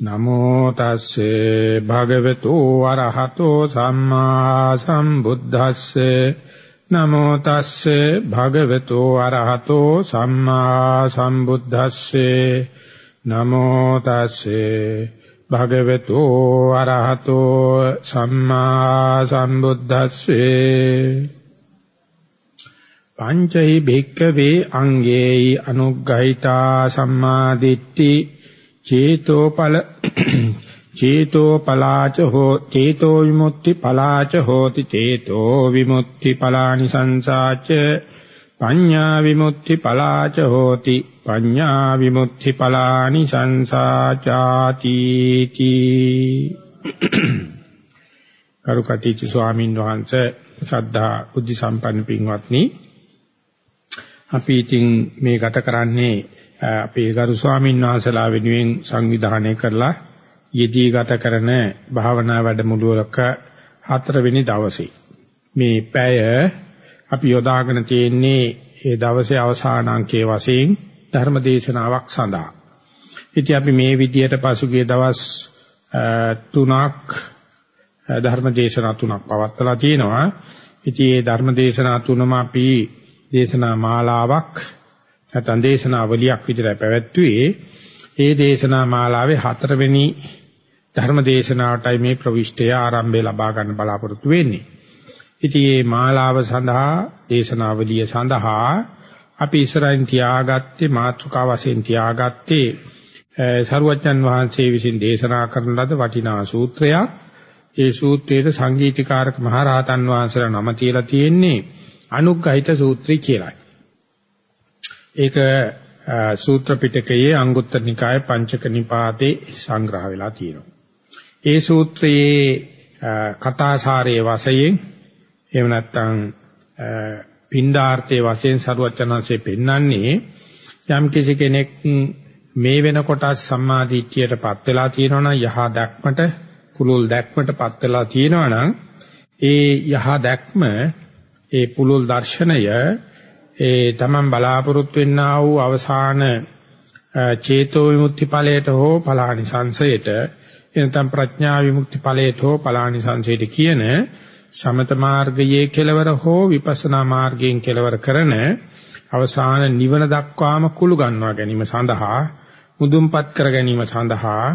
නමෝ තස්සේ භගවතු වරහතෝ සම්මා සම්බුද්දස්සේ. නමෝ තස්සේ භගවතු වරහතෝ සම්මා සම්බුද්දස්සේ. නමෝ තස්සේ භගවතු වරහතෝ සම්මා සම්බුද්දස්සේ. පංචෛ භික්ඛවේ අංගේයි අනුග්ගහිතා සම්මාදිට්ඨි චේතෝපල චේතෝ පලාච හෝ චේතෝ විමුක්ති පලාච හෝති චේතෝ විමුක්ති පලානි සංසාච පඤ්ඤා විමුක්ති පලාච හෝති පඤ්ඤා විමුක්ති පලානි සංසාචාති තී කරුකටීච ස්වාමීන් වහන්සේ සද්ධා බුද්ධ සම්පන්න පින්වත්නි අපි ඉතින් මේ ගත කරන්නේ අපේ ගරු ස්වාමීන් වහන්සේලා වෙනුවෙන් සංවිධානය කරලා යෙදී ගත කරන භාවනා වැඩමුළුවක හතරවෙනි දවසේ මේ පැය අපි යොදාගෙන තියෙන්නේ ඒ දවසේ අවසාන අංකයේ වශයෙන් ධර්ම දේශනාවක් සඳහා. ඉතින් අපි මේ විදියට පසුගිය දවස් තුනක් ධර්ම දේශනා තුනක් පවත්වලා තියෙනවා. ඉතින් මේ ධර්ම දේශනා තුනම අපි දේශනා මාලාවක් නැත්නම් දේශනාවලියක් විදිහට පැවැත්වුවේ ඒ දේශනා මාලාවේ හතරවෙනි ධර්ම දේශනාවටයි මේ ප්‍රවිෂ්ඨය ආරම්භය ලබා ගන්න බලාපොරොත්තු වෙන්නේ. ඉතින් මේ මාලාව සඳහා දේශනාවලිය සඳහා අපි ඉස්සරහින් තියාගත්තේ මාතෘකා වශයෙන් තියාගත්තේ සරුවච්චන් වහන්සේ විසින් දේශනා කරන ලද වටිනා සූත්‍රයක්. ඒ සූත්‍රයේ සංගීතීකාරක මහරහතන් වහන්සේලා නම තියලා තියෙන්නේ අනුග්‍රහිත සූත්‍රය කියලායි. ඒක සූත්‍ර පිටකයේ අංගුත්තර නිකායේ පංචක නිපාතේ සංග්‍රහ වෙලා තියෙනවා. ඒ සූත්‍රයේ කතාසාරයේ වශයෙන් එහෙම නැත්නම් පින්ඩාර්ථයේ වශයෙන් සරුවචනanse පෙන්වන්නේ යම් කිසි කෙනෙක් මේ වෙනකොට සම්මාදිට්ඨියටපත් වෙලා තියෙනවා යහ දැක්මට පුලුල් දැක්මටපත් වෙලා තියෙනවා ඒ යහ දැක්ම ඒ පුලුල් දර්ශනය ඒ තමන් බලාපොරොත්තු වෙන්නා වූ අවසාන චේතෝ විමුක්ති ඵලයට හෝ ඵලානි සංසයට එනතම් ප්‍රඥා විමුක්ති ඵලයට හෝ ඵලානි සංසයට කියන සමත මාර්ගයේ කෙලවර හෝ විපස්සනා මාර්ගයෙන් කෙලවර කරන අවසාන නිවන දක්වාම කුළු ගන්වා ගැනීම සඳහා මුදුන්පත් කර ගැනීම සඳහා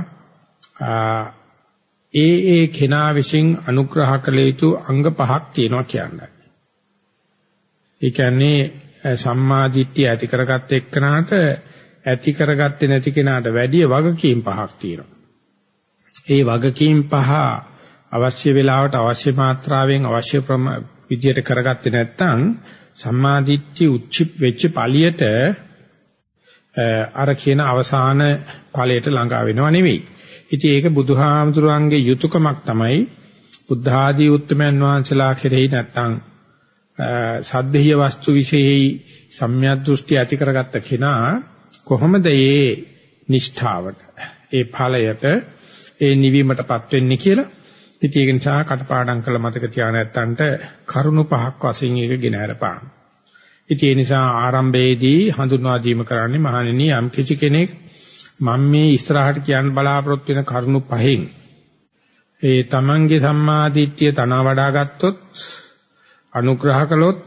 ඒ ඒ කෙනා විසින් අනුග්‍රහ කළ යුතු අංග පහක් තියෙනවා කියන්නේ. ඒ කියන්නේ සම්මා දිට්ඨිය ඇති කරගත්ත එක්කනට ඇති කරගත්තේ නැති කෙනාට වැඩිය වගකීම් පහක් තියෙනවා. ඒ වගකීම් පහ අවශ්‍ය වෙලාවට අවශ්‍ය මාත්‍රාවෙන් අවශ්‍ය විදියට කරගත්තේ නැත්නම් සම්මා දිට්ඨිය උච්චිප් වෙච්ච ඵලියට අර කියන අවසාන ඵලයට ළඟා වෙනව නෙවෙයි. ඉතින් ඒක බුදුහාමුදුරන්ගේ යුතුයකමක් තමයි බුද්ධ ආදී උත්තමයන් වහන්සේලා කෙරෙහි නැත්නම් සද්දේය වස්තු විශේෂයි සම්‍යක් දෘෂ්ටි ඇති කරගත්ත කෙනා කොහොමද මේ නිෂ්ඨාවට ඒ ඵලයට ඒ නිවීමටපත් වෙන්නේ කියලා ඉතින් ඒක නිසා කටපාඩම් කළ මතක තියාගෙන නැත්තන්ට කරුණු පහක් වශයෙන් ඒක ගෙන හරපාන. ඉතින් ඒ නිසා ආරම්භයේදී හඳුන්වා දීම කරන්නේ මහණෙනි යම් කිසි කෙනෙක් මම මේ ඉස්සරහට කියන්න බලාපොරොත්තු වෙන කරුණු පහෙන් ඒ තමන්ගේ සම්මාදිට්ඨිය තන වඩා ගත්තොත් අනුග්‍රහ කළොත්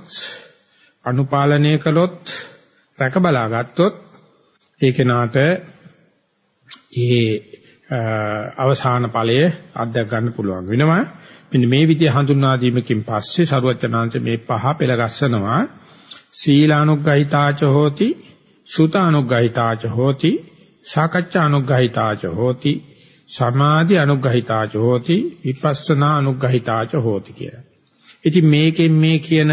අනුපාලනය කළොත් රැක බලා ගත්තොත් ඒ කෙනාට ඒ අවසාන ඵලය අත්දැක ගන්න පුළුවන් වෙනවා. මෙන්න මේ විදිහ හඳුන්වා දීමකින් පස්සේ සරුවචනාංශ මේ පහ පෙළගස්සනවා සීලානුග්ගහිතාච හෝති සුතානුග්ගහිතාච හෝති සාකච්ඡා අනුග්ගහිතාච හෝති සමාධි අනුග්ගහිතාච හෝති විපස්සනා අනුග්ගහිතාච හෝති කියලා. ඉතින් මේකෙන් මේ කියන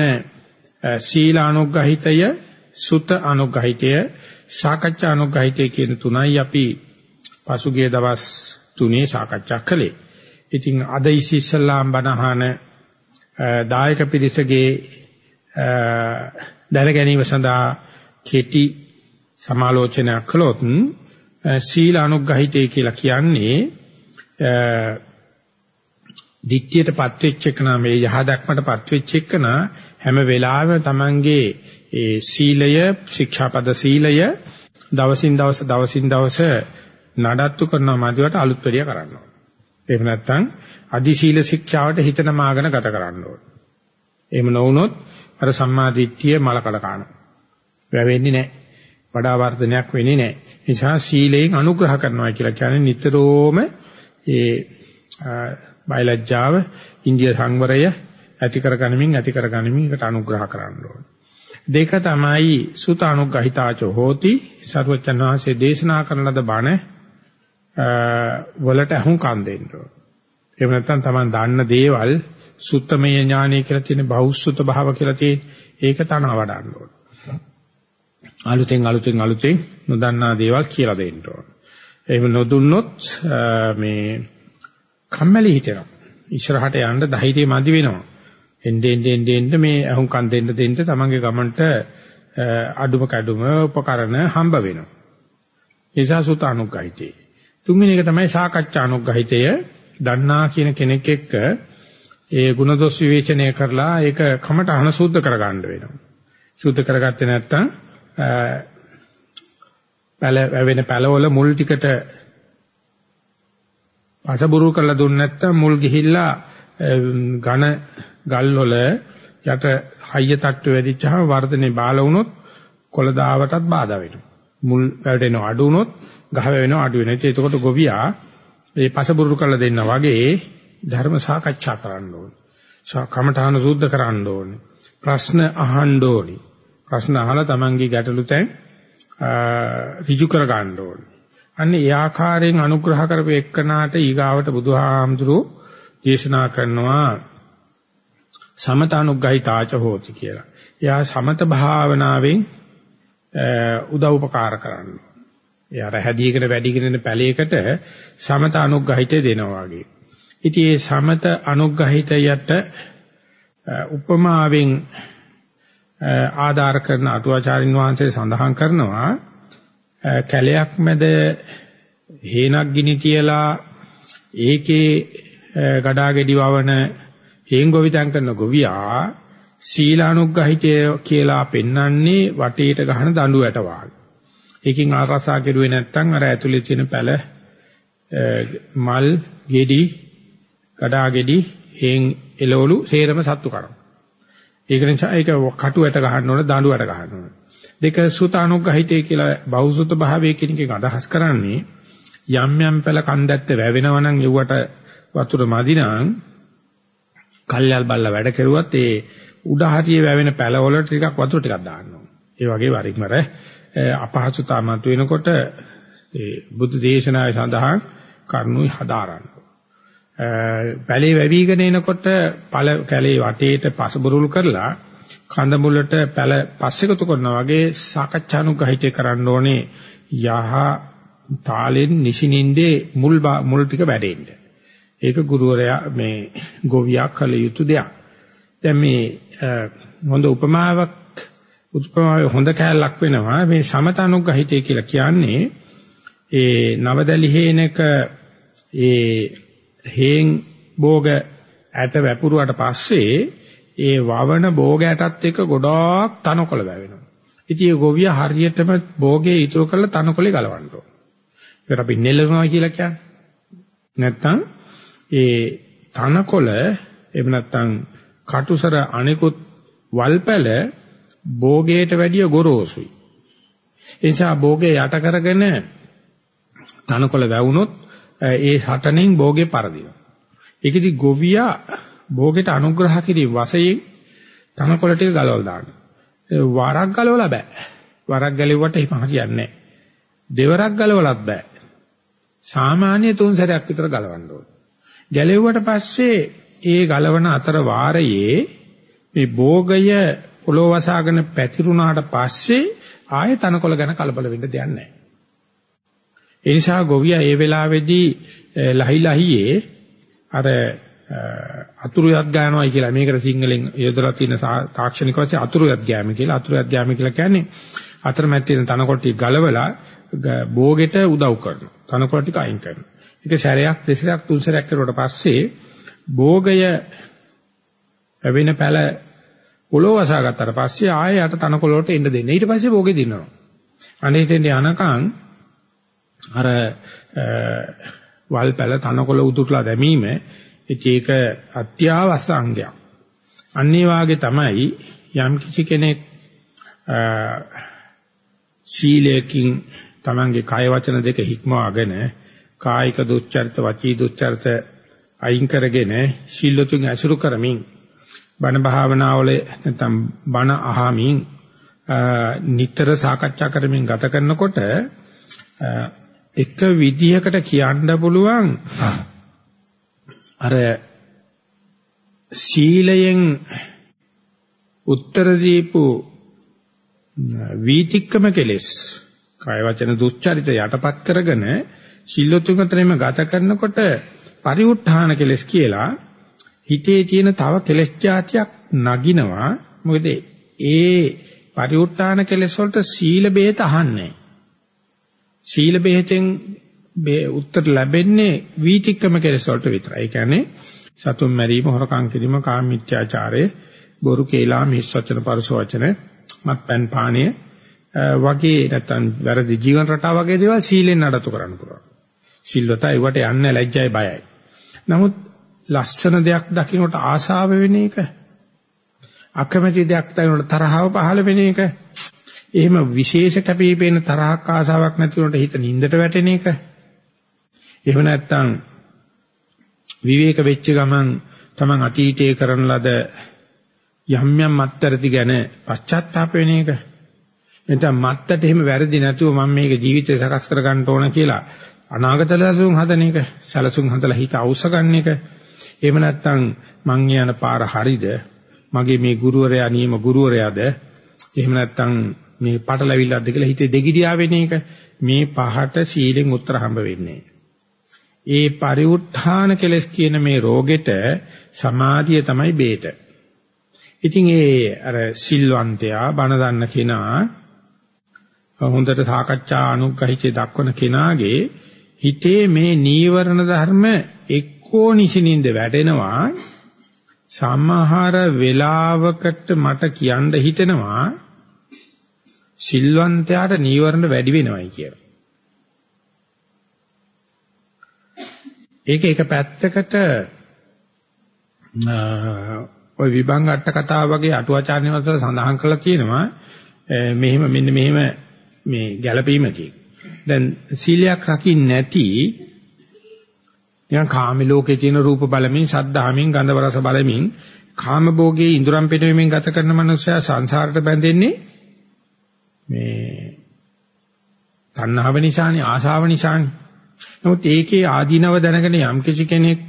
සීල අනුග්‍රහිතය, සුත අනුග්‍රහිතය, සාකච්ඡා අනුග්‍රහිතය කියන තුනයි අපි පසුගිය දවස් තුනේ සාකච්ඡා කළේ. ඉතින් අද ඉස්සෙල්ලාම් බණහන දායක පිරිසගේ දැන ගැනීම සඳහා කෙටි සමාලෝචනයක් කළොත් සීල අනුග්‍රහිතය කියලා කියන්නේ දික්තියටපත් වෙච්ච එකන මේ යහ දක්මටපත් වෙච්ච එකන හැම වෙලාවෙම Tamange ඒ සීලය ශික්ෂාපද සීලය දවසින් දවස දවසින් දවස නඩත්තු කරනවා මදිවට අලුත් වැඩිය කරන්න ඕන. එහෙම නැත්නම් අදි සීල ශික්ෂාවට හිත නමාගෙන ගත කරන්න ඕන. එහෙම නොවුනොත් අර සම්මා දිට්ඨිය මලකඩ කනවා. වැවෙන්නේ නැහැ. වඩා වර්ධනයක් වෙන්නේ නැහැ. ඒ නිසා සීලයෙන් අනුග්‍රහ කරනවා කියලා කියන්නේ නිතරම ඒ බයලජ්ජාව, ඉන්දිය සංවරය ඇති කරගනිමින් ඇති කරගනිමින් ඒකට අනුග්‍රහ කරන්න ඕනේ. දෙක තමයි සුත අනුග්‍රහිතාචෝ හෝති සර්වචන් වහන්සේ දේශනා කරන ලද බණ වලට අහුන් කන් දෙන්න ඕනේ. එහෙම නැත්නම් Taman දන්න දේවල් සුත්තමය ඥානය කියලා තියෙන බහුසුත භාව කියලා තියෙන ඒක තන වඩන්න ඕනේ. අලුතෙන් අලුතෙන් අලුතෙන් නොදන්නා දේවල් කියලා දෙන්න ඕනේ. එහෙම නොදුන්නොත් මේ කම්මැලි හිතෙනවා. ඉස්සරහට යන්න ධෛර්යය මදි වෙනවා. එන්නේ එන්නේ එන්නේ මේ අහුම්කම් දෙන්න දෙන්න තමන්ගේ ගමන්ට අඩුම කැඩුම උපකරණ හම්බ වෙනවා. නිසා සුතානුග්ගහිතේ. තුන්වෙනි එක තමයි සාකච්ඡානුග්ගහිතය. දන්නා කියන කෙනෙක් එක්ක ඒ ಗುಣදොස් විවේචනය කරලා ඒක කමට අහන සුද්ධ කරගන්න වෙනවා. සුද්ධ කරගත්තේ නැත්නම් පැල වෙන පැලවල මුල් ටිකට පසබුරු කරලා දුන්නේ නැත්නම් මුල් ගිහිල්ලා ඝන ගල් වල යට හයිය තට්ටු වැඩිච්චාම වර්ධනේ බාල වුණොත් කොළ දාවටත් බාධා වෙනවා. මුල් වැටෙනව අඩු වුණොත් ගහ වෙනව අඩු වෙනවා. ඒකකොට ගොවියා මේ පසබුරු කරලා දෙන්න වගේ ධර්ම සාකච්ඡා කරන්න ඕනේ. කමඨාන සූද්ධ කරන්න ඕනේ. ප්‍රශ්න අහන්න ඕනේ. ප්‍රශ්න අහලා Tamange ගැටලු තැන් ඍජු කර ගන්න ඕනේ. අන්න ඒ ආකාරයෙන් අනුග්‍රහ කරපු එක්කනාට ඊගාවට බුදුහාමුදුරෝ දේශනා කරනවා සමත අනුග්‍රහිතාච හෝති කියලා. එයා සමත භාවනාවෙන් උදව් උපකාර කරනවා. එයාට හැදීගෙන වැඩිගෙන යන පැලයකට සමත අනුග්‍රහිතය දෙනවා වගේ. ඉතින් මේ සමත අනුග්‍රහිතයට උපමාවෙන් ආධාර කරන අටුවාචාරින් වහන්සේ සඳහන් කරනවා කැලයක් මැද හේනක් ගිනි තියලා ඒකේ ගඩාගෙඩි වවන හේන් ගොවිතැන් කරන ගොවියා සීලානුග්‍රහිතය කියලා පෙන්වන්නේ වටේට ගහන දඬු වැට වාගේ. ඒකෙන් ආරසා කෙරුවේ නැත්නම් අර ඇතුලේ තියෙන පැල මල් ගෙඩි ගඩාගෙඩි හේන් එළවලු සේරම සත්තු කරනවා. ඒක නිසා ඒක කටුවට ගහන්න ඕන දඬුවට ගහන්න ඕන. දෙක සුතානුග්‍රහිතය කියලා බෞසුත භාවයේ කියන එක අදහස් කරන්නේ යම් යම් පළ කන්දැත්ත වැවෙනවා නම් ඒවට වතුර මදිනම් කල්යල් බල්ල වැඩ කෙරුවත් ඒ උඩ හරිය වැවෙන පැල වලට ටිකක් වතුර ටිකක් දාන්න ඕන. ඒ වගේ වරින් වර අපහසුතාව මත වෙනකොට ඒ බුදු දේශනාවේ සඳහන් කරුණුයි හදාරන්න. පැලේ වැවිගෙන එනකොට පළ කැලේ වටේට පසබුරුල් කරලා කඳ මුලට පැල පස්සෙකතු කරනවා වගේ සාකච්ඡානුගහිතේ කරන්න ඕනේ යහ තාලෙන් නිසිනින්දේ මුල් මුල් ටික වැඩෙන්න. ඒක ගුරුවරයා මේ ගෝවියා කළ යුතු දෙයක්. දැන් මේ හොඳ උපමාවක් උපමාවේ හොඳ කැලලක් වෙනවා මේ සමතනුග්‍රහිතය කියලා කියන්නේ ඒ නවදලි හේනක ඒ හේන් භෝග ඇට වැපුරුවට පස්සේ ඒ වවන භෝග ඇටත් එක්ක ගොඩාක් තනකොළ වැවෙනවා. ඉතින් ඒ ගොවිය හරියටම භෝගේ ඉතුරු කරලා තනකොළේ ගලවන්න ඕන. ඒකට අපි නෙලනවා කියලා කියන්නේ. නැත්තම් ඒ තනකොළ එහෙම නැත්තම් කටුසර අනිකුත් වල්පැල භෝගයට වැඩිය ගොරෝසුයි. ඒ නිසා භෝගේ යට කරගෙන තනකොළ වැවුනොත් ඒ හටනෙන් භෝගේ පරදිනවා. ඒකෙදි ගොවියා භෝගෙට අනුග්‍රහ කිරීම වශයෙන් තනකොළ ටික ගලවලා දානවා. වරක් ගලවලා බෑ. වරක් ගලෙව්වට එහෙම හරියන්නේ නැහැ. දෙවරක් ගලවලත් බෑ. සාමාන්‍ය තුන් සැරයක් විතර ගලවන්න ඕනේ. ගැලෙව්වට පස්සේ ඒ ගලවන අතර වාරයේ මේ භෝගය පොළොව වසාගෙන පැතිරුණාට පස්සේ ආයෙ තනකොළ ගැන කලබල වෙන්න දෙයක් නැහැ. ඒ නිසා ගොවියා ඒ වෙලාවේදී ලහි ලහියේ අර අතුරු යත් ගන්නවා කියලා මේකට සිංහලෙන් යොදලා තියෙන තාක්ෂණික වශයෙන් අතුරු යත් ගෑම කියලා අතුරු යත් ගෑම කියලා කියන්නේ අතරමැද තියෙන තනකොළ ගලවලා භෝගෙට උදව් කරනවා. තනකොළ ටික අයින් කරනවා. ඒක සැරයක් දෙසරයක් තුන් සැරයක් කරුවට පස්සේ භෝගය වෙන පැල පොළොව වසා ගත්තාට පස්සේ ආයෙ යට තනකොළ වලට එන්න දෙන්න. ඊට පස්සේ භෝගෙ දිනනවා. අනේ හිතෙන් යනකම් අර වල්පැල තනකොළ උදුරලා දැමීම ඒක අත්‍යවශ්‍ය අංගයක්. අන්නේ වාගේ තමයි යම් කිසි කෙනෙක් සීලයෙන් තමන්ගේ කය වචන දෙක හික්මවාගෙන කායික දුස්චරිත වචී දුස්චරිත අයින් කරගෙන සීලතුන් ඇසුරු කරමින් බණ භාවනාවල නැත්නම් බණ අහමින් නිතර සාකච්ඡා කරමින් ගත කරනකොට එක විදිහකට කියන්න පුළුවන් අර සීලයෙන් උත්තර දීපු වීතික්කම කෙලෙස් කාය වචන දුස්චරිත යටපත් කරගෙන සිල්ලොතුගතරෙම ගත කරනකොට පරිඋත්ථාන කෙලෙස් කියලා හිතේ තියෙන තව කෙලෙස් જાතියක් නගිනවා. මොකද ඒ පරිඋත්ථාන කෙලෙස් වලට සීල බෙහෙත අහන්නේ. සීල බෙහෙතෙන් උත්තර ලැබෙන්නේ වීතික්කම කෙලෙස් වලට විතරයි. ඒ කියන්නේ සතුන් මැරීම, හොරකම් කිරීම, කාමීත්‍යාචාරය, බොරු කේලාම, හිස් වචන, පරස වචන, මත්පැන් පානය වගේ නැත්තම් වැරදි ජීවන රටාව වගේ දේවල් සීලෙන් නඩත්තු කරන්න පුළුවන්. සිල්වතා ඒවට යන්නේ ලැජ්ජයි බයයි. නමුත් ලස්සන දෙයක් දකින්නට ආශාව වෙන එක අකමැති දෙයක් දකින්නට තරහව පහළ වෙන එක එහෙම විශේෂ කැපිපෙන තරහක් ආසාවක් නැති උනට හිත නින්දට වැටෙන එක එහෙම නැත්නම් විවේක වෙච්ච ගමන් තමන් අතීතයේ කරන ලද යම් යම් මත්තරති ගැන පශ්චාත්තාප වෙන එක. නැත්නම් මත්තට එහෙම වැරදි නැතුව මම මේක ජීවිතේ සකස් කර ගන්න ඕන කියලා අනාගත සැලසුම් හදන එක සැලසුම් හදලා හිත අවශ්‍ය ගන්න එක. එහෙම නැත්නම් මං යන පාර හරිද? මගේ මේ ගුරුවරයා නියම ගුරුවරයාද? එහෙම නැත්නම් මේ පටලැවිල්ලක්ද කියලා හිතේ දෙගිඩියා වෙන එක. මේ පහට සීලෙන් උත්තර හම්බ වෙන්නේ. ඒ පරිඋත්ථාන කෙලස් කියන මේ රෝගෙට සමාධිය තමයි බේත. ඉතින් ඒ අර සිල්වන්තයා බණ දන්න කෙනා හොඳට සාකච්ඡා අනුග්‍රහිතේ දක්වන කෙනාගේ හිතේ මේ නීවරණ ධර්ම එක්කෝ නිසිනින්ද වැටෙනවා සමහර වෙලාවකට මට කියන්න හිතෙනවා සිල්වන්තයාට නීවරණ වැඩි වෙනවයි කියලා. ඒක එක පැත්තකට ඔය විභංග අට කතාව වගේ අටුවාචාර්ය වහන්සේලා සඳහන් කරලා තියෙනවා මෙහෙම මෙන්න මෙහෙම මේ ගැළපීමකින්. දැන් සීලයක් රකින්න නැති නිකන් කාම ලෝකේ තියෙන රූප බලමින්, ශබ්දාමින්, ගන්ධ රස බලමින්, කාම භෝගයේ ඉඳුරම් පිටවීමෙන් ගත කරන මනුස්සයා සංසාරට බැඳෙන්නේ මේ තණ්හාව නිසානේ ආශාව නිසානේ. නමුත් ඒකේ ආධිනව දැනගෙන යම් කිසි කෙනෙක්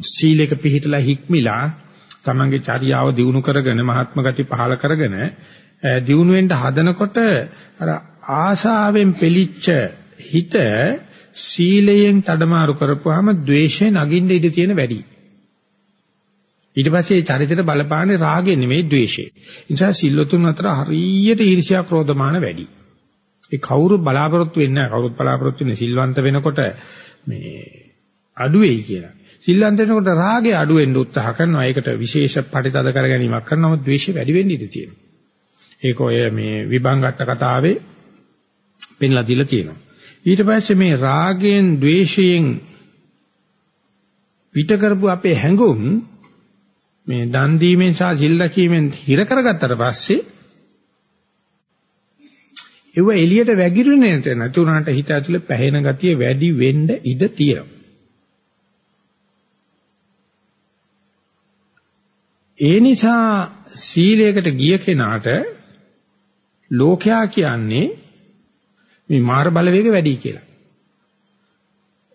සීලයක පිළිහිටලා හික්මිලා තමන්ගේ චර්යාව දියුණු කරගෙන මහත්ම ගති පහල කරගෙන දියුණු වෙන්න හදනකොට අර ආශාවෙන් පෙලිච්ච හිත සීලයෙන් තඩමාරු කරපුවාම ද්වේෂය නගින්න ඉඩ තියෙන වැඩි. ඊට පස්සේ චරිතයට බලපාන්නේ රාගය නෙමෙයි ද්වේෂය. ඒ නිසා සිල්වතුන් අතර හරියට ඊර්ෂ්‍යා ක්‍රෝධමාන වැඩි. ඒ කවුරු බලාපොරොත්තු වෙන්නේ නැහැ. කවුරුත් බලාපොරොත්තු වෙන්නේ සිල්වන්ත වෙනකොට මේ අඩු වෙයි කියලා. සිල්වන්ත වෙනකොට රාගය අඩු වෙන්න උත්සාහ කරනවා. ඒකට විශේෂ පරිතද කර ගැනීමක් කරනවා. ද්වේෂය වැඩි වෙන්න ඉඩ තියෙනවා. ඒක ඔය මේ විභංගට්ට කතාවේ පෙන්ලා දීලා තියෙනවා. ඊට පස්සේ මේ රාගයෙන් ද්වේෂයෙන් පිට කරපු අපේ හැඟුම් මේ දන් දීමෙන් සහ සිල් රැකීමෙන් හිර කරගත්තට පස්සේ ඒව එළියට වැగిරුනේ නැතුණාට හිත ඇතුලේ පැහැෙන ගතිය වැඩි වෙන්න ඉඩ තියෙනවා. ඒ නිසා සීලයකට ගිය කෙනාට ලෝකයා කියන්නේ මේ මාර බලවේග වැඩි කියලා.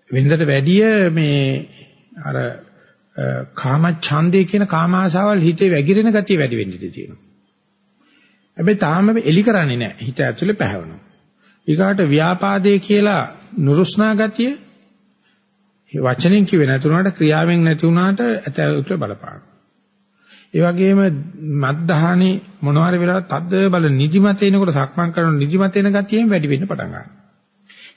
වෙනදට වැඩිය මේ අර කාම ඡන්දේ කියන කාම ආසාවල් හිතේ වැగిරෙන ගතිය වැඩි වෙන්න ඉඩ තියෙනවා. හැබැයි තාම එලි කරන්නේ නැහැ. හිත ඇතුලේ පැහැවෙනවා. ඊගාට ව්‍යාපාදේ කියලා නුරුස්නා ගතිය වචනෙන් කිව්වේ නැතුණාට ක්‍රියාවෙන් නැති වුණාට ඇතට බලපාන. ඒ වගේම මත්දහනේ මොනවාරි වෙලාවට තද්ද බල නිදිමත එනකොට සක්මන් කරන නිදිමත එන ගතියෙන් වැඩි වෙන්න පටන් ගන්නවා.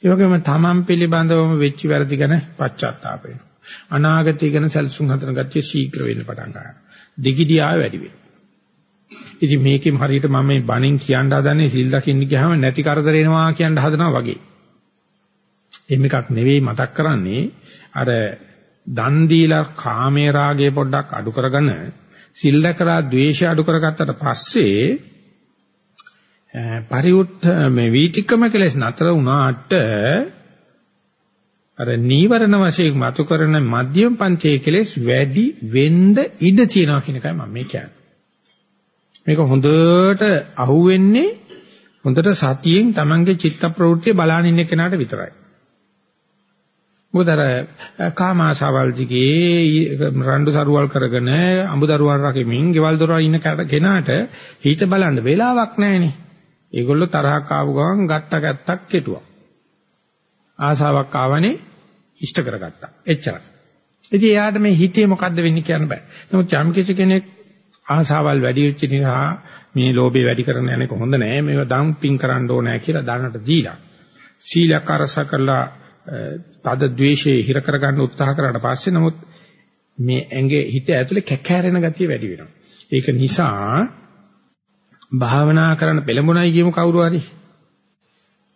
ඒ වගේම තමන් පිළිබඳවම වෙච්ච වැරදි ගැන පශ්චාත්තාප වෙනවා. අනාගතය ගැන සැලසුම් හදන ගැතිය ශීඝ්‍ර වෙන්න පටන් ගන්නවා. දෙගිඩියාව වැඩි වෙනවා. ඉතින් මේකෙම හරියට මම මේ බණින් කියන්න හදන්නේ සිල් දකින්න ගියාම නැති කරදර එනවා කියන හදනවා වගේ. එහෙම එකක් නෙවෙයි මතක් කරන්නේ අර දන් දීලා කාමයේ රාගය පොඩ්ඩක් අඩු කරගෙන සිල් දැකලා ද්වේෂය අඩු කරගත්තට පස්සේ පරිඋත් මේ වීතික්‍රම කෙලස් නතර වුණාට අර නීවරණ වශයෙන් මතු කරන මධ්‍යම පංචයේ කෙලස් වැඩි වෙන්න ඉඩ තියෙනවා කියන එකයි මම මේ කියන්නේ. මේක හොඳට අහුවෙන්නේ හොඳට සතියෙන් Tamange චිත්ත ප්‍රවෘත්ති බලන ඉන්න කෙනාට විතරයි. මොකද අර කාමාශාවල් දිගේ රණ්ඩු සරුවල් කරගෙන අඹදරුවන් රකිමින් ගෙවල් දොරවල් ඉන්න කෙනාට හිත බලන්න වෙලාවක් නැහෙනේ. ඒගොල්ලෝ තරහක් ආපු ගමන් ගත්ත ගැත්තක් කෙටුවා. ආසාවක් ආවනේ ඉෂ්ට කරගත්තා. එච්චරයි. ඉතින් එයාට මේ හිතේ මොකද්ද වෙන්නේ කියන්න බෑ. නමුත් යම් කිසි කෙනෙක් ආසාවල් වැඩි වෙච්ච නිසා මේ ලෝභය වැඩි කරන යන්නේ කොහොඳ නෑ. මේවා ඩම්පින් කරන්න ඕනෑ කියලා දානට දීලා. සීලයක් අරස කරලා තද ද්වේෂයේ හිර කරගන්න උත්සාහ කරාට පස්සේ නමුත් මේ ඇඟේ හිත ඇතුලේ කැකෑරෙන ගතිය වැඩි වෙනවා. ඒක නිසා භාවනා කරන්න පෙළඹුණයි කියමු කවුරු හරි.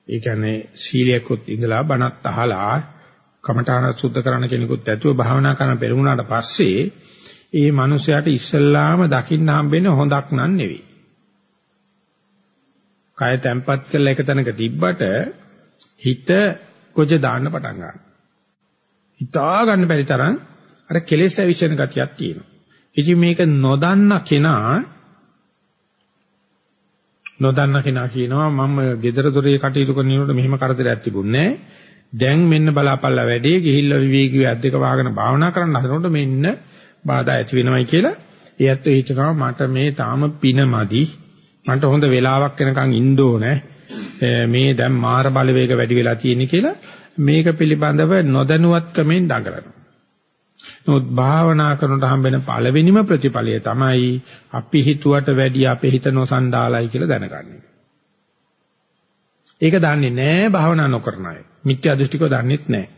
ඒ කියන්නේ සීලයක්වත් ඉඳලා බණත් අහලා කමඨාන සුද්ධ කරන කෙනෙකුත් ඇතුව භාවනා කරන පෙළඹුණාට පස්සේ ඒ මනුස්සයාට ඉස්සල්ලාම දකින්න හම්බෙන්නේ හොඳක් නන් නෙවෙයි. කය තැම්පත් කරලා එක තැනක තිබ්බට හිත කොජ දාන්න පටන් ගන්නවා. හිතා ගන්න බැරි තරම් අර කෙලෙස් ඇවිස්සෙන ගතියක් තියෙනවා. ඉතින් මේක නොදන්න කෙනා නොදන්න කෙනා කියනවා මම gedara dore කටයුතු කරනකොට මෙහෙම කරදරයක් තිබුණේ දැන් මෙන්න බලාපල්ලා වැඩේ ගිහිල්ලා විවේකීව ඇද්දක වාගෙන භාවනා කරන්න හදනකොට මෙන්න බාධා ඇති වෙනවයි කියලා ඒ ඇත්ත හිතනවා මට මේ තාම පිනමදි මට හොඳ වෙලාවක් වෙනකන් ඉන්න ඕනේ මේ දැන් මාර බලවේග වැඩි වෙලා තියෙන කියලා මේක පිළිබඳව නොදැනුවත්කමෙන් දඟලනවා. නමුත් භාවනා කරනකොට හම්බෙන පළවෙනිම ප්‍රතිඵලය තමයි අපි හිතුවට වැඩි අපේ හිත නොසන්ඩාලයි කියලා දැනගන්නේ. ඒක දන්නේ නැහැ භාවනා නොකරන අය. මිත්‍යා දෘෂ්ටිකව දන්නෙත් නැහැ.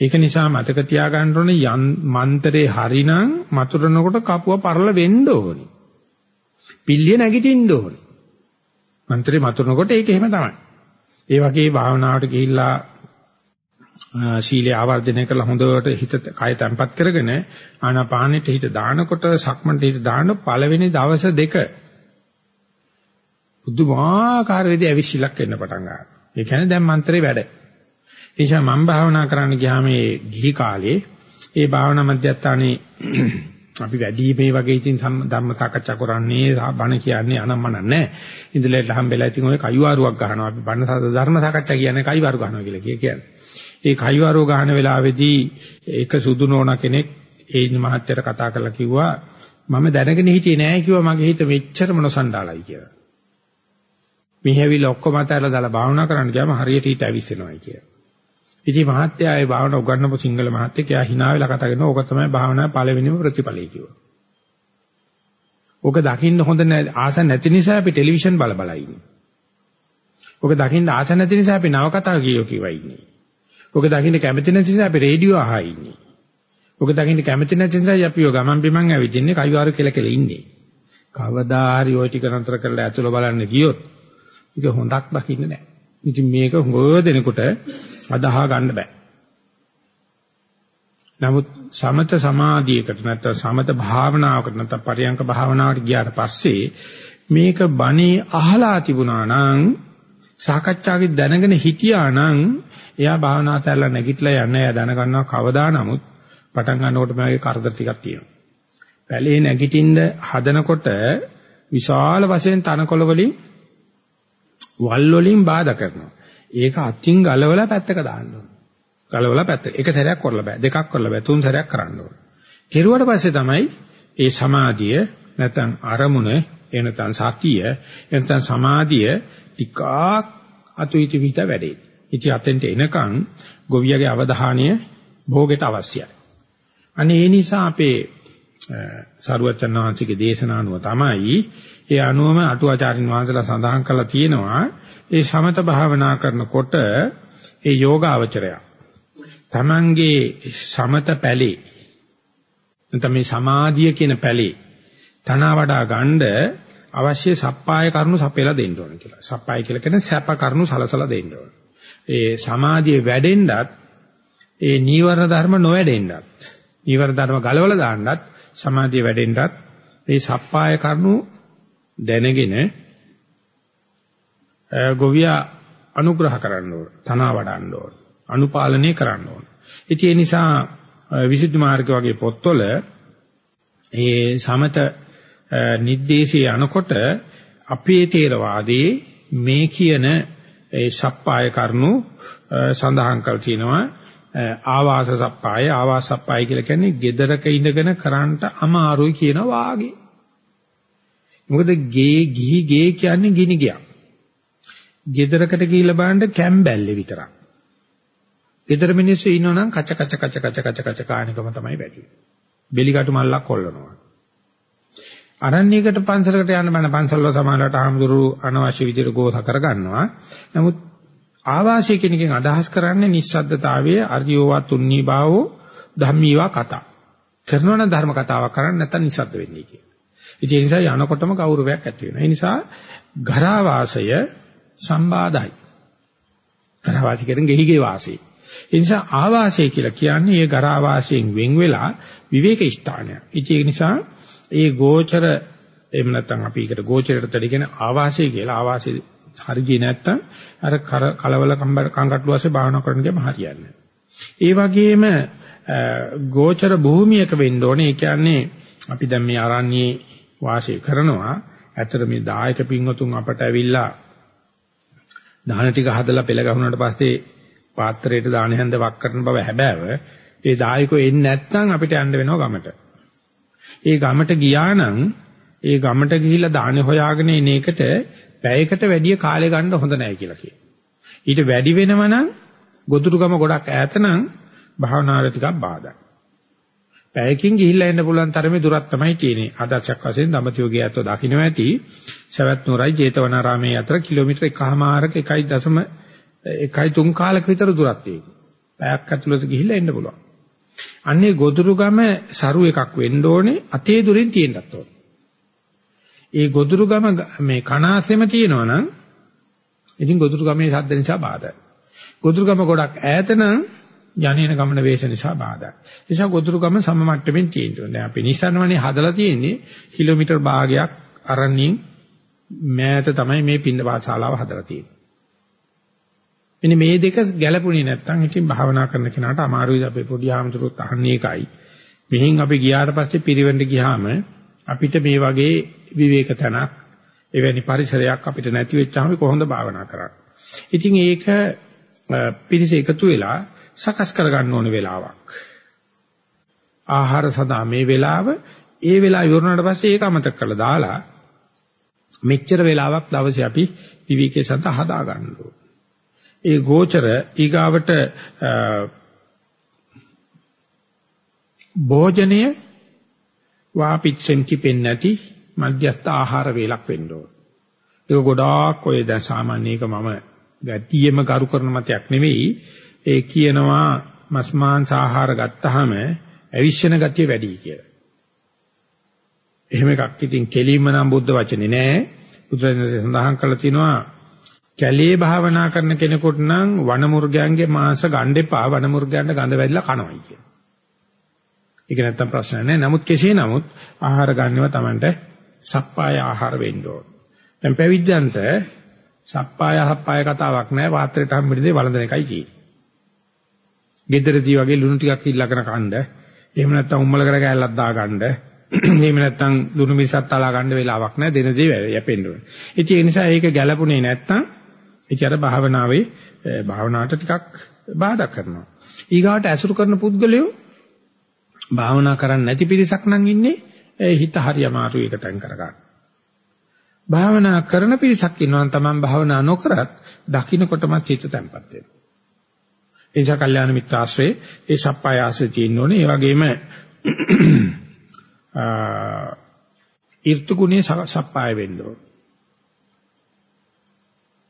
ඒක නිසා මතක තියාගන්න ඕනේ මන්තරේ හරිනම් මතුරනකොට කපුව පරල වෙන්න ඕනේ. පිල්ලිය නැගිටින්න ඕනේ. මන්ත්‍රේ මතුනකොට ඒක එහෙම තමයි. ඒ වගේ භාවනාවට ගිහිල්ලා ශීලය ආවර්ජනය කරලා හොඳට හිත කය තැම්පත් කරගෙන ආනාපානෙට හිත දානකොට සක්මන්ට හිත දාන පළවෙනි දවස් දෙක බුදුමාකාර විදිහ ඇවිසිලක් එන්න පටන් ගන්නවා. ඒ කියන්නේ දැන් මන්ත්‍රේ වැඩ. ඒ නිසා මම භාවනා කරන්න ගියාම මේ ගිහි කාලේ ඒ භාවනා මධ්‍යස්ථානේ අපි වැඩි මේ වගේ ඉතින් ධර්ම සාකච්ඡා කරන්නේ බණ කියන්නේ අනම්මන නැහැ. ඉඳලට හම්බෙලා ඉතින් ඔය කයිවාරුවක් ගහනවා. අපි බණ ධර්ම සාකච්ඡා කියන්නේ කයිවාරු ගහනවා කියලා කියන්නේ. ඒ කයිවාරුව ගහන වෙලාවේදී ඒක සුදු නෝන කෙනෙක් ඒ මහත්තයට කතා කරලා කිව්වා මම දැනගෙන හිටියේ නෑ කිව්වා මගේ හිත මෙච්චරම නොසන්ඩාලයි කියලා. මිහැවිල ඔක්කොම අතහැරලා දාලා භාවනා කරන්න ගියාම හරියට හිත ඇවිස්සෙනවා කියලා. ඉතින් මහත්තයා ඒ භාවනා උගන්වපු සිංගල මහත්තයෙක් එයා hina වෙලා කතා කරනවා ඕක තමයි භාවනාවේ පළවෙනිම ප්‍රතිඵලය කිව්වා. ඕක දකින්න හොඳ ආස නැති නිසා අපි ටෙලිවිෂන් බල බල ඉන්නේ. ඕක දකින්න ආස නැති නිසා අපි නවකතා කියෝ කියවා ඉන්නේ. ඕක දකින්න කැමති නැති නිසා අපි රේඩියෝ අහා ඉන්නේ. ඕක දකින්න කැමති නැති නිසා අපි ඔය ගමන් බිමන් ඇවිදින්නේ කයිවාරු කියලා කියලා ඉන්නේ. කවදා හරි ওই ටික නතර කරලා ඇතුළ බලන්න ගියොත් ඒක හොඳක් දකින්න නැහැ. ඉතින් මේක හොඟ දෙනකොට අදාහ ගන්න බෑ. නමුත් සමත සමාධියකට නැත්නම් සමත භාවනාවකට නැත්නම් පරියංක භාවනාවට ගියාට පස්සේ මේක බණේ අහලා තිබුණා නම් සාකච්ඡාවේ දැනගෙන හිටියා නම් එයා භාවනා තැල්ල නැගිටලා යන්න එයා දැනගන්නවා කවදා නමුත් පටන් ගන්නකොට මගේ කරදර ටිකක් තියෙනවා. පැලේ නැගිටින්න හදනකොට විශාල වශයෙන් තනකොළ වලින් වල් වලින් බාධා කරනවා. ඒක අතින් ගලවලා පැත්තක දාන්න ඕන. ගලවලා පැත්ත. එක සැරයක් කරලා බෑ. දෙකක් කරලා බෑ. තුන් සැරයක් කරන්න ඕන. කෙරුවට පස්සේ තමයි ඒ සමාධිය නැත්නම් අරමුණ එනතන් සතිය එනතන් සමාධිය ටිකක් අතුයිති විත වැඩේ. ඉති අතෙන්ට එනකන් ගොවියගේ අවධානය භෝගයට අවශ්‍යයි. අනේ ඒ නිසා අපේ සරුවචන් වහන්සේගේ දේශනානුව තමයි ඒ අනුවම අටුවාචාරින් වහන්සේලා සඳහන් කළා තියෙනවා ඒ සමත භාවනා කරනකොට ඒ යෝගාවචරය තමන්ගේ සමත පැලේ නැත්නම් මේ සමාධිය කියන පැලේ තන වඩා ගන්න අවශ්‍ය සප්පාය කරුණු සපයලා දෙන්න ඕන කියලා. සප්පාය කියලා කියන්නේ සැප කරුණු සලසලා දෙන්න ඕන. ඒ සමාධිය වැඩෙන්නත් ඒ නීවරණ ධර්ම නොවැඩෙන්නත් නීවරණ ධර්ම ගලවලා දාන්නත් සමාධිය වැඩෙන්නත් මේ සප්පාය කරුණු දැනගෙන ගොවියා අනුග්‍රහ කරන්න ඕන, තනවා වඩන්න ඕන, අනුපාලනය කරන්න ඕන. ඉතින් ඒ නිසා විසුද්ධි මාර්ග වගේ පොත්වල ඒ සමත නිද්දේශයේ අනකොට අපේ තේරවාදී මේ කියන ඒ සප්පාය කරුණු සඳහන් කර තිනවා ආවාස සප්පාය ආවාස සප්පාය කියලා කියන්නේ gedaraක ඉඳගෙන කරන්ට අමාරුයි කියන වාගේ. මොකද ගේ ගිහි ගේ කියන්නේ ගිනි ගයක්. ගෙදරකට ගිහිල්ලා බලන්න කැම්බැල්ලේ විතරක්. ගෙදර මිනිස්සු ඉන්නවනම් කච කච කච කච කච කච කාණිකම තමයි වැඩි. බෙලිකටු මල්ලක් කොල්ලනවා. අරණ්‍යයකට පන්සලකට යන්න බෑ පන්සල්වල සමානලට ආම්දුරු අනවශ්‍ය විදිහට ගෝස කරගන්නවා. නමුත් ආවාසය කියන එකෙන් අදහස් කරන්නේ නිස්සද්දතාවයේ අර්යෝවා තුන්නී භාවෝ ධම්මීවා කතා. කරනවා නම් ධර්ම කතාවක් කරන්නේ නැත්නම් නිස්සද්ද වෙන්නේ කියන. ඒ නිසා යනකොටම ගෞරවයක් ඇති වෙනවා. ඒ නිසා ගරාවාසය සම්බාධයි. ගරාවාසය කියන්නේ ගෙහිගේ වාසය. ඒ නිසා ආවාසය කියලා කියන්නේ ඒ ගරාවාසයෙන් වෙන් වෙලා විවේක ස්ථානයක්. ඒ නිසා ඒ ගෝචර එහෙම නැත්නම් අපි ඒකට ගෝචරයට තඩි කියන ආවාසය කියලා ආවාසය හරියි නැත්නම් අර කලවල කංගට්ටු වාසේ භාවනා කරන්න ගියම හරියන්නේ ඒ වගේම ගෝචර භූමියක වෙන්න ඕනේ ඒ කියන්නේ අපි දැන් මේ ආරණ්‍යයේ වාසය කරනවා ඇත්තට මේ දායක පින්වතුන් අපට ඇවිල්ලා දාන ටික හදලා පෙළ ගහුණාට පස්සේ පාත්‍රයට දාන හැන්ද වක් කරන බව හැබෑව ඒ දායකෝ එන්නේ නැත්නම් අපිට යන්න වෙනවා ගමට ඒ ගමට ගියා නම් ඒ ගමට ගිහිල්ලා දාන හොයාගෙන එන එකට පැයකට වැඩිය කාලය ගන්න හොඳ නැහැ කියලා කියනවා. ඊට වැඩි වෙනව නම් ගොදුරුගම ගොඩක් ඈත නම් භාවනාවට ටිකක් බාධායි. පැයකින් ගිහිල්ලා එන්න පුළුවන් තරමේ දුරක් තමයි තියෙන්නේ. ආදර්ශයක් වශයෙන් දඹතියෝගේ ඇත්තෝ දකින්න ඇති. සවැත් නුරයි ජේතවනාරාමේ අතර කිලෝමීටර් 1කමාරක 1.1.3 කාලක විතර දුරක් තියෙනවා. පැයක් ඇතුළත ගිහිල්ලා එන්න පුළුවන්. අන්නේ ගොදුරු ගම සරු එකක් වෙන්න ඕනේ අතේ දුරින් තියෙන්නත් ඕනේ. ඒ ගොදුරු ගම මේ කනාසෙම තියෙනවා නම් ඉතින් ගොදුරු ගමේ ශබ්ද නිසා බාධායි. ගොදුරු ගම ගොඩක් ඈත නම් යන්නේන ගමන වේශ නිසා බාධායි. ඒ නිසා ගොදුරු ගම සම මට්ටමින් තියෙනවා. දැන් අපි නිසන්වනේ හදලා තියෙන්නේ කිලෝමීටර් භාගයක් අරණින් මෑත තමයි මේ පින්න වාසාලාව හදලා තියෙන්නේ. මෙන්න මේ දෙක ගැළපුණේ නැත්නම් ඉතින් භාවනා කරන කෙනාට අමාරුයි අපේ පොඩි ආමතුරුත් අහන්නේ එකයි. මෙහින් අපි ගියාට පස්සේ පිරිවෙන්න ගියාම අපිට මේ වගේ විවේක තනක් එවැනි පරිසරයක් අපිට නැති වෙච්චාම කොහොමද භාවනා කරන්නේ? ඉතින් ඒක පිරිස එකතු වෙලා සකස් කරගන්න ඕන වෙලාවක්. ආහාර සදා මේ වෙලාව ඒ වෙලාව ඉවරනට පස්සේ ඒක අමතක කරලා දාලා මෙච්චර වෙලාවක් දවසේ අපි විවිකේ සඳහා හදා ගන්න ඕනේ. ඒ ගෝචර ඊගාවට භෝජනය වාපිච්චෙන් කිපෙන්නේ නැති මධ්‍යස්ථ ආහාර වේලක් වෙන්න ඕන. ඒක ගොඩාක් ඔය දැන් සාමාන්‍ය එක මම ගැටියෙම කරු කරන මතයක් නෙවෙයි. ඒ කියනවා මස් මාංශ ආහාර ගත්තාම අවිශ්වන ගතිය වැඩි කියලා. එහෙම එකක් ඉතින් කෙලින්ම නම් බුද්ධ වචනේ නෑ. බුදුරජාණන්සේ සඳහන් කළා තියෙනවා කැලේ භාවනා කරන කෙනෙකුට නම් වනමුර්ගයන්ගේ මාංශ ගන්න එපා වනමුර්ගයන්ට ගඳ වැදිලා කනවයි කියන. ඒක නැත්තම් ප්‍රශ්න නැහැ. නමුත් කෙසේ නමුත් ආහාර ගන්නව Tamanට සප්පාය ආහාර වෙන්න ඕන. දැන් පැවිද්දන්ට සප්පාය හප්පාය කතාවක් නැහැ. පාත්‍රයට හම්බෙන්නේ වළඳන එකයි තියෙන්නේ. ගෙදරදී වගේ ලුණු ටිකක් ඉල්ලගෙන කන්න. එහෙම නැත්තම් උම්මල කර කෑල්ලක් දාගන්න. එහෙම නැත්තම් ලුණු මිසත් තලා ගන්න වෙලාවක් නැහැ. දෙන දේ යැපෙන්න ඕනේ. ඉතින් ඒ නිසා ඒක ගැළපුණේ නැත්තම් ඉතින් අර භාවනාවේ භාවනාවට ටිකක් බාධා කරනවා. ඊගාට ඇසුරු කරන පුද්ගලයෝ භාවනා කරන්නේ නැති පිරිසක් නම් ඉන්නේ හිත හරි අමාරු එකටන් කරගන්න. භාවනා කරන පිරිසක් ඉන්නවා නම් Taman භාවනා නොකරත් දකින්නකොටම හිත තැම්පත් වෙනවා. ඒ නිසා කල්යාණ මිත්‍ර ආශ්‍රේ ඒ සප්පාය ආශ්‍රේ තියෙන්න ඕනේ. ඒ වගේම ඊර්තු ගුණේ සප්පාය වෙන්න ඕනේ.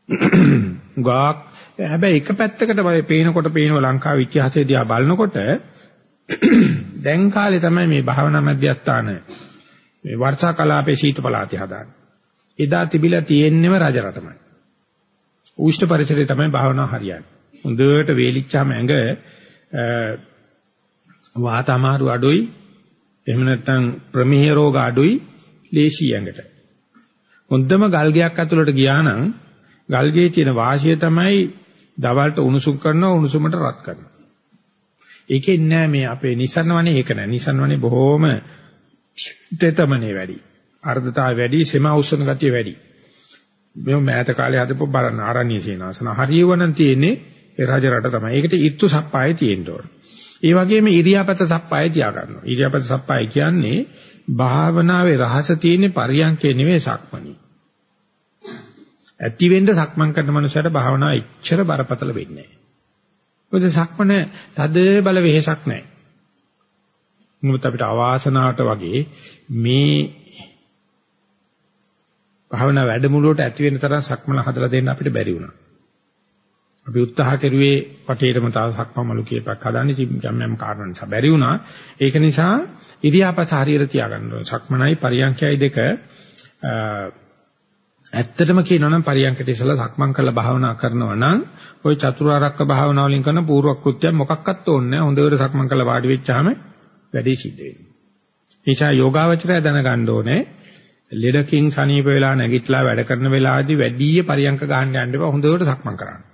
ගාක් හැබැයි එක පැත්තකට බය පේනකොට පේනව ලංකාවේ ඉතිහාසය දිහා බලනකොට දැන් කාලේ තමයි මේ භාවනා මධ්‍යස්ථාන මේ වර්ෂා කලාපේ ශීත පළාතේ හදාන්නේ. එදා තිබිලා තියෙන්නේම රජ රටමයි. උෂ්ණ පරිසරයේ තමයි භාවනාව හරියන්නේ. හොඳට වේලිච්චාම ඇඟ වාත අමාරු අඩුයි එහෙම නැත්නම් ප්‍රමේහ රෝග අඩුයි ලේසි ඇඟට. හොඳම ගල්ගයක් ඇතුළට ගියා නම් ගල්ගේ තියෙන වාසිය තමයි දවල්ට උණුසුම් කරනවා උණුසුමට රත් කරනවා. ඒකේ නෑ මේ අපේ නිසන්වනේ ඒක නෑ. නිසන්වනේ බොහොම තෙතමනේ වැඩි. අර්ධතාවය වැඩි, සෙම අවසන ගතිය වැඩි. මේ මෑත කාලේ හදපු බලන්න ආරණ්‍ය සේනාසන හරියවනම් තියෙන්නේ ඒ රජ රට තමයි. ඒකට ඊත්තු සප්පාය තියෙන්න ඕන. ඒ වගේම ඉරියාපත සප්පාය තියා ගන්නවා. ඉරියාපත සප්පාය කියන්නේ භාවනාවේ රහස තියෙන්නේ පරියන්කේ නෙවෙයි සක්මණේ. ඇති වෙන්න සක්මන් කරන මනුස්සයට භාවනාව එච්චර බරපතල වෙන්නේ නැහැ. මොකද සක්මන තද බල වෙහෙසක් නැහැ. මොකද අපිට අවාසනාවට වගේ මේ භාවනා වැඩමුළුවට ඇති වෙන තරම් සක්මන හදලා දෙන්න අපිට බැරි වුණා. අපි උත්සාහ කරුවේ වටේටම තව සක්මමලු කීපයක් හදන්න ඉතින් යම් කාරණා නිසා බැරි වුණා. ඒක නිසා ඉරියාපත හරියට තියාගන්න ඕනේ. සක්මනයි පරියන්ඛයයි දෙක ඇත්තටම කියනවා නම් පරියන්කට ඉස්සලා සක්මන් කරලා භාවනා කරනවා නම් ওই චතුරාර්යක භාවනා වලින් කරන පූර්ව කෘත්‍යය මොකක්වත් ඕනේ නැහැ. හොඳට සක්මන් කරලා වාඩි වෙච්චාම වැඩේ සිද්ධ වෙනවා. නිසා යෝගාවචරය දැනගන්න ඕනේ ලෙඩකින් සනීප වෙලා නැගිටලා වැඩ කරන වෙලාවදී වැඩි පරියන්ක ගන්න යන්න එපා හොඳට සක්මන් කරන්න.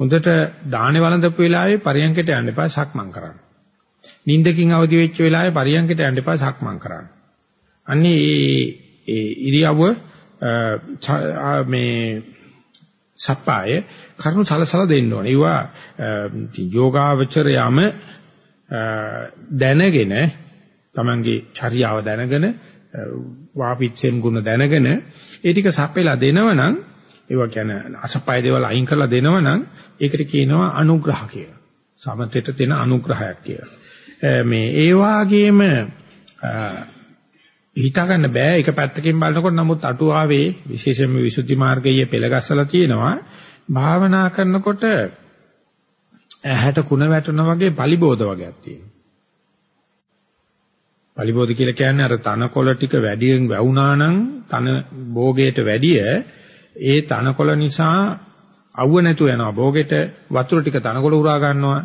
හොඳට දාහනේ වළඳපු වෙලාවේ පරියන්කට යන්න එපා සක්මන් කරන්න. නිින්දකින් අවදි වෙච්ච වෙලාවේ පරියන්කට යන්න එපා සක්මන් කරන්න. අන්නේ ඒ ඉරියව්ව මේ සප්පාය කරුණු සලසලා දෙන්න ඕනේ. ඒවා යෝගාවචරයම දැනගෙන තමන්ගේ චර්යාව දැනගෙන වාපිච්චෙන් ගුණ දැනගෙන ඒ ටික සපෙලා දෙනවනම් ඒවා කියන්නේ අසපය දේවල් අයින් කරලා දෙනවනම් ඒකට කියනවා අනුග්‍රහ කියලා. සමතෙට දෙන අනුග්‍රහයක් කියලා. මේ ඒ වාගේම හිතා ගන්න බෑ එක පැත්තකින් බලනකොට නමුත් අටුවාවේ විශේෂයෙන්ම විසුද්ධි මාර්ගයේ පෙළගස්සලා තියෙනවා භාවනා කරනකොට ඇහැට කුණ වැටෙනා වගේ පලිබෝධ වගේක් තියෙනවා. පලිබෝධ කියලා කියන්නේ අර තනකොළ ටික වැඩියෙන් වැවුනා නම් තන භෝගයට වැඩිය ඒ තනකොළ නිසා අවුව නැතුව යනවා. භෝගෙට වතුර ටික තනකොළ උරා ගන්නවා.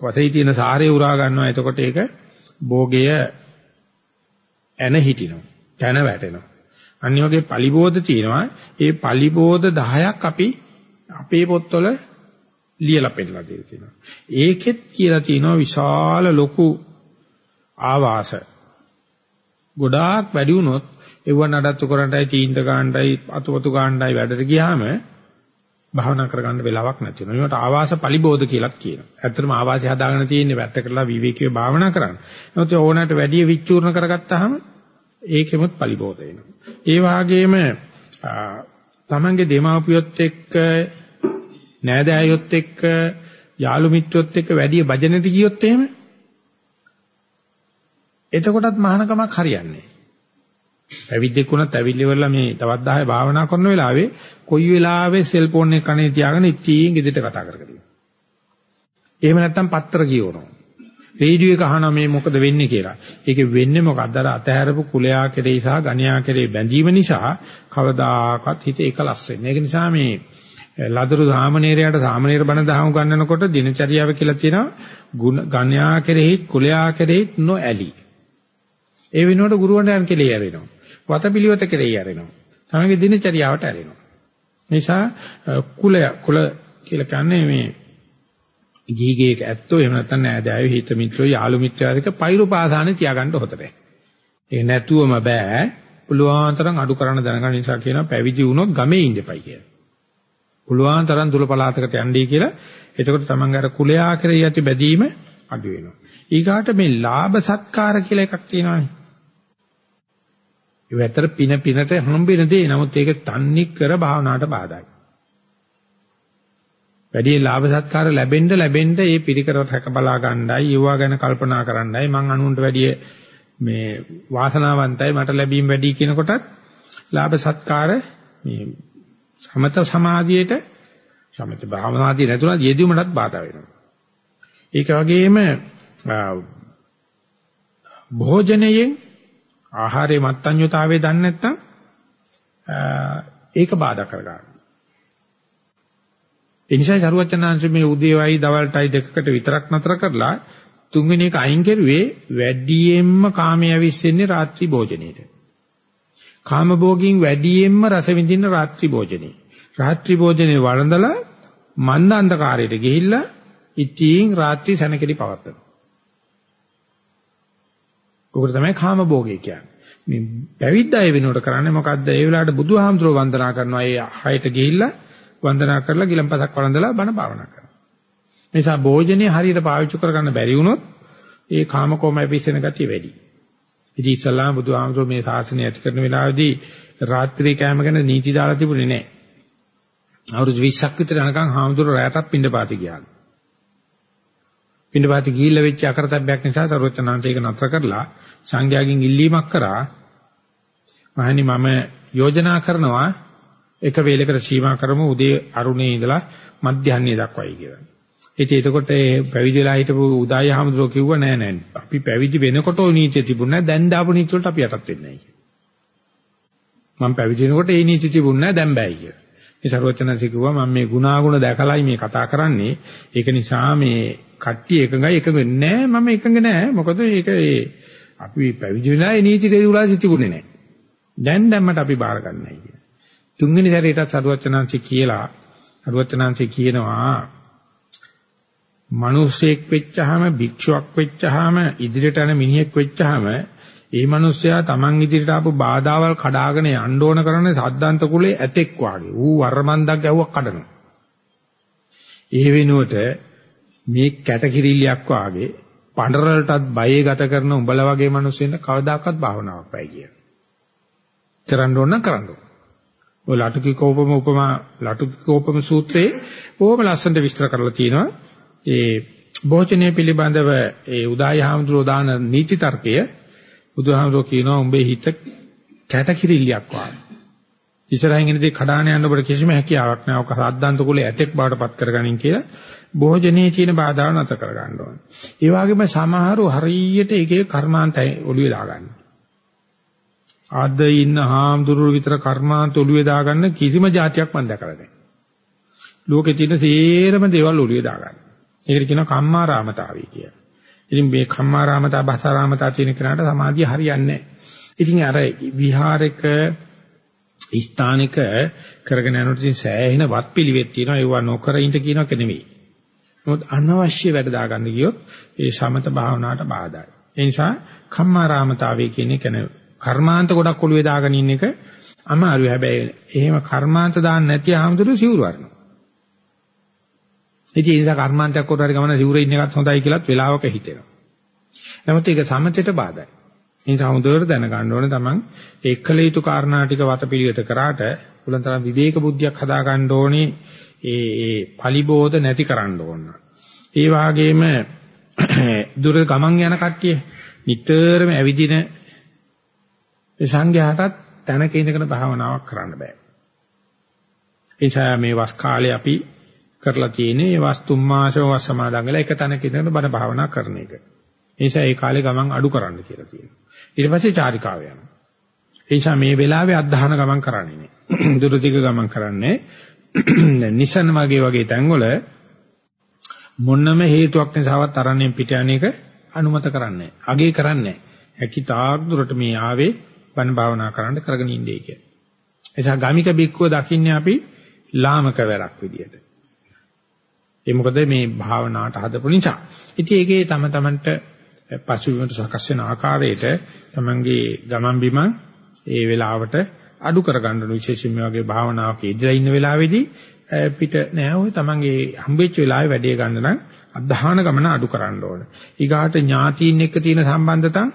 වතේ තියෙන සාරය උරා ගන්නවා. එතකොට ඒක භෝගය ඇන හිටිනවා. කන වැටෙනවා. අනිත් වගේ පලිබෝධ තියෙනවා. ඒ පලිබෝධ 10ක් අපි අපේ පොත්වල ලියලා පෙන්නලා තියෙනවා. ඒකෙත් කියලා තියෙනවා විශාල ලොකු ආවාස. ගොඩාක් වැඩි වුණොත් ඒව නඩත්තු කරන්නයි තීන්ද ගන්නයි අතුවතු ගන්නයි වැඩට ගියාම භාවනා කරගන්න වෙලාවක් නැති වෙනවා. ඒකට ආවාස පලිබෝධ කියලා කියනවා. ඇත්තටම ආවාසය හදාගෙන තියෙන්නේ පැත්තකටලා විවේකීව භාවනා කරන්න. නමුත් ඕනකට වැඩි විචූර්ණ කරගත්තාම ඒකෙමුත් පලිබෝධ වෙනවා. ඒ වාගේම තමන්ගේ දෙමාපියොත් එක්ක නෑදෑයොත් එක්ක යාළු මිත්‍රොත් එක්ක වැඩි භජනෙට ගියොත් එහෙම එතකොටත් මහානකමක් හරියන්නේ පැවිද්දෙක් වුණත් ඇවිල්ලි වෙලා මේ තවත් 10 භාවනා කරන වෙලාවේ කොයි වෙලාවෙ සෙල්ෆෝන් එක කනේ තියාගෙන ඉතින් ගෙදරට කතා කර කර ඉන්නවා. එහෙම නැත්නම් පත්‍ර කියවනවා. රේඩියෝ එක අහනවා මේ මොකද වෙන්නේ කියලා. ඒකේ වෙන්නේ මොකක්ද? අර අතහැරපු කුලයා කෙරෙහි සහ ගණයා කෙරෙහි බැඳීම නිසා කවදාකවත් හිත එකලස් වෙන්නේ. ඒක නිසා මේ ලදරු සාමණේරයාට සාමණේර බණ දහම් ගන්නනකොට දිනචරියාව කියලා තියෙනවා ගණයා කෙරෙහි කුලයා කෙරෙහි නොඇලි. ඒ වෙනුවට ගුරුවරයන් කෙරෙහි ඇරෙනවා. වතපිලිවෙත කෙරෙහි ඇරෙනවා. තමගේ දිනචරියාවට ඇරෙනවා. නිසා කුලය කුල කියලා කියන්නේ මේ ගීගේක ඇත්තෝ එහෙම නැත්නම් නෑදෑයෝ හිත මිත්‍රෝ යාළු මිත්‍රාදික පෛරුපාසානේ තියාගන්න හොතට. ඒ නැතුවම බෑ. පුළුවන් තරම් අඩු කරන දැනගන්න නිසා කියනවා පැවිදි වුණොත් ගමේ ඉඳපයි කියලා. පුළුවන් තරම් දුර පළාතකට යන්නයි කියලා. එතකොට තමන්ගේ අර කුලයා කෙරෙහි ඇති බැදීම අඩු වෙනවා. ඊගාට මේ ලාභ සත්කාර කියලා එකක් තියෙනවානේ. ඒ වැතර පින පිනට හම්බෙන දේ. නමුත් ඒක තන්නේ කර භාවනාවට බාධායි. වැඩි ලාභ සත්කාර ලැබෙන්න ලැබෙන්න ඒ පිරිකරට හැක බලා ගන්නයි ඒවා ගැන කල්පනා කරන්නයි මං අනුන්ට වැඩි මේ වාසනාවන්තයි මට ලැබීම් වැඩි කියන කොටත් ලාභ සත්කාර මේ සමත සමාධියට සමත භාවනාදී නැතුණා යෙදීමටත් බාධා වෙනවා. ඒක වගේම භෝජනයෙන් ආහාරයේ මත්ඤ්‍යතාවය දන්නේ නැත්නම් ඒක බාධා කරගන්නවා. ඒ නිසා සරුවචනාංශ මේ උදේවයි දවල්ටයි දෙකකට විතරක් නතර කරලා තුන්වෙනි එක අයින් කරුවේ වැඩියෙන්ම කාමයේ ඇවිස්සෙන්නේ රාත්‍රී භෝජනයේට. කාම භෝගින් වැඩියෙන්ම රස විඳින්න රාත්‍රී භෝජනේ. රාත්‍රී භෝජනේ වළඳලා මන්ද අන්ධකාරයට ගිහිල්ලා ඉතින් රාත්‍රී සැනකෙලි පවත්තනවා. උකට තමයි කාම භෝගය කියන්නේ. මේ පැවිද්දය වෙනකොට කරන්නේ මොකද්ද? ඒ වෙලාවට බුදුහාමුදුරුවෝ වන්දනා කරනවා. ඒ හයට ගිහිල්ලා වන්දනා කරලා ගිලම්පසක් වළඳලා බණ භාවනා කරනවා. නිසා භෝජනේ හරියට පාවිච්චි කරගන්න බැරි වුණොත් ඒ කාමකෝම පිස්සෙන ගතිය වැඩි. ඉතින් ඉස්ලාම් බුදුහාමුදුරුවෝ මේ ශාසනය ඇති කරන වෙලාවේදී රාත්‍රී කෑම ගැන නීති දාලා තිබුණේ නැහැ. අවුරුදු 20ක් විතර යනකම් හාමුදුරුවෝ රැයටත් පින්ඩපාති ගියා. පින්ඩපාත ගිහිල්ලා වෙච්ච අකරතැබ්බයක් නිසා සරුවචනාන්ත ඒක නතර කරලා සංඝයාගෙන් ඉල්ලීමක් කරා මහනි මම යෝජනා කරනවා එක වේලකට සීමා කරමු උදේ අරුණේ ඉඳලා මධ්‍යහ්නය දක්වායි කියලා. ඉතින් එතකොට ඒ පැවිදි වෙලා හිටපු උදාය හමුදුරෝ කිව්වා නෑ නෑ අපි පැවිදි වෙනකොට ওই නීතිය තිබුණා දැන් දාපු නීති වලට අපි යටත් වෙන්නේ නැහැ කියලා. මම පැවිදි වෙනකොට ඒ නීති තිබුණා දැන් බෑ කියලා. මේ ਸਰවචනසි කිව්වා මම මේ ගුණාගුණ දැකලායි මේ කතා කරන්නේ. ඒක නිසා මේ කට්ටිය එකඟයි එකඟ වෙන්නේ නෑ මම එකඟ නෑ. මොකද ඒක ඒ අපි පැවිදි වෙලා ඒ නීති රෙගුලාසි තිබුණේ නෑ. දැන් දැම්මට අපි බාර ගන්නයි කියලා. තුන්වෙනි සැරේටත් සරුවචනංශي කියලා සරුවචනංශي කියනවා මිනිසෙක් වෙච්චාම භික්ෂුවක් වෙච්චාම ඉදිරියට යන මිනිහෙක් වෙච්චාම ඒ මිනිස්සයා Taman ඉදිරියට ආපු බාධාවල් කඩාගෙන යන්න ඕන කරන්නේ සද්දාන්ත කුලේ ඇතෙක් වාගේ. ඌ වර්මන්දක් ගැව්වක් කඩනවා. ඒ වෙනුවට මේ කැටකිරිල්ලක් වාගේ පඬරලටත් බයේ ගත කරන උඹලා වගේ මිනිස්සුන්ට කවදාකවත් භාවනාවක් බෑ කිය. කරන්න ඕන කරන්න ඕන. ඔය ලටුකි කෝපම උපමා ලටුකි කෝපම සූත්‍රයේ බොහොම ලස්සනට විස්තර කරලා තියෙනවා. ඒ භෝජනය පිළිබඳව ඒ උදාය හාමුදුරුවෝ දාන නීති තර්කය බුදුහාමුදුරුවෝ කියනවා උඹේ හිත කැටකිරිල්ලක් වගේ. ඉස්සරහින් ඉඳි කඩාන යන්න ඔබට කිසිම හැකියාවක් නැහැ. ඔක සාද්දාන්ත කුලේ ඇතෙක් බවට පත් කරගනින් කියලා භෝජනයේ තියෙන බාධා නැත කර ගන්න ඕනේ. ඒ වගේම සමහරව හරියට ඒකේ කර්මාන්තය ඔළුවේ දාගන්නවා. අද ඉන්න හාමුදුරුවෝ විතර කර්මාන්ත ඔළුවේ දාගන්න කිසිම જાතියක් මම දැකලා නැහැ. ලෝකේ තියෙන සේරම දේවල් ඔළුවේ දාගන්න. ඒකට කියනවා කම්මාරාමතාවය කියලා. ඉතින් මේ කම්මාරාමතා භාසාරාමතා තියෙන කෙනාට සමාධිය හරියන්නේ නැහැ. ඉතින් අර විහාරයක ස්ථානික කරගෙන යනකොට ඉතින් සෑහෙන වත්පිළිවෙත් තියෙනවා ඒවා නොකර ඉඳ කියනක නෙවෙයි. නමුත් අනවශ්‍ය වැඩ දාගන්න ගියොත් ඒ සමත භාවනාවට බාධායි. ඒ නිසා කම්මාරාමතාවය කියන එක කර්මාන්ත ගොඩක් ඔළුවේ දාගෙන ඉන්න එක අමාරුයි. හැබැයි එහෙම කර්මාන්ත දාන්න නැති ආමතුරු සිවුරු වරනවා. ඉතින් ඒ නිසා කර්මාන්තයක් කොට හරි ගමන සිවුරේ ඉන්න එකත් හොඳයි කියලාත් වෙලාවක හිතෙනවා. නමුත් ඒක සමතේට බාධායි. ඒ නිසා හොඳට දැනගන්න ඕනේ තමන් ඒකල යුතු කාරණා ටික වතපිළිවෙත කරාට උලන්තරම් විවේක බුද්ධියක් හදා ගන්න ඕනේ ඒ ඒ පලිබෝධ නැති කරන්න ඕන. ඒ වාගේම දුර ගමන් යන කට්ටිය නිතරම ඇවිදින සංඝයාටත් තැනක ඉඳගෙන භාවනාවක් කරන්න බෑ. ඒ නිසා මේ වස් කාලේ අපි කරලා තියෙන්නේ වස් තුන් මාසව වස් සමාදන් වෙලා එක තැනක ඉඳගෙන බණ භාවනා කරන එක. ඒ නිසා ඒ කාලේ ගමන් අඩු කරන්න කියලා තියෙනවා. ඊට පස්සේ චාරිකාව යනවා. ඒ නිසා මේ වෙලාවේ අධධාන ගමන් කරන්නේ නෑ. දුරදිග ගමන් කරන්නේ නිසන වගේ වගේ තැන්වල මොන්නම හේතුවක් නිසාවත් අරණයෙන් පිට යන එක අනුමත කරන්නේ නැහැ. අගේ කරන්නේ නැහැ. හැකි තාක් දුරට මේ ආවේ බණ භාවනා කරන්න කරගෙන ඉන්නේ කියලා. එසා ගාමික බික්කුව දකින්නේ අපි ලාමක වැඩක් විදියට. ඒ මොකද මේ භාවනාවට හදපු නිසා. ඉතින් ඒකේ තම තමන්ට පසුබිමට සකස් වෙන ආකාරයට තමන්ගේ ගමන් බිමන් ඒ වෙලාවට අඩු කරගන්න විශේෂයෙන් මේ වගේ භාවනාවක ඉඳලා ඉන්න වෙලාවේදී පිට නෑ ඔය තමන්ගේ හම්බෙච්ච වෙලාවේ වැඩේ ගන්න නම් අධධාන ගමන අඩු කරන්න ඕන. ඊගාට ඥාතීන් එක්ක තියෙන සම්බන්ධතා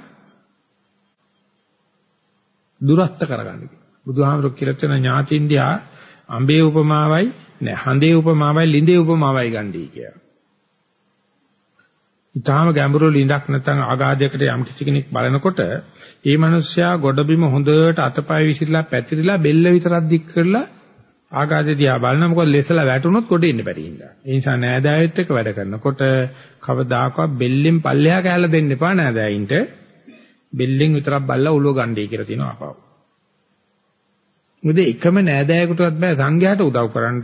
දුරස්ත කරගන්න. බුදුහාමුදුරුවෝ කියලා තියෙන ඥාතීන් දිහා අඹේ උපමාවයි නෑ හඳේ උපමාවයි ලිඳේ උපමාවයි ගන්නයි කියලා. ඊටාම ගැඹුරු ලිඳක් නැත්නම් ආගාධයකට යම් කිසි කෙනෙක් බලනකොට ඒ මනුස්සයා ගොඩබිම හොඳට අතපය විසිරලා පැතිරිලා බෙල්ල විතරක් දික් කරලා ආගාධය දිහා බලන මොකද ලෙසලා වැටුනොත් කොට ඉන්න බැරි හින්දා. ඒ නිසා නෑදෑයෙත් එක්ක වැඩ කරනකොට කවදාකවත් බෙල්ලෙන් පල්ලෙහා කැලලා දෙන්න එපා නෑදෑයින්ට. බෙල්ලෙන් විතරක් බල්ලා උලුව ගන්නයි කියලා තියෙනවා අපව. මොකද එකම නෑදෑයෙකුටවත් බෑ සංඝයාට උදව් කරන්න.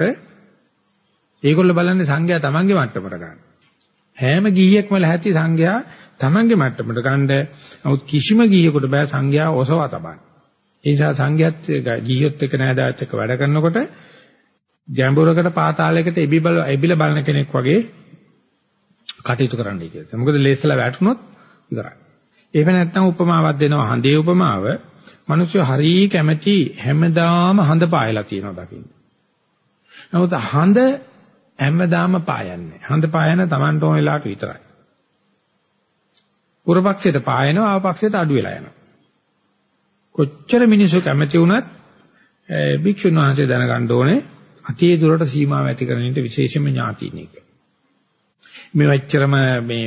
ඒගොල්ලෝ බලන්නේ සංඝයා තමන්ගේ මට්ටමට ගන්න. හැම ගිහියෙක්ම ලැහැත්ති සංඝයා තමන්ගේ මට්ටමට ගන්න. නමුත් කිසිම ගිහියෙකුට බෑ සංඝයා ඔසවා තබන්න. ඒ නිසා සංඝයාත් ගිහියොත් එක්ක නෑදෑයත් එක්ක වැඩ කරනකොට ගැඹුරකට පාතාලයකට එබිබල එබිල බලන කෙනෙක් වගේ කටයුතු කරන්නයි කියලා. මොකද ලේස්සලා වැටුනොත් ඉවරයි. එහෙම නැත්නම් උපමාවක් දෙනවා හඳේ උපමාව. මිනිස්සු හරිය කැමැති හැමදාම හඳ පායලා තියෙනවා දකින්න. නමුත් හඳ හැමදාම පායන්නේ. හඳ පායන Tamanට ඕන වෙලාවට විතරයි. පුරපක්ෂයට පායනවා ආපක්ෂයට අඩු වෙලා යනවා. කොච්චර මිනිස්සු කැමති වුණත් භික්ෂුන් වහන්සේ දැනගන්න ඕනේ අතේ දුරට සීමාව ඇති කරගෙන ඉන්න විශේෂම ඥාතින එක. මේ වච්චරම මේ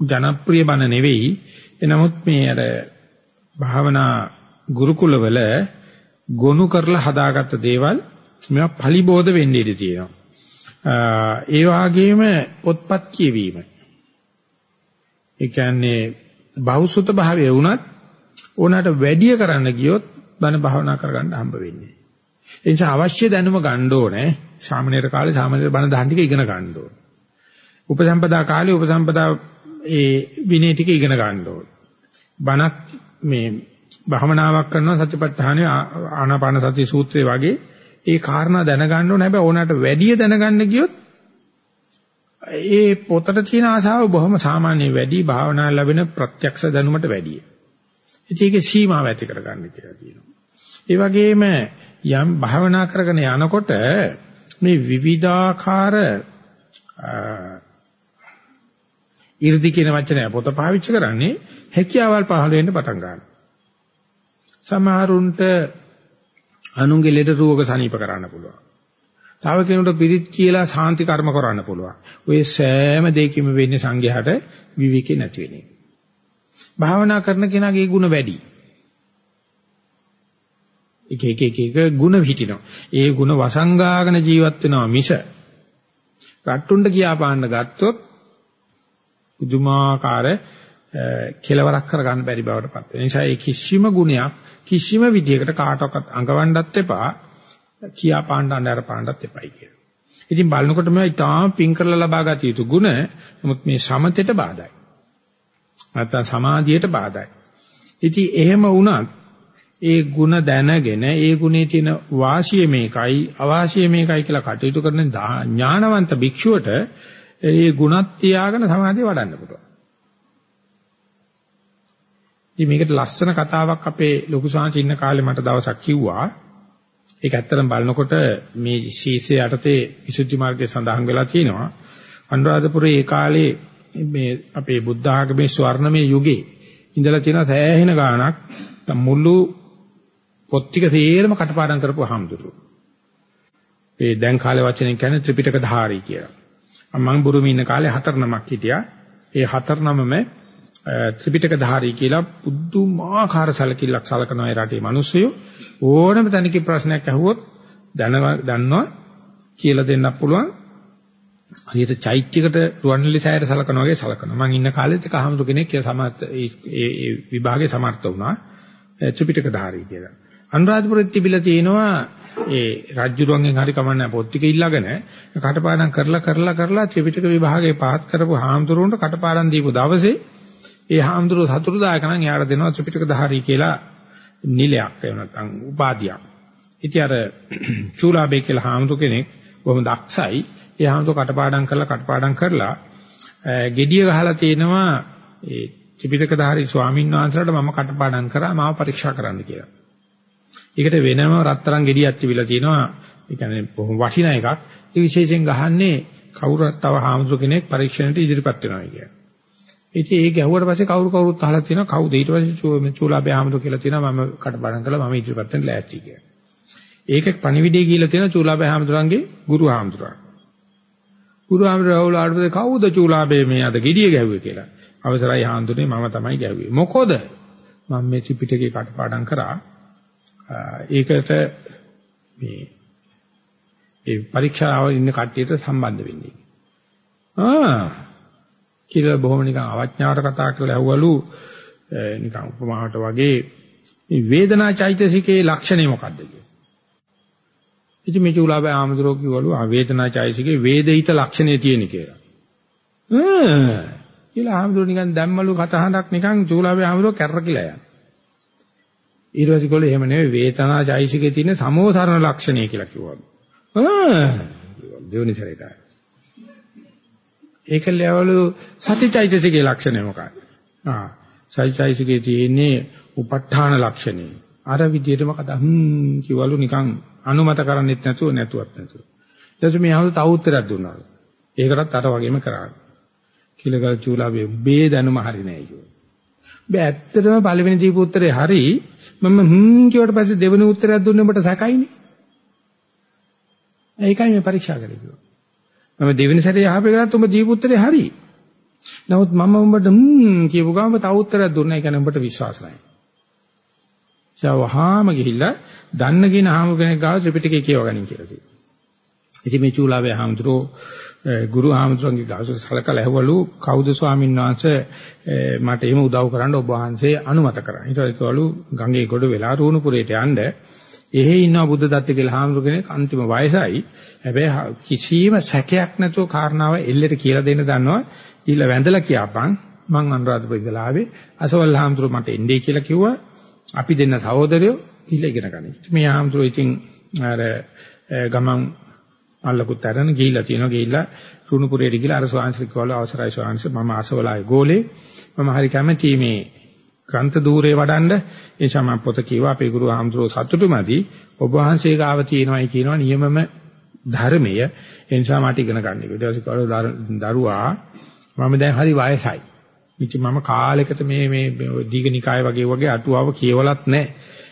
ජනප්‍රිය බණ නෙවෙයි. එනමුත් මේ අර භාවනා ගුරුකුලවල ගොනු කරලා හදාගත්ත දේවල් මේවා පලිබෝධ වෙන්න ඉඩ තියෙනවා. ඒ වගේම පොත්පත් කියවීම. ඒ කියන්නේ බහුසුත භාවය වුණත් ඕනකට වැඩි කරන්න ගියොත් බණ භාවනා කරගන්න හම්බ වෙන්නේ. ඒ නිසා අවශ්‍ය දැනුම ගන්න ඕනේ. සාමනීර කාලේ සාමනීර බණ දහන් ටික ඉගෙන ගන්න ඕනේ. උපසම්පදා කාලේ උපසම්පදා ඒ විනය ටික ඉගෙන ගන්න ඕනේ. බණක් මේ භවනාවක් කරනවා සත්‍යපට්ඨාන ආනාපාන සති සූත්‍රය වගේ ඒ කාරණා දැනගන්න ඕනේ. හැබැයි ඕනකට වැඩි දැනගන්න ගියොත් ඒ පොතට තියෙන ආසාව බොහොම සාමාන්‍ය වැඩි භාවනා ලැබෙන ප්‍රත්‍යක්ෂ දැනුමට වැඩියි. ඉතින් ඒකේ සීමාව ඇති කරගන්න කියලා කියනවා. ඒ වගේම යම් භාවනා කරගෙන යනකොට මේ විවිධාකාර 이르දි කියන වචනය පොත පාවිච්චි කරන්නේ හැකියාවල් පහළ වෙන්න පටන් ගන්නවා. සමහරුන්ට අනුන්ගේ ලෙඩ රෝග සනීප කරන්න පුළුවන්. තව කෙනෙකුට පිරිත් කියලා සාන්ති කර්ම කරන්න පුළුවන්. ඔය සෑම දෙයකින්ම වෙන්නේ සංඝයාට විවිකේ නැති වෙන එක. භාවනා කරන කෙනාගේ ಗುಣ වැඩි. එක එක එක එක ಗುಣ හිටිනවා. ඒ ಗುಣ වසංගාගෙන ජීවත් වෙනවා මිස රට්ටුන්ට කියා පාන්න ගත්තොත් පුදුමාකාර කෙලවරක් කරගන්න බැරි බවට පත් වෙනවා. ඒ නිසා ඒ කිසිම ගුණයක් කිසිම විදියකට කාටවත් අඟවන්නත් එපා කියා පාන්න අnder පාන්නත් එපයි කියලා. ඉතින් බලනකොට මේවා ඊටාම් පින් කරලා ලබා ගත යුතු ගුණ නමුත් මේ සමතේට බාධායි. නැත්නම් සමාධියට බාධායි. ඉතින් එහෙම වුණත් ඒ ಗುಣ දැනගෙන ඒ ගුණේ තියෙන වාසිය මේකයි අවාසිය මේකයි කියලා කටයුතු කරන ඥානවන්ත භික්ෂුවට ඒ ගුණත් තියාගෙන සමාධිය වඩන්න පුළුවන්. ඉතින් මේකට ලස්සන කතාවක් අපේ ලොකු සාංචින්න කාලේ මට දවසක් කිව්වා. ඒක ඇත්තටම බලනකොට මේ ශීර්ෂයේ යටතේ විසුද්ධි මාර්ගයේ සඳහන් වෙලා තියෙනවා. අනුරාධපුරේ ඒ කාලේ මේ අපේ බුද්ධ ආගමේ ස්වර්ණමය යුගයේ ඉඳලා තියෙන සෑහෙන ගාණක් මුළු පොත් ටික තේරම කටපාඩම් කරපු හාමුදුරුවෝ. ඒ දැන් කාලේ වචනෙන් කියන්නේ ත්‍රිපිටක ධාරී කියලා. මම බුරුමේ ඉන්න කාලේ හතර නමක් හිටියා. ඒ හතර නමම ත්‍රිපිටක ධාරී කියලා පුදුමාකාර සැලකිල්ලක් සලකන අය රටේ මිනිස්සුયો ඕනම තැනක ප්‍රශ්නයක් අහුවොත් දන්නවා කියලා දෙන්නත් පුළුවන්. හරියට චෛත්‍යයකට රුවන්වැලි සෑයට සලකනවා වගේ සලකනවා. මම ඉන්න කාලෙත් එක අහමුතු කෙනෙක් ඒ සමර්ථ ඒ විභාගේ සමර්ථ වුණා. ත්‍රිපිටක ධාරී කියලා. අනුරාධපුරෙත් තිබිලා තියෙනවා ඒ රජ්ජුරුවන්ගෙන් හරි කමන්නේ පොත් ටික ඉල්ලගෙන කටපාඩම් කරලා කරලා කරලා ත්‍රිපිටක විභාගේ පාස් කරපු හාමුදුරුවන්ට කටපාඩම් දීපු දවසේ ඒ හාමුදුරුව සතුටුදායක නම් එයාට දෙනවා ත්‍රිපිටක ධාරී කියලා නිලයක් එහෙම නැත්නම් උපාධියක්. ඉතින් අර චූලාබේ කියලා හාමුදුර කෙනෙක් බොහොම දක්ෂයි. ඒ හාමුදුර කටපාඩම් කරලා කටපාඩම් කරලා gediya ගහලා තිනවා ඒ ත්‍රිපිටක ධාරී ස්වාමීන් වහන්සේලාට මම කටපාඩම් කරා මාව පරීක්ෂා කරන්න කියලා. ඒකට වෙනම රත්තරන් ගෙඩියක් තිබිලා තියෙනවා. ඒ කියන්නේ බොහොම වටිනා එකක්. ඒ විශේෂයෙන් ගහන්නේ කවුරුත් තව හාමුදුර කෙනෙක් පරීක්ෂණයට ඉදිරිපත් වෙනවා කියන්නේ. ඉතින් ඒ ගැහුවට පස්සේ කවුරු කවුරුත් අහලා තියෙනවා කවුද ඊට පස්සේ චූලාබේ හාමුදුර කියලා තියෙනවා මම කටපාඩම් කළා මම ඉදිරිපත් වෙන්න ලෑස්ති කියලා. ඒකේ පණිවිඩය කියලා තියෙනවා චූලාබේ හාමුදුරන්ගේ ගුරු හාමුදුරන්. ගුරු හාමුදුරුවෝ ආවලාට කවුද චූලාබේ මේ අද ගෙඩිය ගැහුවේ කියලා. අවසරයි හාමුදුරනේ මම තමයි ගැහුවේ. මොකද මම මේ ත්‍රිපිටකේ කටපාඩම් කරා ඒකට මේ ඒ පරීක්ෂාව ඉන්න කට්ටියට සම්බන්ධ වෙන්නේ. ආ කියලා බොහොම නිකන් අවඥාවට කතා කරලා ඇහුවලු නිකන් උපමාවට වගේ මේ වේදනා චෛතසිකයේ ලක්ෂණය මොකක්ද කියලා. ඉතින් මේ චූලාභය ආමතුරෝ කිව්වලු ආවේදනා චෛසිකේ වේදිත ලක්ෂණේ තියෙන කියලා. ඈ කියලා ආමතුරෝ නිකන් දැම්මලු කතහඬක් නිකන් චූලාභය ආමතුරෝ කැරකිලා යනවා. ඊට පස්සේ කිව්වලු එහෙම නෙවෙයි වේතනා චෛසිකේ තියෙන සමෝසරණ ලක්ෂණය කියලා කිව්වලු. ආ දෙවෙනි සැරේට. ඒකල්යවලු සතිචෛතසිකේ ලක්ෂණය මොකක්ද? ආ සතිචෛතසිකේ තියෙන්නේ උප ဋ ාණ ලක්ෂණේ. අර විදිහටම කතා හ්ම් කිව්වලු නිකන් අනුමත කරන්නෙත් නැතුව නැතුවත් නැතුව. ඊට පස්සේ මේ ආවු තව උත්තරයක් දුන්නා. ඒකටත් අර වගේම කරා. කිලගල් චූලාවේ බේ දැනුම හරි නෑ කිව්වා. බෑ ඇත්තටම පළවෙනි දීපු උත්තරේ හරි මම හ්ම් කියවට පස්සේ දෙවෙනි උත්තරයක් දුන්නේ ඔබට සැකයිනේ. ඒකයි මේ පරීක්ෂා කරේ කිව්වා. මම දෙවෙනි සැරේ අහපේ කරත් උඹ දීපු උත්තරේ හරි. නමුත් මම උඹට හ්ම් කියපු ගමන් තව උත්තරයක් දුන්නා. ඒ කියන්නේ උඹට විශ්වාස නැහැ. ශවහාම ගිහිල්ලා දන්න කියන ආම කෙනෙක් ගාව ත්‍රිපිටකය කියවගනින් කියලා තියෙනවා. ඉතින් මේ චූලාවේ ආමතුරෝ ගුරු ආමතුරුන්ගේ ගාව සලකලා ඇහවලු කවුද ස්වාමීන් වහන්සේ මට එහෙම උදව් කරන්න ඔබ වහන්සේ අනුමත කරා. ඊට පස්සේ කිව්වලු ගංගේ ගොඩ වෙලා රුණුපුරේට යන්න එහෙ ඉන්නවා බුද්ධ දත්ත කියලා හාමුදුර කෙනෙක් අන්තිම වයසයි. හැබැයි කිසිම සැකයක් නැතුව කාරණාව එල්ලෙට කියලා දෙන්න දන්නවා. ඊළ වැඳලා කියපන් මං අනුරාධපුර ඉඳලා ආවේ. අසවල් හාමුදුර මට එන්නේ කියලා කිව්වා. අපි දෙන්න සහෝදරයෝ කියලා ඉගෙන ගන්න. මේ හාමුදුර ඉතින් අර ගමන් අල්ලකුත් අරන් ගිහිල්ලා තියෙනවා. ගිහිල්ලා රුණුපුරේට ගිහලා අර ස්වාමීන් වහන්සේ අවසරයි ස්වාමීන් මම අසවලායි ගෝලේ. මම හරි කැමැති මේ ග්‍රන්ථ দূරේ වඩන්න ඒ සම පොත කියවා අපේ ගුරු ආම්ද්‍රෝ සතුටුමදි ඔබ වහන්සේ ගාව තියෙනවායි කියනවා නියමම ධර්මය ඒ නිසා මට ඉගෙන ගන්න. ඊට පස්සේ කවුරු දරුවා මම දැන් හරි වයසයි. ඉතින් මම කාලෙකට මේ මේ දීඝනිකාය වගේ වගේ අටුවාව කියවලත් නැහැ.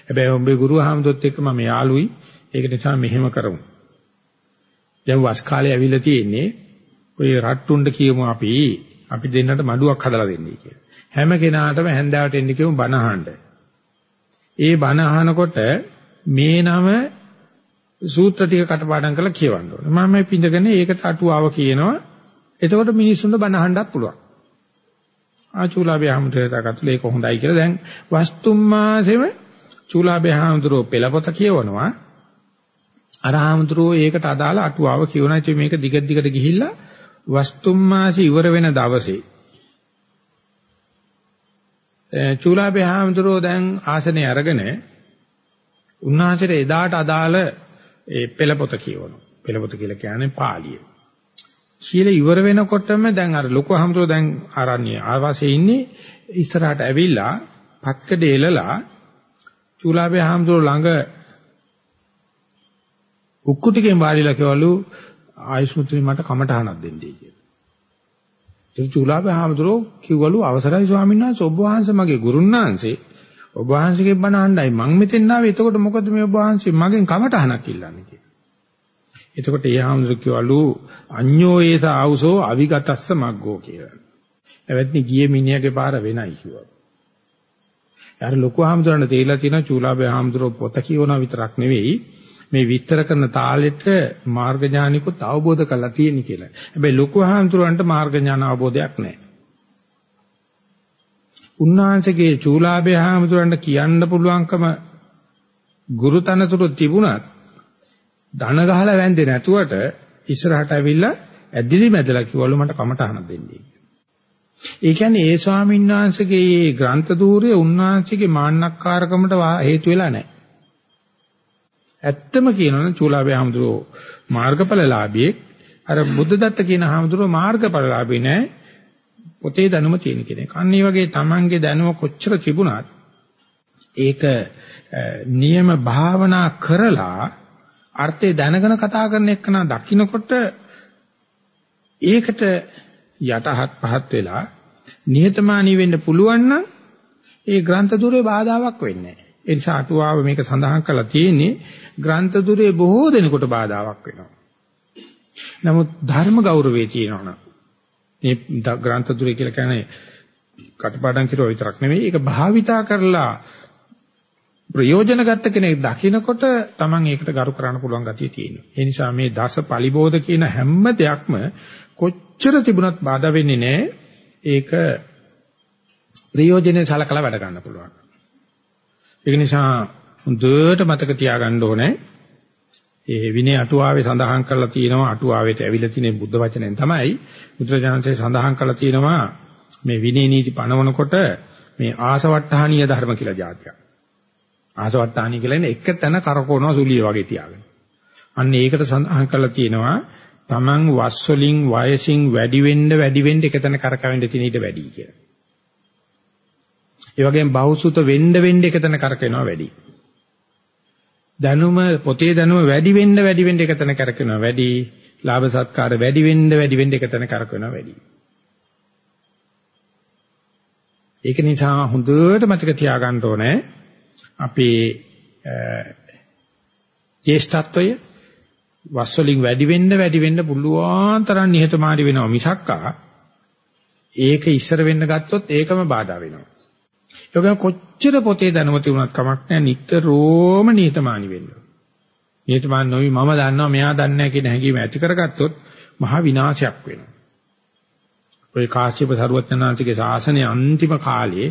හැබැයි ඔබේ ගුරු ආම්ද්‍රොත් එක්ක මම යාළුයි. ඒක නිසා මෙහෙම කරමු. දැන් වස් කාලේ ඇවිල්ලා තියෙන්නේ ඔය රට්ටුන්ට කියමු අපි අපි දෙන්නට මඩුවක් හදලා දෙන්නයි කියලා. හැම කෙනාටම හැන්දාවට එන්න කියමු බණ අහන්න. ඒ බණ අහනකොට මේ නම සූත්‍ර ටික කටපාඩම් කරලා කියවන්න ඕනේ. මම මේ පින්දගෙන ඒකට අටුවාව කියනවා. එතකොට මිනිස්සුන්ට බණ අහන්නත් පුළුවන්. ආචූලාභය හැමතේටකටල ඒක හොඳයි කියලා දැන් වස්තුම් මාසෙම චූලාභය හැමතරෝ පෙළපොත කියවනවා. අරහමතරෝ ඒකට අදාළ අටුවාව කියවනවා. ඉතින් මේක දිග දිගට ගිහිල්ලා වස්තුම් මාසෙ ඉවර වෙන දවසේ චූලාභය හාමුදුරුවෝ දැන් ආසනේ අරගෙන උන්වහන්සේට එදාට අදාළ ඒ පෙළපොත කියවනවා. පෙළපොත කියලා කියන්නේ පාළිය. කියලා ඉවර වෙනකොටම දැන් අර ලොකු හාමුදුරුවෝ දැන් ආරණ්‍ය ආවාසයේ ඉන්නේ ඉස්සරහට ඇවිල්ලා පක්කඩ එලලා චූලාභය හාමුදුරුවෝ ළඟ උක්කු ටිකෙන් වාඩිලා කියවලු ආයුෂ්මතුනි මට කමටහනක් දෙන්නයි කියලා. ඉතින් චූලාභ හාමුදුරුවෝ කිව්වලු අවසරයි ස්වාමීන් වහන්සේ ඔබ වහන්සේ මගේ ගුරුන්නාංශේ ඔබ වහන්සේගේ බණ අහන්නයි මං මෙතෙන් ආවේ එතකොට මොකද මේ ඔබ වහන්සේ මගෙන් කමටහනක් ඉල්ලන්නේ කියලා. එතකොට ඒ හාමුදුරුවෝ කිව්වලු අඤ්ඤෝ ඒස ආවුසෝ අවිගතස්ස මග්ගෝ කියලා. එවත්නි ගියේ මිනිහාගේ පාර වෙනයි කිව්වා. යාර ලොකු හාමුදුරන්ට තේරිලා තියෙනවා චූලාභ හාමුදුරුවෝ පොත කියවන විතරක් නෙවෙයි මේ විස්තර කරන තාලෙට මාර්ග ඥානිකුත් අවබෝධ කරලා තියෙන කියලා. හැබැයි ලොකු හාමුදුරන්ට මාර්ග ඥාන අවබෝධයක් නැහැ. උන්වහන්සේගේ චූලාභය හාමුදුරන්ට කියන්න පුළුවන්කම ගුරුතනතුරු තිබුණත් ධන ගහලා වැන්දේ නැතුවට ඉස්සරහට ඇවිල්ලා ඇදිලි මැදලා කිව්වලු මට කමටහන දෙන්නේ. ඒ කියන්නේ ඒ ස්වාමීන් වහන්සේගේ මේ ග්‍රන්ථ ධූරය උන්වහන්සේගේ මාන්නක්කාරකමට හේතු වෙලා නැහැ. ඇත්තම කියනවනම් චූලාභය හාමුදුරුවෝ මාර්ගඵලලාභියෙක් අර බුද්ධදත්ත කියන හාමුදුරුවෝ මාර්ගඵලලාභී නෑ පොතේ දැනුම තියෙන කෙනෙක්. අන්න ඒ වගේ Tamange දැනුම කොච්චර තිබුණත් ඒක නියම භාවනා කරලා අර්ථය දැනගෙන කතා කරන එකන දකින්නකොට ඒකට යටහත් පහත් වෙලා නිහතමානී වෙන්න පුළුවන් නම් ඒ ග්‍රන්ථ දුරේ බාධාවක් වෙන්නේ නැහැ. ඒ නිසා අටුවාව මේක සඳහන් කරලා තියෙන්නේ ග්‍රන්ථ දුරේ බොහෝ දෙනෙකුට බාධාවක් වෙනවා. නමුත් ධර්ම ගෞරවයේ තියෙනවනම් මේ ග්‍රන්ථ දුරේ කියලා කියන්නේ කටපාඩම් කිරුවා විතරක් නෙවෙයි ඒක භාවිතා කරලා ප්‍රයෝජන ගත්ත කෙනෙක් දකිනකොට Taman ඒකට ගරු කරන්න පුළුවන් ගතිය තියෙනවා. ඒ නිසා මේ දස පලිබෝධ කියන හැම දෙයක්ම කොච්චර තිබුණත් බාධා වෙන්නේ නැහැ. ඒක ප්‍රයෝජනේ සලකලා වැඩ ගන්න පුළුවන්. ඒක නිසා හොඳට මතක තියාගන්න ඕනේ ඒ විනය අටුවාවේ සඳහන් කරලා තියෙනවා අටුවාවේට ඇවිල්ලා තියෙන බුද්ධ වචනෙන් තමයි බුදුරජාණන්සේ සඳහන් කරලා තියෙනවා මේ විනය නීති පනවනකොට මේ ආසවට්ටහනීය ධර්ම කියලා જાතියක්. ආසවට්ටහනී කියලා ඉන්නේ එක තැන කරකවනවා සුලිය වගේ තියාගෙන. අන්න ඒකට සඳහන් කරලා තියෙනවා Taman වස් වලින් වයසින් වැඩි වෙන්න වැඩි වෙන්න එක තැන කරකවෙන්න තියෙන ඊට වැඩි කියලා. ඒ වගේම බහුසුත වෙන්න වෙන්න එක තැන කරකිනවා වැඩි. දැනුම පොතේ දැනුම වැඩි වෙන්න වැඩි වෙන්න එක තැන කරකිනවා වැඩි. ලාභ සත්කාර වැඩි වෙන්න වැඩි වෙන්න එක තැන කරකිනවා වැඩි. ඒක නිසා හොඳට මතක තියාගන්න ඕනේ අපේ ජේෂ්ඨත්වය වස් වලින් වැඩි වෙන්න වැඩි වෙන්න පුළුවන් තරම් නිහතමානී වෙනවා මිසක්කා ඒක ඉස්සර වෙන්න ගත්තොත් ඒකම බාධා වෙනවා. ඒක කොච්චර පොතේ දැනුම තිබුණත් කමක් නැහැ නිතරම නිහතමානී වෙන්න. නිහතමානී නොවි මම දන්නවා මෙයා දන්නේ නැහැ කියන හැඟීම ඇති කරගත්තොත් මහා විනාශයක් වෙනවා. ඔය කාශ්‍යප සරුවචනාංශගේ ශාසනයේ අන්තිම කාලේ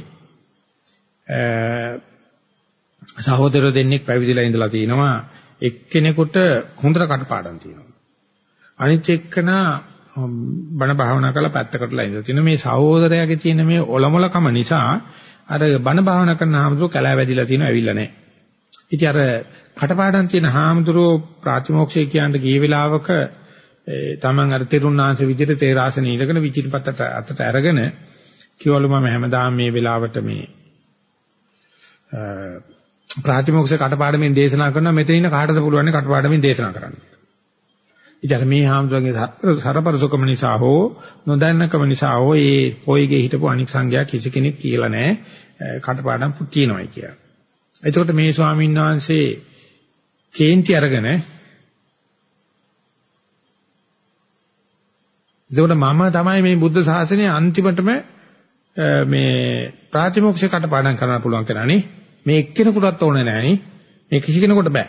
සහෝදර දෙන්නෙක් පැවිදිලා ඉඳලා තිනවා එක්කෙනෙකුට හොඳට කටපාඩම් තියෙනවා. අනිත් එක්කනා බණ භාවනා කරලා පැත්තකටලා ඉඳලා තිනවා මේ සහෝදරයාගේ තියෙන මේ ඔලොමලකම නිසා අර බණ භාවනා කරන හාමුදුරුවෝ කැලෑ වැදිලා තියෙනවා ඇවිල්ලා නැහැ. ඉතින් අර කටපාඩම් තියෙන හාමුදුරුවෝ ප්‍රාතිමෝක්ෂය කියන්න ගිය වෙලාවක තමන් අර තෙරුණාංශ විදිහට තේරාසන ඉඳගෙන විචිතපතට අතට අරගෙන කිව්වලු මම හැමදාම මේ වෙලාවට මේ ප්‍රාතිමෝක්ෂ කටපාඩමින් දේශනා කරනවා මෙතන ඉන්න කාටද පුළුවන් කටපාඩමින් දේශනා කරන්න. ඉතින් මේ හාමුදුරන්ගේ සරපරසකම නිසා හෝ නොදන්නකම නිසා හෝ ඒ පොයිගේ හිටපු අනික් සංඝයා කිසි කෙනෙක් කියලා නැහැ කටපාඩම් කියනවායි කියලා. එතකොට මේ ස්වාමීන් වහන්සේ කේන්ති අරගෙන එතකොට මම තමයි මේ බුද්ධ ශාසනයේ අන්තිමටම මේ ප්‍රාතිමෝක්ෂ කටපාඩම් කරන්න පුළුවන් කෙනා නේ. මේ එක්කෙනෙකුටත් ඕනේ නැහැ නේ. මේ කිසි කෙනෙකුට බෑ.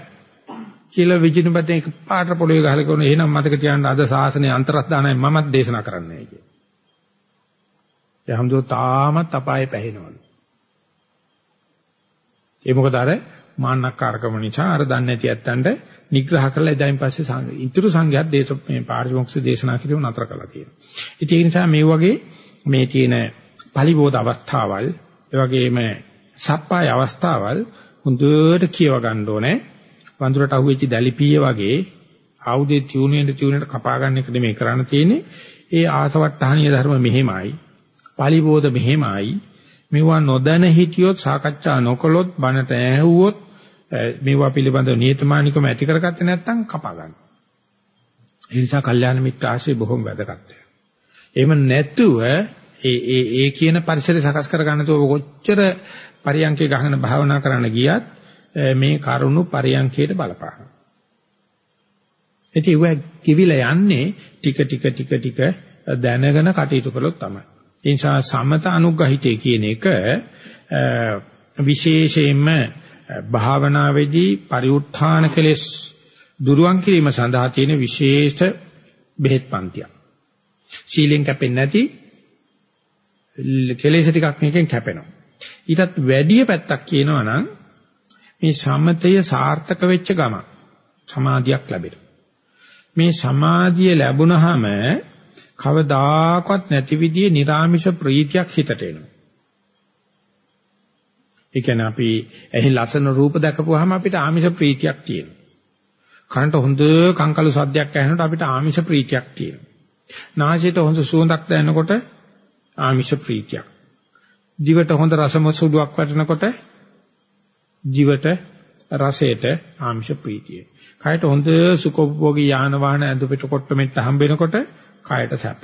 කියලා විජිනපතේ එක පාට පොළවේ ගහලා කරන එහෙනම් මතක තියාගන්න අද ශාසනයේ අන්තරස්ථානයි මමත් දේශනා කරන්නයි කිය. යහම්දෝ තාමත් අපායේ පැහැෙනවලු. ඒ මොකද අර මාන්නක්කාරකම නිසා අර දන්නේ නැති ඇත්තන්ට නිග්‍රහ කරලා එදායින් පස්සේ ඉතුරු සංඝයාත් දේශ මේ පාරිමොක්ෂ දේශනා කිරීම නතර කළා කියනවා. ඉතින් ඒ නිසා මේ වගේ මේ තියෙන පරිබෝධ අවස්ථාවල් ඒ වගේම සප්පාය අවස්ථාවල් හොඳට කියව ගන්න ඕනේ. වඳුරට අහුවෙච්ච දැලිපිය වගේ ආයුධේ තියුණේට තියුණේට කපා ගන්න එක නෙමෙයි කරන්න තියෙන්නේ. ඒ ආසවට්ටහනීය ධර්ම මෙහෙමයි. පරිබෝධ මෙහෙමයි. මේවා නොදැන හිටියොත් සාකච්ඡා නොකළොත් බණට ඇහුවොත් මේවා පිළිබඳව නියතමානිකම ඇති කරගත්තේ නැත්නම් කපා ගන්න. ඒ නිසා කල්යාණ මිත්‍ර ආශ්‍රය බොහොම වැදගත්. එහෙම නැතුව ඒ ඒ ඒ කියන පරිසරය සකස් කර ගන්න තෝ කොච්චර පරියන්කේ ගහන භාවනා කරන්න ගියත් මේ කරුණු පරියන්කයට බලපානවා. ඉතින් ඒක කිවිලා යන්නේ ටික ටික ටික ටික දැනගෙන කටයුතු කළොත් තමයි. ඒ නිසා සමත අනුග්‍රහිතය කියන එක විශේෂයෙන්ම භාවනාවේදී පරිඋත්ථාන කෙලෙස් දුරුවන් කිරීම සඳහා තියෙන විශේෂ බෙහෙත් පන්තියක්. සීලෙන් කැපෙන්නේ නැති කෙලෙස් ටිකක් මේකෙන් කැපෙනවා. ඊටත් වැඩි පැත්තක් කියනවා නම් මේ සමතය සාර්ථක වෙච්ච ගම සමාධියක් ලැබෙනවා. මේ සමාධිය ලැබුණාම කවදාකවත් නැති විදිහේ නිර්ාමිෂ ප්‍රීතියක් හිතට එනවා. ඒ කියන්නේ අපි එහි ලස්සන රූප දැකපුවාම අපිට ආමිෂ ප්‍රීතියක් තියෙනවා. කනට හොඳ කංකලු සද්දයක් ඇහෙනකොට අපිට ආමිෂ ප්‍රීතියක් තියෙනවා. නාසයට හොඳ සුවඳක් දැනෙනකොට ආමිෂ ප්‍රීතියක්. දිවට හොඳ රසම සුළුවක් වැටෙනකොට ජීවිත රසයට ආංශ ප්‍රීතිය. කයට හොඳ සුඛෝපභෝගී යාන වාහන ඇඳු පිට කොට මෙට්ට හම්බ වෙනකොට කයට සැප.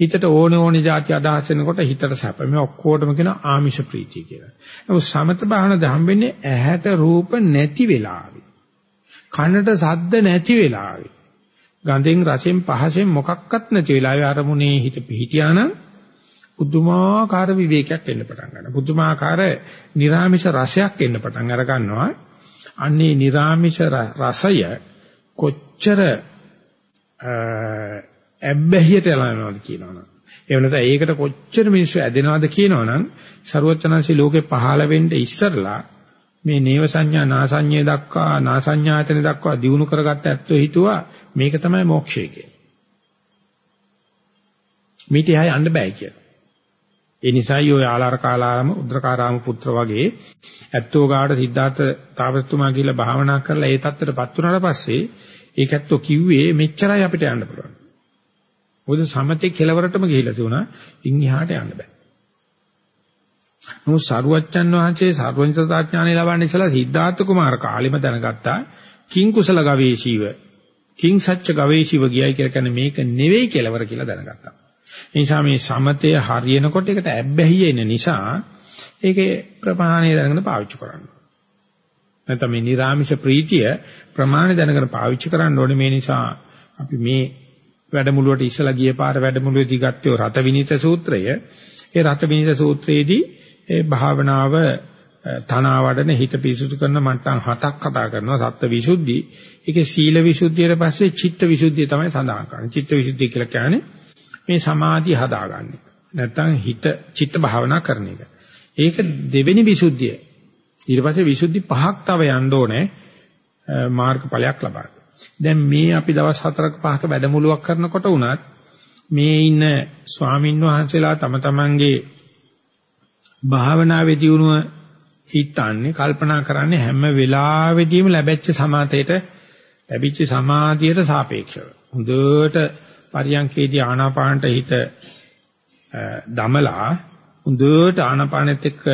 හිතට ඕන ඕන જાති අදහස් වෙනකොට හිතට සැප. මේ ඔක්කොටම කියන ආමිෂ ප්‍රීතිය කියලා. නමුත් සමත භාවනද හම්බෙන්නේ ඇහැට රූප නැති වෙලාවේ. කනට ශබ්ද නැති වෙලාවේ. ගඳෙන් රසෙන් පහසෙන් මොකක්වත් නැති වෙලාවේ අරමුණේ හිත පිහිටියානම් පුදුමාකාර විවේකයක් එන්න පටන් ගන්නවා. පුදුමාකාර නිර්ාමිෂ රසයක් එන්න පටන් අර ගන්නවා. අන්නේ නිර්ාමිෂ රසය කොච්චර ඇබ්බැහියට යනවද කියනවනම් එහෙම නැත්නම් ඒකට කොච්චර මිනිස්සු ඇදෙනවද කියනවනම් ਸਰුවචනන්සේ ලෝකේ පහළ වෙන්න ඉස්සරලා මේ නේව සංඥා නාසඤ්ඤය දක්වා නාසඤ්ඤායතන දක්වා දිනු කරගත්ත ඇත්තෝ හිතුවා මේක තමයි මොක්ෂය කියලා. මේට එහා යන්න බෑ කියලා. ඒ නිසායි ඔය ආලාර කාලාරම උද්දකාරාම පුත්‍ර වගේ ඇත්තෝ ගාඩ සිද්ධාර්ථ තාපසතුමා කියලා භාවනා කරලා ඒ தත්තරපත් වුණාට පස්සේ ඒක ඇත්තෝ කිව්වේ මෙච්චරයි අපිට යන්න පුළුවන්. මොකද සමතේ කෙලවරටම ගිහිලා තියුණා ඉන් එහාට යන්න බෑ. නමුත් සරුවච්චන් වහන්සේ සර්වඥතා ඥානය ලබන්න ඉස්සලා සිද්ධාර්ථ කුමාර කාලෙම දැනගත්තා කිං කුසල ගවේෂීව කිං සච්ච ගවේෂීව ගියයි කියලා කියන්නේ මේක නෙවෙයි කෙලවර කියලා දැනගත්තා. ඒ නිසා මේ සමතය හරියනකොට ඒකට ඇබ්බැහිය එන නිසා ඒකේ ප්‍රමාණය දැනගෙන පාවිච්චි කරන්න. නැත්නම් මේ නිර්ාමිෂ ප්‍රීතිය ප්‍රමාණය දැනගෙන පාවිච්චි කරන්න ඕනේ මේ නිසා අපි මේ වැඩමුළුවට ඉස්සලා ගිය පාර වැඩමුළුවේදී ගත්තේ රත විනිත සූත්‍රය. ඒ රත විනිත සූත්‍රයේදී ඒ භාවනාව තනා වඩන හිත පිසුදු කරන මට්ටම් හතක් කතා කරනවා සත්ත්ව විසුද්ධි. ඒකේ සීල විසුද්ධියට පස්සේ චිත්ත විසුද්ධිය තමයි සඳහන් කරන්නේ. චිත්ත විසුද්ධිය කියලා කියන්නේ මේ සමාධිය හදාගන්නේ. නැත්තම් හිත චිත්ත භාවනා කරන එක. ඒක දෙවෙනි විසුද්ධිය. ඊට පස්සේ විසුද්ධි පහක් තව යන්න ඕනේ මාර්ගඵලයක් ලබන්න. දැන් මේ අපි දවස් 4ක 5ක වැඩමුළුවක් කරනකොට උනත් මේ ඉන්න ස්වාමින් වහන්සේලා තම තමන්ගේ භාවනාවේ දියුණුව හිතන්නේ කල්පනා කරන්නේ හැම වෙලාවෙදීම ලැබෙච්ච සමාතේට ලැබිච්ච සමාධියට සාපේක්ෂව. හොඳට පරියන්කේදී ආනාපානට හිත දමලා හොඳට ආනාපානෙත් එක්ක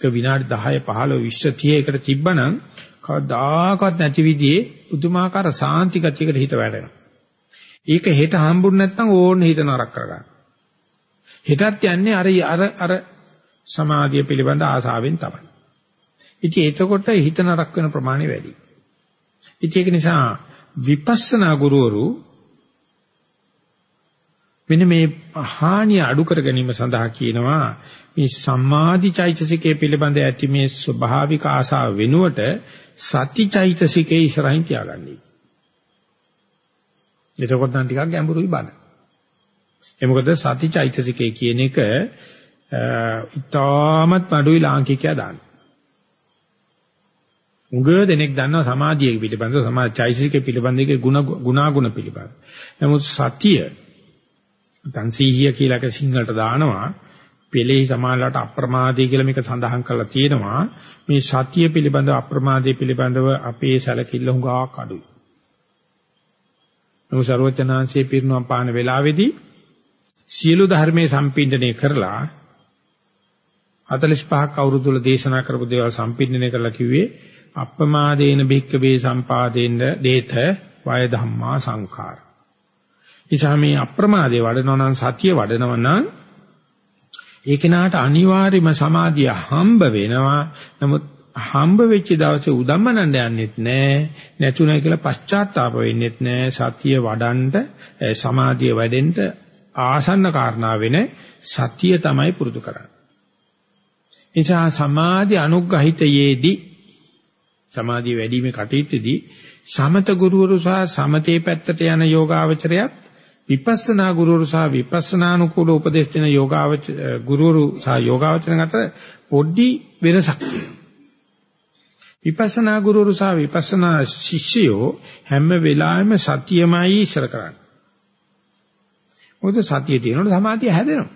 එක විනාඩි 10 15 20 30 එකට තිබ්බනම් කවදාකවත් නැති විදිහේ පුදුමාකාර සාන්ති ගතියකට හිත වැඩෙනවා. ඒක හෙට හම්බුනේ නැත්නම් ඕන්න හිත නරක කරගන්න. හෙටත් යන්නේ අර අර අර සමාධිය පිළිබඳ ආසාවෙන් තමයි. ඉතින් එතකොට හිත නරක වෙන ප්‍රමාණය වැඩි. ඉතින් ඒක නිසා විපස්සනා ගුරුවරු මෙන්න මේ හානිය අඩු කර ගැනීම සඳහා කියනවා මේ සම්මාදි චෛතසිකයේ පිළිබඳ ඇති මේ ස්වභාවික ආසාව වෙනුවට සති චෛතසිකේ ඉස්සරහින් තියාගන්නයි. එතකොට නම් ටිකක් ගැඹුරුයි බණ. ඒ මොකද සති චෛතසිකේ කියන එක ඉතාමත් මඩුයි ලාංකිකයා දාන්න. උග දෙනෙක් දන්නවා සමාධිය පිළිබඳව සමාධි චෛතසිකේ පිළිබඳව ගුණ ගුණාගුණ පිළිබඳව. නමුත් සතිය දැන් සීහිය කියලා එක සිංහලට දානවා. පෙළෙහි සමානලට අප්‍රමාදී කියලා මේක සඳහන් කරලා තියෙනවා. මේ සතිය පිළිබඳව අප්‍රමාදී පිළිබඳව අපේ සැලකිල්ල හුඟක් අඩුයි. නමුත් ਸਰවඥාන්සේ පිරිනුවම් පාන වෙලාවේදී සියලු ධර්මයේ සම්පින්දනය කරලා 45ක් අවුරුදු තුල දේශනා කරපු දේවල් සම්පින්දනය කරලා කිව්වේ අප්‍රමාදේන භික්කවේ සම්පාදේන දේත වය ධම්මා සංඛාර. නිසා මේ අප්‍රමාදයේ වඩනවා නම් සතිය වඩනවා නම් ඒ කෙනාට අනිවාර්යම සමාධිය හම්බ වෙනවා. නමුත් හම්බ වෙච්ච දවසේ උදම්මනන්න යන්නෙත් නෑ. නැතුණයි කියලා පශ්චාත්තාප වෙන්නෙත් නෑ. සතිය වඩන්ඩ සමාධිය වැඩෙන්න ආසන්න කාරණා වෙන සතිය තමයි පුරුදු කරන්නේ. නිසා සමාධි අනුග්‍රහිතයේදී සමාධිය වැඩිීමේ කටයුත්තේදී සමත ගුරුවරු සහ සමතේ පැත්තට යන යෝගාවචරයත් විපස්සනා ගුරුවරු සහ විපස්සනානුකූල උපදේශ දෙන යෝගාවච ගුරුවරු සහ යෝගාවචරයන් අතර පොඩි වෙනසක් විපස්සනා ගුරුවරු සහ විපස්සනා ශිෂ්‍යයෝ හැම වෙලාවෙම සතියමයි ඉස්සර කරන්නේ. මොකද සතිය තියෙනකොට සමාධිය හැදෙනවා.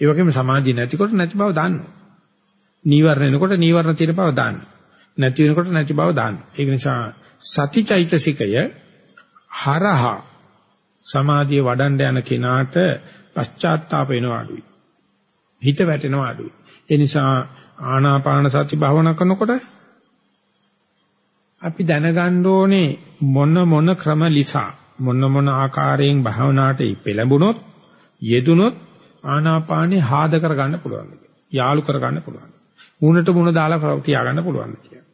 ඒ වගේම සමාධිය නැතිකොට නැති බව දන්නවා. නීවරණ එනකොට නීවරණ තියෙන බව දන්නවා. නැති වෙනකොට නැති බව දන්නවා. ඒක නිසා සතිචෛතසිකය හරහා සමාධිය වඩන්න යන කෙනාට පශ්චාත්තාප වෙනවා අඩුයි. හිත වැටෙනවා අඩුයි. ඒ නිසා ආනාපාන සති භාවනා කරනකොට අපි දැනගන්න ඕනේ මොන මොන ක්‍රම නිසා මොන මොන ආකාරයෙන් භාවනාවට පෙළඹුණොත් යෙදුනොත් ආනාපානේ හාද කරගන්න පුළුවන්. යාලු කරගන්න පුළුවන්. මුණට මුණ දාලා තියාගන්න පුළුවන් කියලා.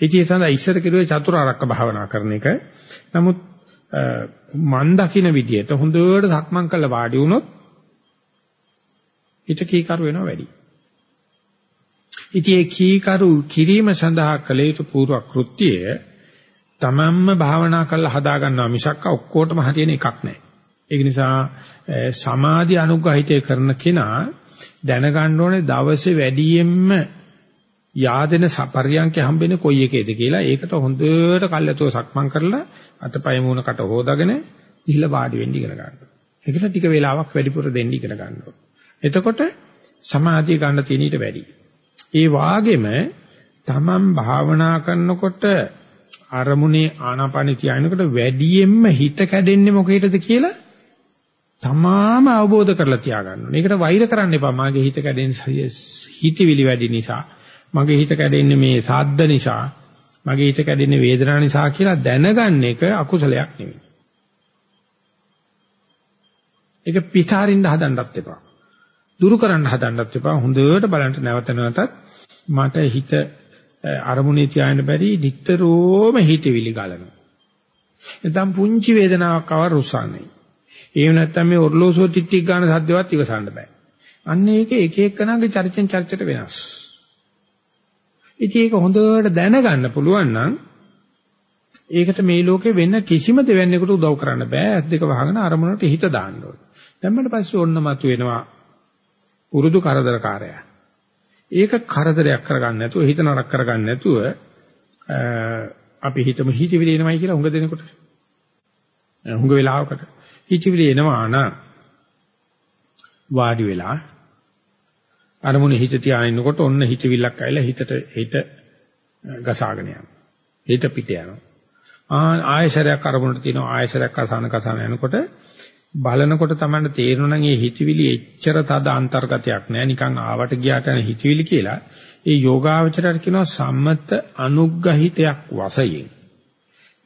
ඉතින් ඒ සඳහා ඉස්සර කිරුවේ චතුරාර්යක භාවනා කරන එක. නමුත් මන් දකින විදියට හොඳට සක්මන් කරලා වාඩි වුණොත් ඊට කීකරු වෙනවා වැඩි. ඉතින් ඒ කීකරු කිරීම සඳහා කළ යුතු පූර්ව කෘත්‍යය තමන්ම භාවනා කරලා හදා ගන්නවා මිසක් ඔක්කොටම හරියන එකක් නැහැ. ඒක නිසා සමාධි අනුග්‍රහිතය කරන කෙනා දැනගන්න ඕනේ දවසේ වැඩියෙන්ම yaadena පරියන්කේ හම්බෙන්නේ කොයි එකේද කියලා ඒකට හොඳට කල්යතෝ සක්මන් කරලා අතපය මූණකට හොදාගෙන ඉහිලා වාඩි වෙන්න ඉගෙන ගන්නවා. ඒකට ටික වෙලාවක් වැඩිපුර දෙන්න ඉගෙන ගන්නවා. එතකොට සමාධිය ගන්න තියෙන ඊට වැඩි. ඒ වාගෙම තමන් භාවනා කරනකොට අරමුණේ ආනාපානෙ තියාගෙනකොට වැඩියෙන්ම හිත කැඩෙන්නේ මොකේද කියලා තමාම අවබෝධ කරලා තියාගන්න ඕනේ. මේකට වෛර කරන්න එපා. මගේ හිත කැඩෙන්නේ හිතවිලි වැඩි නිසා. මගේ හිත කැඩෙන්නේ මේ සාද්ද නිසා. මගේ හිත කැඩෙන්නේ වේදනාව නිසා කියලා දැනගන්න එක අකුසලයක් නෙවෙයි. ඒක පිටාරින්න හදන්නත් එපා. දුරු කරන්න හදන්නත් එපා. හොඳට බලන්න නැවත නැවතත් මට හිත අරමුණේ තියාගෙන බැරි නිට්ටරෝම හිතවිලි ගලනවා. නැත්නම් පුංචි වේදනාවක් ආව රුසන්නේ. එහෙම නැත්නම් මේ ඔර්ලෝසුව ටිට්ටික් ගන්න සද්දවත් ඉවසන්න බෑ. අන්න ඒක එක එක්කනාගේ චරිතෙන් චරිතයට වෙනස්. ඉතින් ඒක හොඳට දැනගන්න පුළුවන් නම් ඒකට මේ ලෝකේ වෙන කිසිම දෙවන්නේකට උදව් කරන්න බෑ. ඇස් දෙක වහගෙන අරමුණට හිත දාන්න ඕනේ. දැම්මට පස්සේ ඔන්න මතුවෙනවා උරුදු කරදරකාරයා. ඒක කරදරයක් කරගන්න නැතුව හිත නරක කරගන්න නැතුව අපි හිතමු හිතවිලි එනවයි කියලා හුඟ දෙනකොට. හුඟ වෙලාවකට හිතවිලි එනවා නම් වාඩි වෙලා අරමුණේ හිත තියාගෙන ඉන්නකොට ඔන්න හිතවිල්ලක් ඇවිල්ලා හිතට හිත ගසාගෙන යනවා. හිත පිට යනවා. ආ ආයශරයක් අරමුණට තියෙනවා ආයශරයක් අසහන කසන යනකොට බලනකොට තමයි තේරෙනවා නම් මේ හිතවිලි එච්චර තද අන්තර්ගතයක් නෑ නිකන් ආවට ගියාට යන හිතවිලි කියලා. ඒ යෝගාවචරයට කියනවා සම්මත අනුග්‍රහිතයක් වශයෙන්.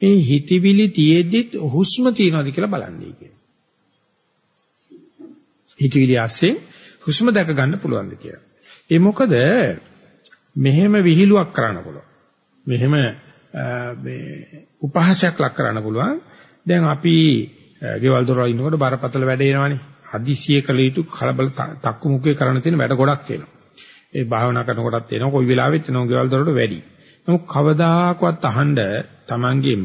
මේ හිතවිලි තියෙද්දිත් හුස්ම තියනවාද කියලා බලන්නේ කියලා. හිතවිලි ඇස්සේ හුස්ම දැක ගන්න පුළුවන්ද කියලා. ඒ මොකද මෙහෙම විහිළුවක් කරන්න පුළුවන්. මෙහෙම මේ උපහාසයක් ලක් කරන්න පුළුවන්. දැන් අපි ගෙවල් දොරවල් ඉන්නකොට බරපතල වැඩ එනවනේ. හදිසියෙ කළ යුතු කලබල තක්කු මුඛේ කරන්න තියෙන වැඩ ගොඩක් එනවා. ඒ භාවනා කරනකොටත් එනවා කොයි වෙලාවෙත් එනවා ගෙවල් දොරට වැඩි. නමුත් කවදාකවත් අහන්න Tamanගෙම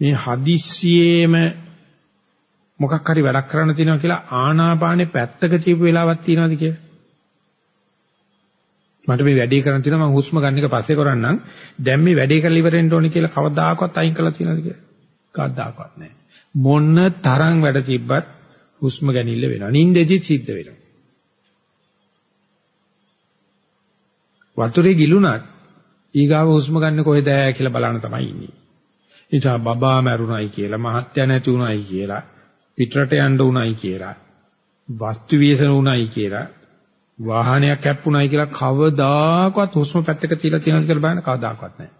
මේ හදිස්සියේම මොකක් හරි වැඩක් කරන්න තියෙනවා කියලා ආනාපානේ පැත්තක තියපු වෙලාවක් තියෙනවද කියලා? මට මේ වැඩේ කරන්න තියෙනවා මම හුස්ම ගන්න එක පස්සේ කරන්නම් දැන් මේ වැඩේ කරලා ඉවරෙන්න ඕනේ කියලා කවදාකවත් අයින් කළා තියෙනවද කියලා? කවදාකවත් නැහැ. මොන තරම් වැඩ තිබ්බත් හුස්ම ගැනීම වෙනවා. නිින්දෙදි සිද්ධ වෙනවා. වතුරේ ගිලුණත් ඊගාව හුස්ම ගන්න කොහෙද කියලා බලන්න තමයි ඉන්නේ. නිසා බබා මැරුණයි කියලා මහත්ය නැති උණයි කියලා පිටරට යන්න උණයි කියලා වස්තු විශේෂණ උණයි කියලා වාහනයක් හැප්පුණයි කියලා කවදාකවත් හුස්ම පැත්තක තියලා තියෙනවද කියලා බලන්න කවදාකවත් නැහැ.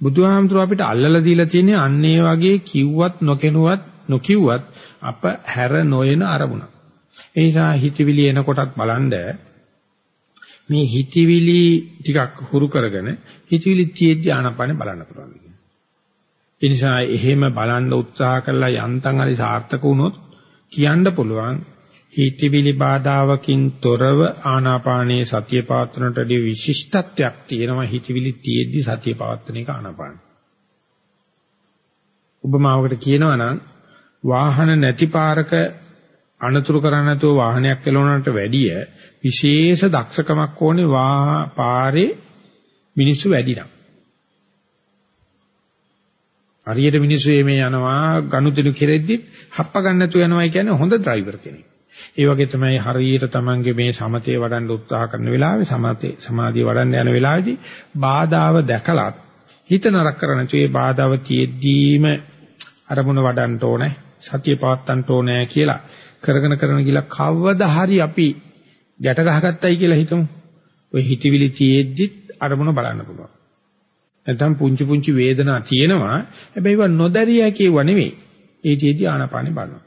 බුදුහාමුදුරුව අපිට අල්ලලා දීලා තියෙන්නේ අන්න ඒ වගේ කිව්වත් නොකෙනුවත් නොකිව්වත් අප හැර නොයන අරමුණ. ඒ නිසා හිතවිලි එනකොටත් බලන්න මේ හිතවිලි ටිකක් හුරු කරගෙන හිතවිලි තියෙද්දි ආනපනේ බලන්න පුළුවන්. ඒ නිසා එහෙම බලන්න උත්සාහ කළා යන්තම් හරි සාර්ථක වුණොත් කියන්න පුළුවන් හිතවිලි බාධාවකින් තොරව ආනාපානයේ සතිය පවත්වනටදී විශිෂ්ටත්වයක් තියෙනවා හිතවිලි තියෙද්දි සතිය පවත්වන එක ආනාපාන. උපමාවකට කියනවා නම් වාහන නැති පාරක අනතුරු කරන්නේ නැතුව වාහනයක් එලවනට වැඩිය විශේෂ දක්ෂකමක් ඕනේ පාරේ මිනිස්සු වැඩි නම්. හරියට මිනිස්සු මේ යනවා ගනුදෙනු කෙරෙද්දි හප්ප ගන්න නැතුව යනවා කියන්නේ හොඳ ඩ්‍රයිවර් කෙනෙක්. ඒ වගේ තමයි හරියට Tamange මේ සමතේ වඩන්න උත්සාහ කරන වෙලාවේ සමතේ සමාධිය වඩන්න යන වෙලාවේදී බාධාව දැකලත් හිත නරක කර නැතුව ඒ බාධාව තියෙද්දීම අරමුණ වඩන්න ඕනේ සතිය පවත්තන්න ඕනේ කියලා කරගෙන කරන ගිලා කවදා හරි අපි ගැට ගහගත්තයි කියලා හිතමු. ඔය හිතවිලි තියෙද්දිත් අරමුණ බලන්න පුළුවන්. නැත්නම් පුංචි පුංචි වේදනා තියෙනවා. හැබැයි ඒවා නොදැරිය කියව නෙවෙයි. ඒ තියේදී ආනාපානෙ බලනවා.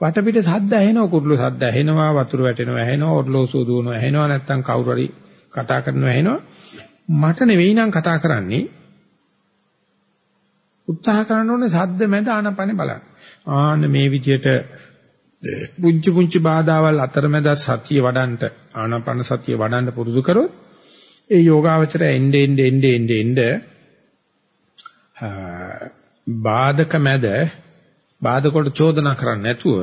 වටපිට සද්ද ඇහෙනවා කුරුළු සද්ද ඇහෙනවා වතුර වැටෙනවා ඇහෙනවා ඔර්ලෝසුව දුවනවා ඇහෙනවා නැත්නම් කවුරු හරි කතා කරනවා ඇහෙනවා මට නෙවෙයි නම් කතා කරන්නේ උත්සාහ කරන්න ඕනේ සද්ද මැද ආනාපානෙ බලන්න. ආන්න මේ විදිහට පුංචි පුංචි බාධාවල් අතරමැද සතිය වඩන්ට ආනාපාන සතිය වඩන්න පුරුදු කරොත් ඒ යෝගාවචරය එnde ende ende ende ende බාධක මැද බාධක වලට චෝදනා කරන්නේ නැතුව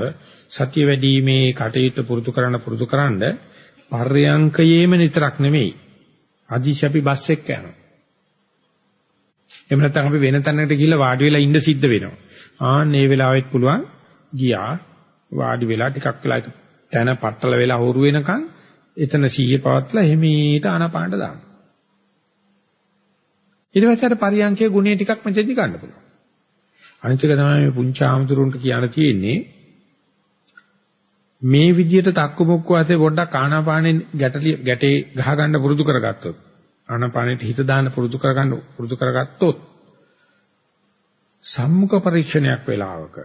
සතිය වැඩිීමේ කටයුතු පුරුදු කරන්න පුරුදු කරන්න පර්යංකයේම නිතරක් නෙමෙයි අදිශ අපි බස් එක යනවා. එහෙම නැත්නම් අපි වෙන තැනකට ගිහිල්ලා වාඩි වෙලා ඉන්න සිද්ධ වෙනවා. ආන් මේ වෙලාවෙත් පුළුවන් ගියා වාඩි වෙලා ටිකක් වෙලා තැන පట్టල වෙලා හොරු වෙනකන් එතන සීය පවත්ලා හිමීට ආනාපානට දාන්න. ඊට පස්සේ අර පරියන්කේ ගුණේ ටිකක් මෙතෙන්දි ගන්න පුළුවන්. අනිත් එක තමයි මේ පුංචි ආමතුරුන්ට කියන්න තියෙන්නේ මේ විදියට තක්කු මුක්කු ඇතේ පොඩ්ඩක් ආනාපානෙ ගැටලි ගැටේ ගහ ගන්න පුරුදු කරගත්තොත් ආනාපානෙට හිත දාන්න පුරුදු කරගන්න පුරුදු කරගත්තොත් සම්මුඛ පරීක්ෂණයක් වෙලාවක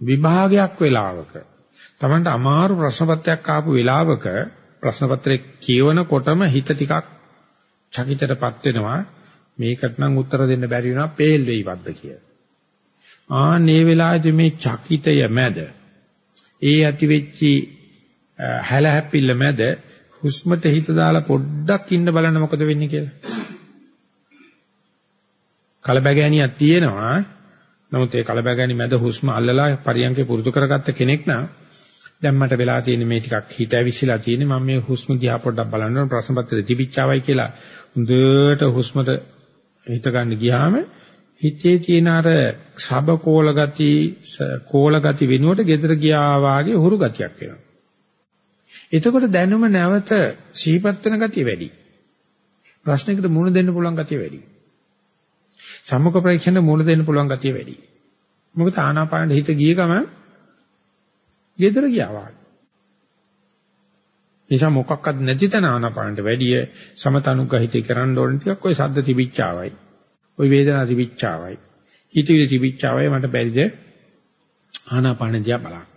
විභාගයක් වෙලාවක Tamanට අමාරු ප්‍රශ්න පත්‍රයක් ආපු වෙලාවක ප්‍රශ්න පත්‍රේ කියවනකොටම හිත ටිකක් චකිතටපත් වෙනවා මේකට නම් උත්තර දෙන්න බැරි වෙනවා පේල් වෙයිවත්ද කියලා. ආන්නේ වෙලාවේදී මේ චකිතය මැද ඒ ඇති වෙච්චි හැල හැපිල්ල මැද හුස්මට හිත දාලා පොඩ්ඩක් ඉන්න බලන්න මොකද වෙන්නේ කියලා. කලබගෑනියක් තියෙනවා. නමුත් ඒ කලබගෑනි මැද හුස්ම අල්ලලා පරියන්කේ පුරුදු කරගත්ත කෙනෙක් නම් දැන් මට වෙලා තියෙන මේ ටිකක් හිත ඇවිස්සලා තියෙන්නේ මම මේ හුස්ම දිහා පොඩ්ඩක් බලන්න ප්‍රශ්න පත්‍රේ තිබිච්චාවයි කියලා හොඳට හුස්මට හිත ගන්න ගියාම හිතේ තියෙන අර සබ කෝල ගති කෝල ගති වෙනුවට gedara ගියා වාගේ හුරු ගතියක් වෙනවා. එතකොට දැනුම නැවත සිහිපත් වෙන ගතිය වැඩි. ප්‍රශ්නයකට මුහුණ දෙන්න පුළුවන් ගතිය වැඩි. සම්මුඛ පරීක්ෂණ මුහුණ දෙන්න පුළුවන් ගතිය වැඩි. මොකද ආනාපානෙ හිත ගිය ගමන් gedara ගියා වාගේ. නිසා මොකක්වත් නැති තැන ආනාපානට වැඩිය සමතනුග්‍රහිතය කරන්න ඕන ටිකක් ওই සද්ද තිබිච්චාවයි. ওই වේදනාව තිබිච්චාවයි. හිතවිලි තිබිච්චාවයි මට බැරිද ආනාපාන දිහා බලන්න.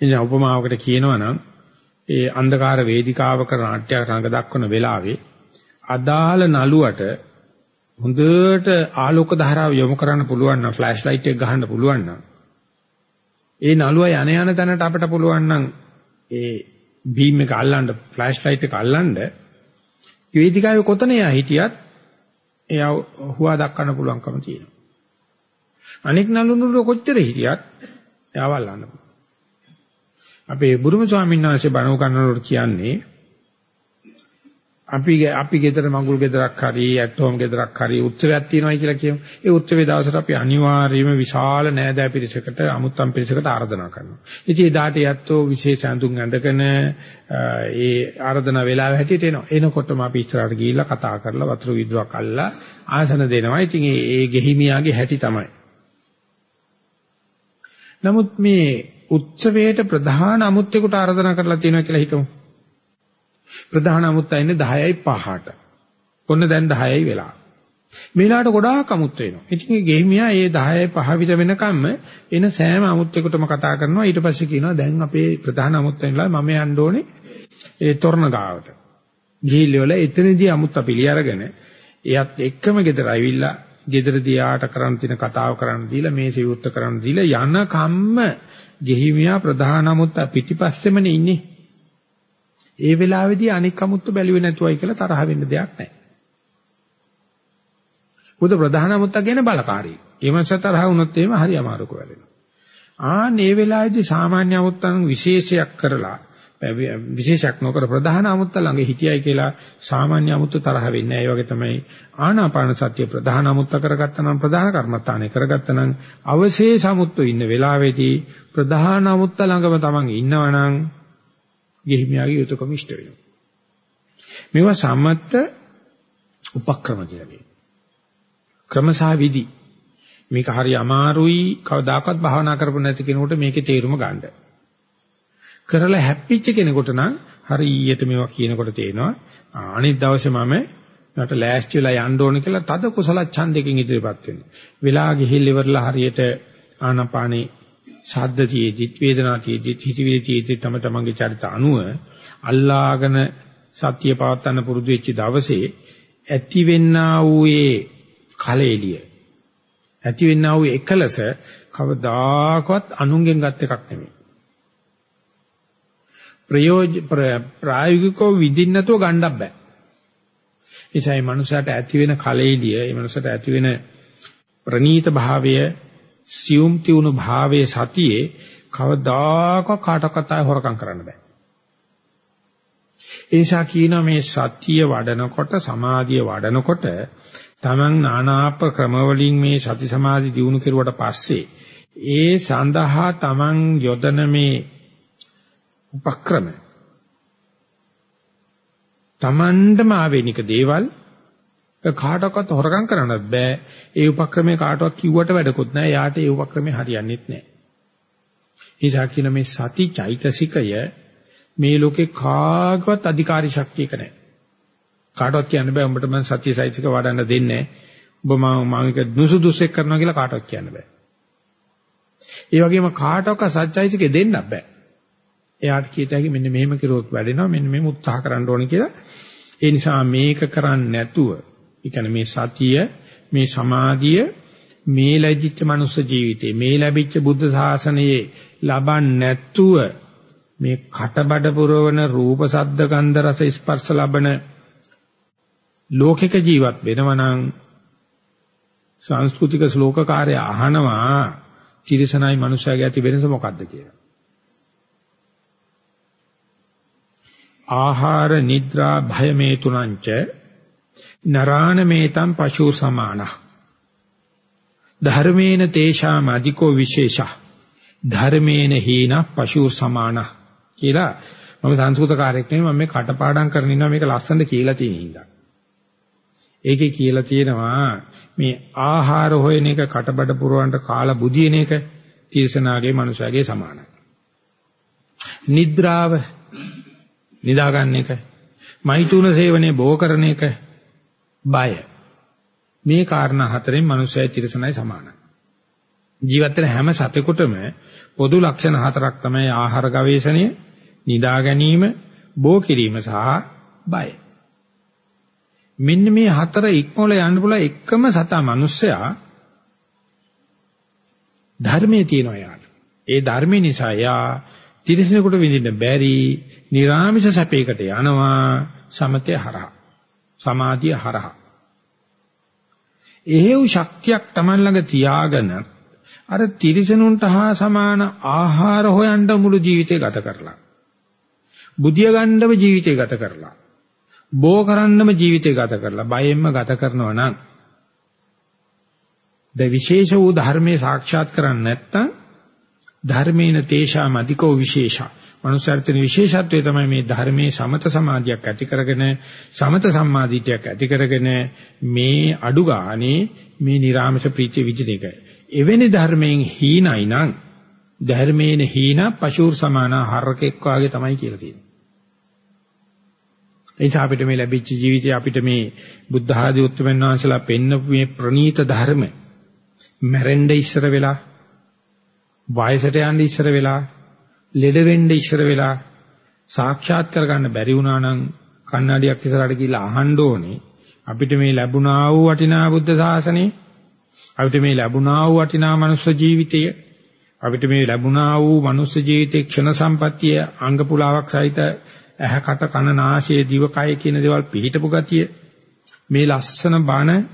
ඉතින් උපමාවකට කියනවා නම් ඒ අන්ධකාර වේදිකාවක නාට්‍ය රංග දක්වන වෙලාවේ අදාළ නළුවට හොඳට ආලෝක ධාරාව යොමු කරන්න පුළුවන් නම් ෆ්ලෑෂ් ලයිට් එක ගහන්න පුළුවන් නම් ඒ නළුවා යන යන තැනට අපිට පුළුවන් නම් ඒ බීම් එක අල්ලන්න ෆ්ලෑෂ් ලයිට් එක අල්ලන්න වේදිකාවේ කොතන යා හිටියත් එයා හුවා දක්වන්න පුළුවන්කම තියෙනවා. අනෙක් නළුනුරු කොච්චර හිටියත් එයාව අල්ලන්න පුළුවන්. අපේ බුරුම ස්වාමීන් වහන්සේ බණව කන්නනකොට කියන්නේ අපි අපි ගෙදර මඟුල් ගෙදරක් හරි ඇට්ටෝම් ගෙදරක් හරි උත්සවයක් තියෙනවායි කියලා කියමු. ඒ උත්සවයේ දවසට අපි අනිවාර්යයෙන්ම විශාල නෑදෑ පිරිසකට අමුත්තම් පිරිසකට ආරාධනා කරනවා. ඉතින් ඒ දාට යැත්තෝ විශේෂ අඳුන් ඇඳගෙන ඒ ආරාධනා වෙලාව හැටියට එනවා. එනකොටම අපි ඉස්සරහට ගිහිල්ලා කතා කරලා වතුර විදුරක් අල්ලලා ආසන දෙනවා. ඉතින් ඒ ගෙහිමියාගේ හැටි තමයි. නමුත් මේ උත්සවයට ප්‍රධාන අමුත්‍යෙකුට ආරාධනා කරලා තියෙනවා කියලා හිතමු. ප්‍රධාන අමුත්ත ඉන්නේ 10යි 5ට. ඔන්න දැන් 10යි වෙලා. මේලාට ගොඩාක් අමුත් වෙනවා. ඉතින් මේ ගෙහිමියා මේ 10යි 5 විතර වෙනකම්ම එන සෑම අමුත්තෙකුටම කතා කරනවා. ඊට පස්සේ කියනවා දැන් අපේ ප්‍රධාන අමුත්ත වෙනලා මම යන්න ඕනේ ඒ තොරණ ගාවට. ගිහිල්ලා එතනදී අමුත්ත පිළි අරගෙන එයත් එක්කම ගෙදර ඇවිල්ලා ගෙදර දියාට කරන්න තියෙන කතාව කරන්න දීලා මේ සිවුත්ත කරන්න දීලා යන කම්ම ගෙහිමියා ප්‍රධාන අමුත්ත පිටිපස්සෙමනේ ඉන්නේ. ඒ වෙලාවේදී අනික් අමුත්තු බැලුවේ නැතුවයි කියලා තරහ වෙන්න දෙයක් නැහැ. බුදු ප්‍රධාන අමුත්තා කියන්නේ බලකාරී. ඒ මනස තරහ වුණොත් එහෙම හරි අමාරුක වෙනවා. ආන් මේ වෙලාවේදී සාමාන්‍ය අමුත්තන් විශේෂයක් කරලා විශේෂයක් නොකර ප්‍රධාන අමුත්ත ළඟ හිටියයි කියලා සාමාන්‍ය අමුත්ත තරහ වෙන්නේ නැහැ. ඒ වගේ තමයි ආනාපාන සතිය ප්‍රධාන අමුත්ත කරගත්තා නම් ප්‍රධාන කර්මත්තානේ කරගත්තා නම් අවශේෂ අමුත්තු ඉන්න වෙලාවේදී ප්‍රධාන අමුත්ත ළඟම තමන් ඉන්නවනම් ගෙහිමියාගේ යුතුයකම ඉෂ්ට වෙනවා. මේවා සම්මත උපක්‍රම කියලා කියනවා. ක්‍රමසහ විදි. මේක හරි අමාරුයි කවදාකවත් භාවනා කරපො නැති කෙනෙකුට මේකේ තේරුම ගන්න. කරලා හැප්පිච්ච කෙනෙකුට නම් හරියට මේවා කියනකොට තේනවා අනිත් දවසේ මම මට ලෑස්ති වෙලා යන්න ඕන කියලා තද කුසල ඡන්දයෙන් ඉදිරියපත් වෙනවා. වෙලා ගිහිල් ඉවරලා හරියට ආනාපානේ ශබ්ද තියෙද්දිත් වේදනා තියෙද්දිත් හිතවිලි තියෙද්දිත් තම තමන්ගේ චරිත අනුව අල්ලාගෙන සත්‍ය පවත්තන්න පුරුදු වෙච්ච දවසේ ඇතිවෙන්නා වූ ඒ කලෙලිය. ඇතිවෙන්නා වූ එකලස කවදාකවත් අනුන්ගෙන් ගත් එකක් නෙමෙයි. ප්‍රයෝජ ප්‍රායෝගිකව විඳින්න නැතුව ගන්නත් බෑ. ඒසයි මනුස්සයාට ඇති වෙන කලෙලිය ඒ මනුස්සයාට ඇති වෙන ප්‍රනීත භාවය සියුම් තියුණු භාවයේ සතියේ කවදාකවත් කාටවත් ආය හොරකම් කරන්න බෑ. ඒ නිසා කියනවා මේ සතිය වඩනකොට සමාධිය වඩනකොට තමන් නානාප ක්‍රමවලින් මේ සති සමාධි දිනු කෙරුවට පස්සේ ඒ සඳහා තමන් යොදන මේ උපක්‍රම තමන්ටම ආවේනික දේවල් කාටවත් හොරකම් කරන්නත් බෑ ඒ උපක්‍රමයේ කාටවත් කිව්වට වැඩකුත් නෑ යාට ඒ උපක්‍රමේ හරියන්නේත් නෑ නිසා කියන මේ සති චෛතසිකය මේ ලෝකේ කාගවත් අධිකාරී ශක්තියක නැහැ. කාටවත් කියන්න බෑ උඹට මම සත්‍ය සෛතික වඩන්න දෙන්නේ ඔබ මම මම එක නුසුදුසෙක් කරනවා කියලා කාටවත් කියන්න බෑ. ඒ වගේම කාටවත් සත්‍යයිතිකේ දෙන්න බෑ. එයාට කීත හැකි මෙන්න මෙහෙම කිරුවොත් වැඩෙනවා මෙන්න මෙහෙම උත්සාහ කරන්න ඕනේ කියලා. ඒ නිසා මේක කරන්නේ නැතුව, ඒ කියන්නේ මේ සතිය, මේ සමාධිය, මේ ලැජිච්ච මනුස්ස ජීවිතේ, මේ ලැබිච්ච බුද්ධ ශාසනයේ ලබන්නේ නැතුව මේ කටබඩ පුරවන රූප සද්ද ගන්ධ රස ස්පර්ශ ලබන ලෝකික ජීවත් වෙනවනම් සංස්කෘතික ශ්ලෝකකාරය අහනවා තිරසනයි මනුෂයාගේ ඇති වෙනස මොකක්ද කියලා. ආහාර නිද්‍රා භය මේ තුනංච නරාණ මේතම් පශු සමාන ධර්මේන තේෂාම අධිකෝ විශේෂා ධර්මේන හීන පශු සමාන කියලා මම සංස්කෘත කාර්යයක් නෙමෙයි මම මේ කටපාඩම් කරගෙන ඉන්නවා මේක ලස්සනට කියලා තියෙන හින්දා. ඒකේ කියලා තියෙනවා මේ ආහාර හොයන එක කටබඩ පුරවන්ට කාලා බුදියන එක තීර්ෂනාගේ මනුෂයාගේ සමානයි. නිද්‍රාව නිදා ගන්න එක මෛතුන සේවනයේ බෝ කරන එක බය මේ කාරණා හතරෙන් මනුෂයයි තිරසනයි සමානයි. ජීවත් වෙන හැම සතෙකුටම පොදු ලක්ෂණ හතරක් තමයි ආහාර ගවේෂණය, නිදා ගැනීම, බෝ කිරීම සහ බය. මෙන්න මේ හතර ඉක්මවල යන්න පුළුවන් එකම සතා මිනිස්සයා ධර්මයේ තියෙනවා යාට. ඒ ධර්මේ නිසා යා තිරසනෙකුට විඳින්න බැරි නිර්ාමිෂ සැපයකට යනවා සමතේ හරහා. සමාධිය හරහා. එහෙව් ශක්තියක් Taman ළඟ තියාගෙන අර තිරිසනුන්ට හා සමාන ආහාර හොයන්න මුළු ජීවිතේ ගත කරලා. බුදිය ගන්නම ජීවිතේ ගත කරලා. බෝ කරන්නම ජීවිතේ ගත කරලා. බයෙන්ම ගත කරනවා නම් ද විශේෂ වූ ධර්මයේ සාක්ෂාත් කරන්නේ නැත්නම් ධර්මේන තේෂාම අධිකෝ විශේෂා. මනුෂ්‍යර්ථන විශේෂත්වය තමයි මේ ධර්මයේ සමත සමාධියක් ඇති කරගෙන සමත සම්මාදිටියක් ඇති කරගෙන මේ අඩු ගානේ මේ නිර්ාමස ප්‍රීතිය විදින එක. එවැනි ධර්මයෙන් හීනයි නම් ධර්මේන හීන පශුර් සමාන හරකෙක් වාගේ තමයි කියලා තියෙන්නේ. එනිසා අපිට මේ ලැබිච්ච ජීවිතේ අපිට මේ බුද්ධ ආදී උත්තරමන් වහන්සේලා පෙන්නපු මේ ප්‍රණීත ධර්ම මැරෙන්න ඉස්සර වෙලා වයසට යන්න ඉස්සර වෙලා ලෙඩ වෙන්න ඉස්සර වෙලා සාක්ෂාත් කරගන්න බැරි වුණා නම් කන්නඩියක් ඉස්සරහට ගිහිල්ලා අහන්න ඕනේ. අපිට මේ ලැබුණා වූ වටිනා බුද්ධ ශාසනය අපිට මේ ලැබුණා වූ වටිනා මනුෂ්‍ය ජීවිතය අපිට මේ ලැබුණා වූ මනුෂ්‍ය ජීවිතේ ක්ෂණ සම්පත්තිය අංග පුලාවක් සහිත ඇහැකට කන නාසය දිව කය කියන දේවල් පිළිහිටපු ගතිය මේ ලස්සන බණ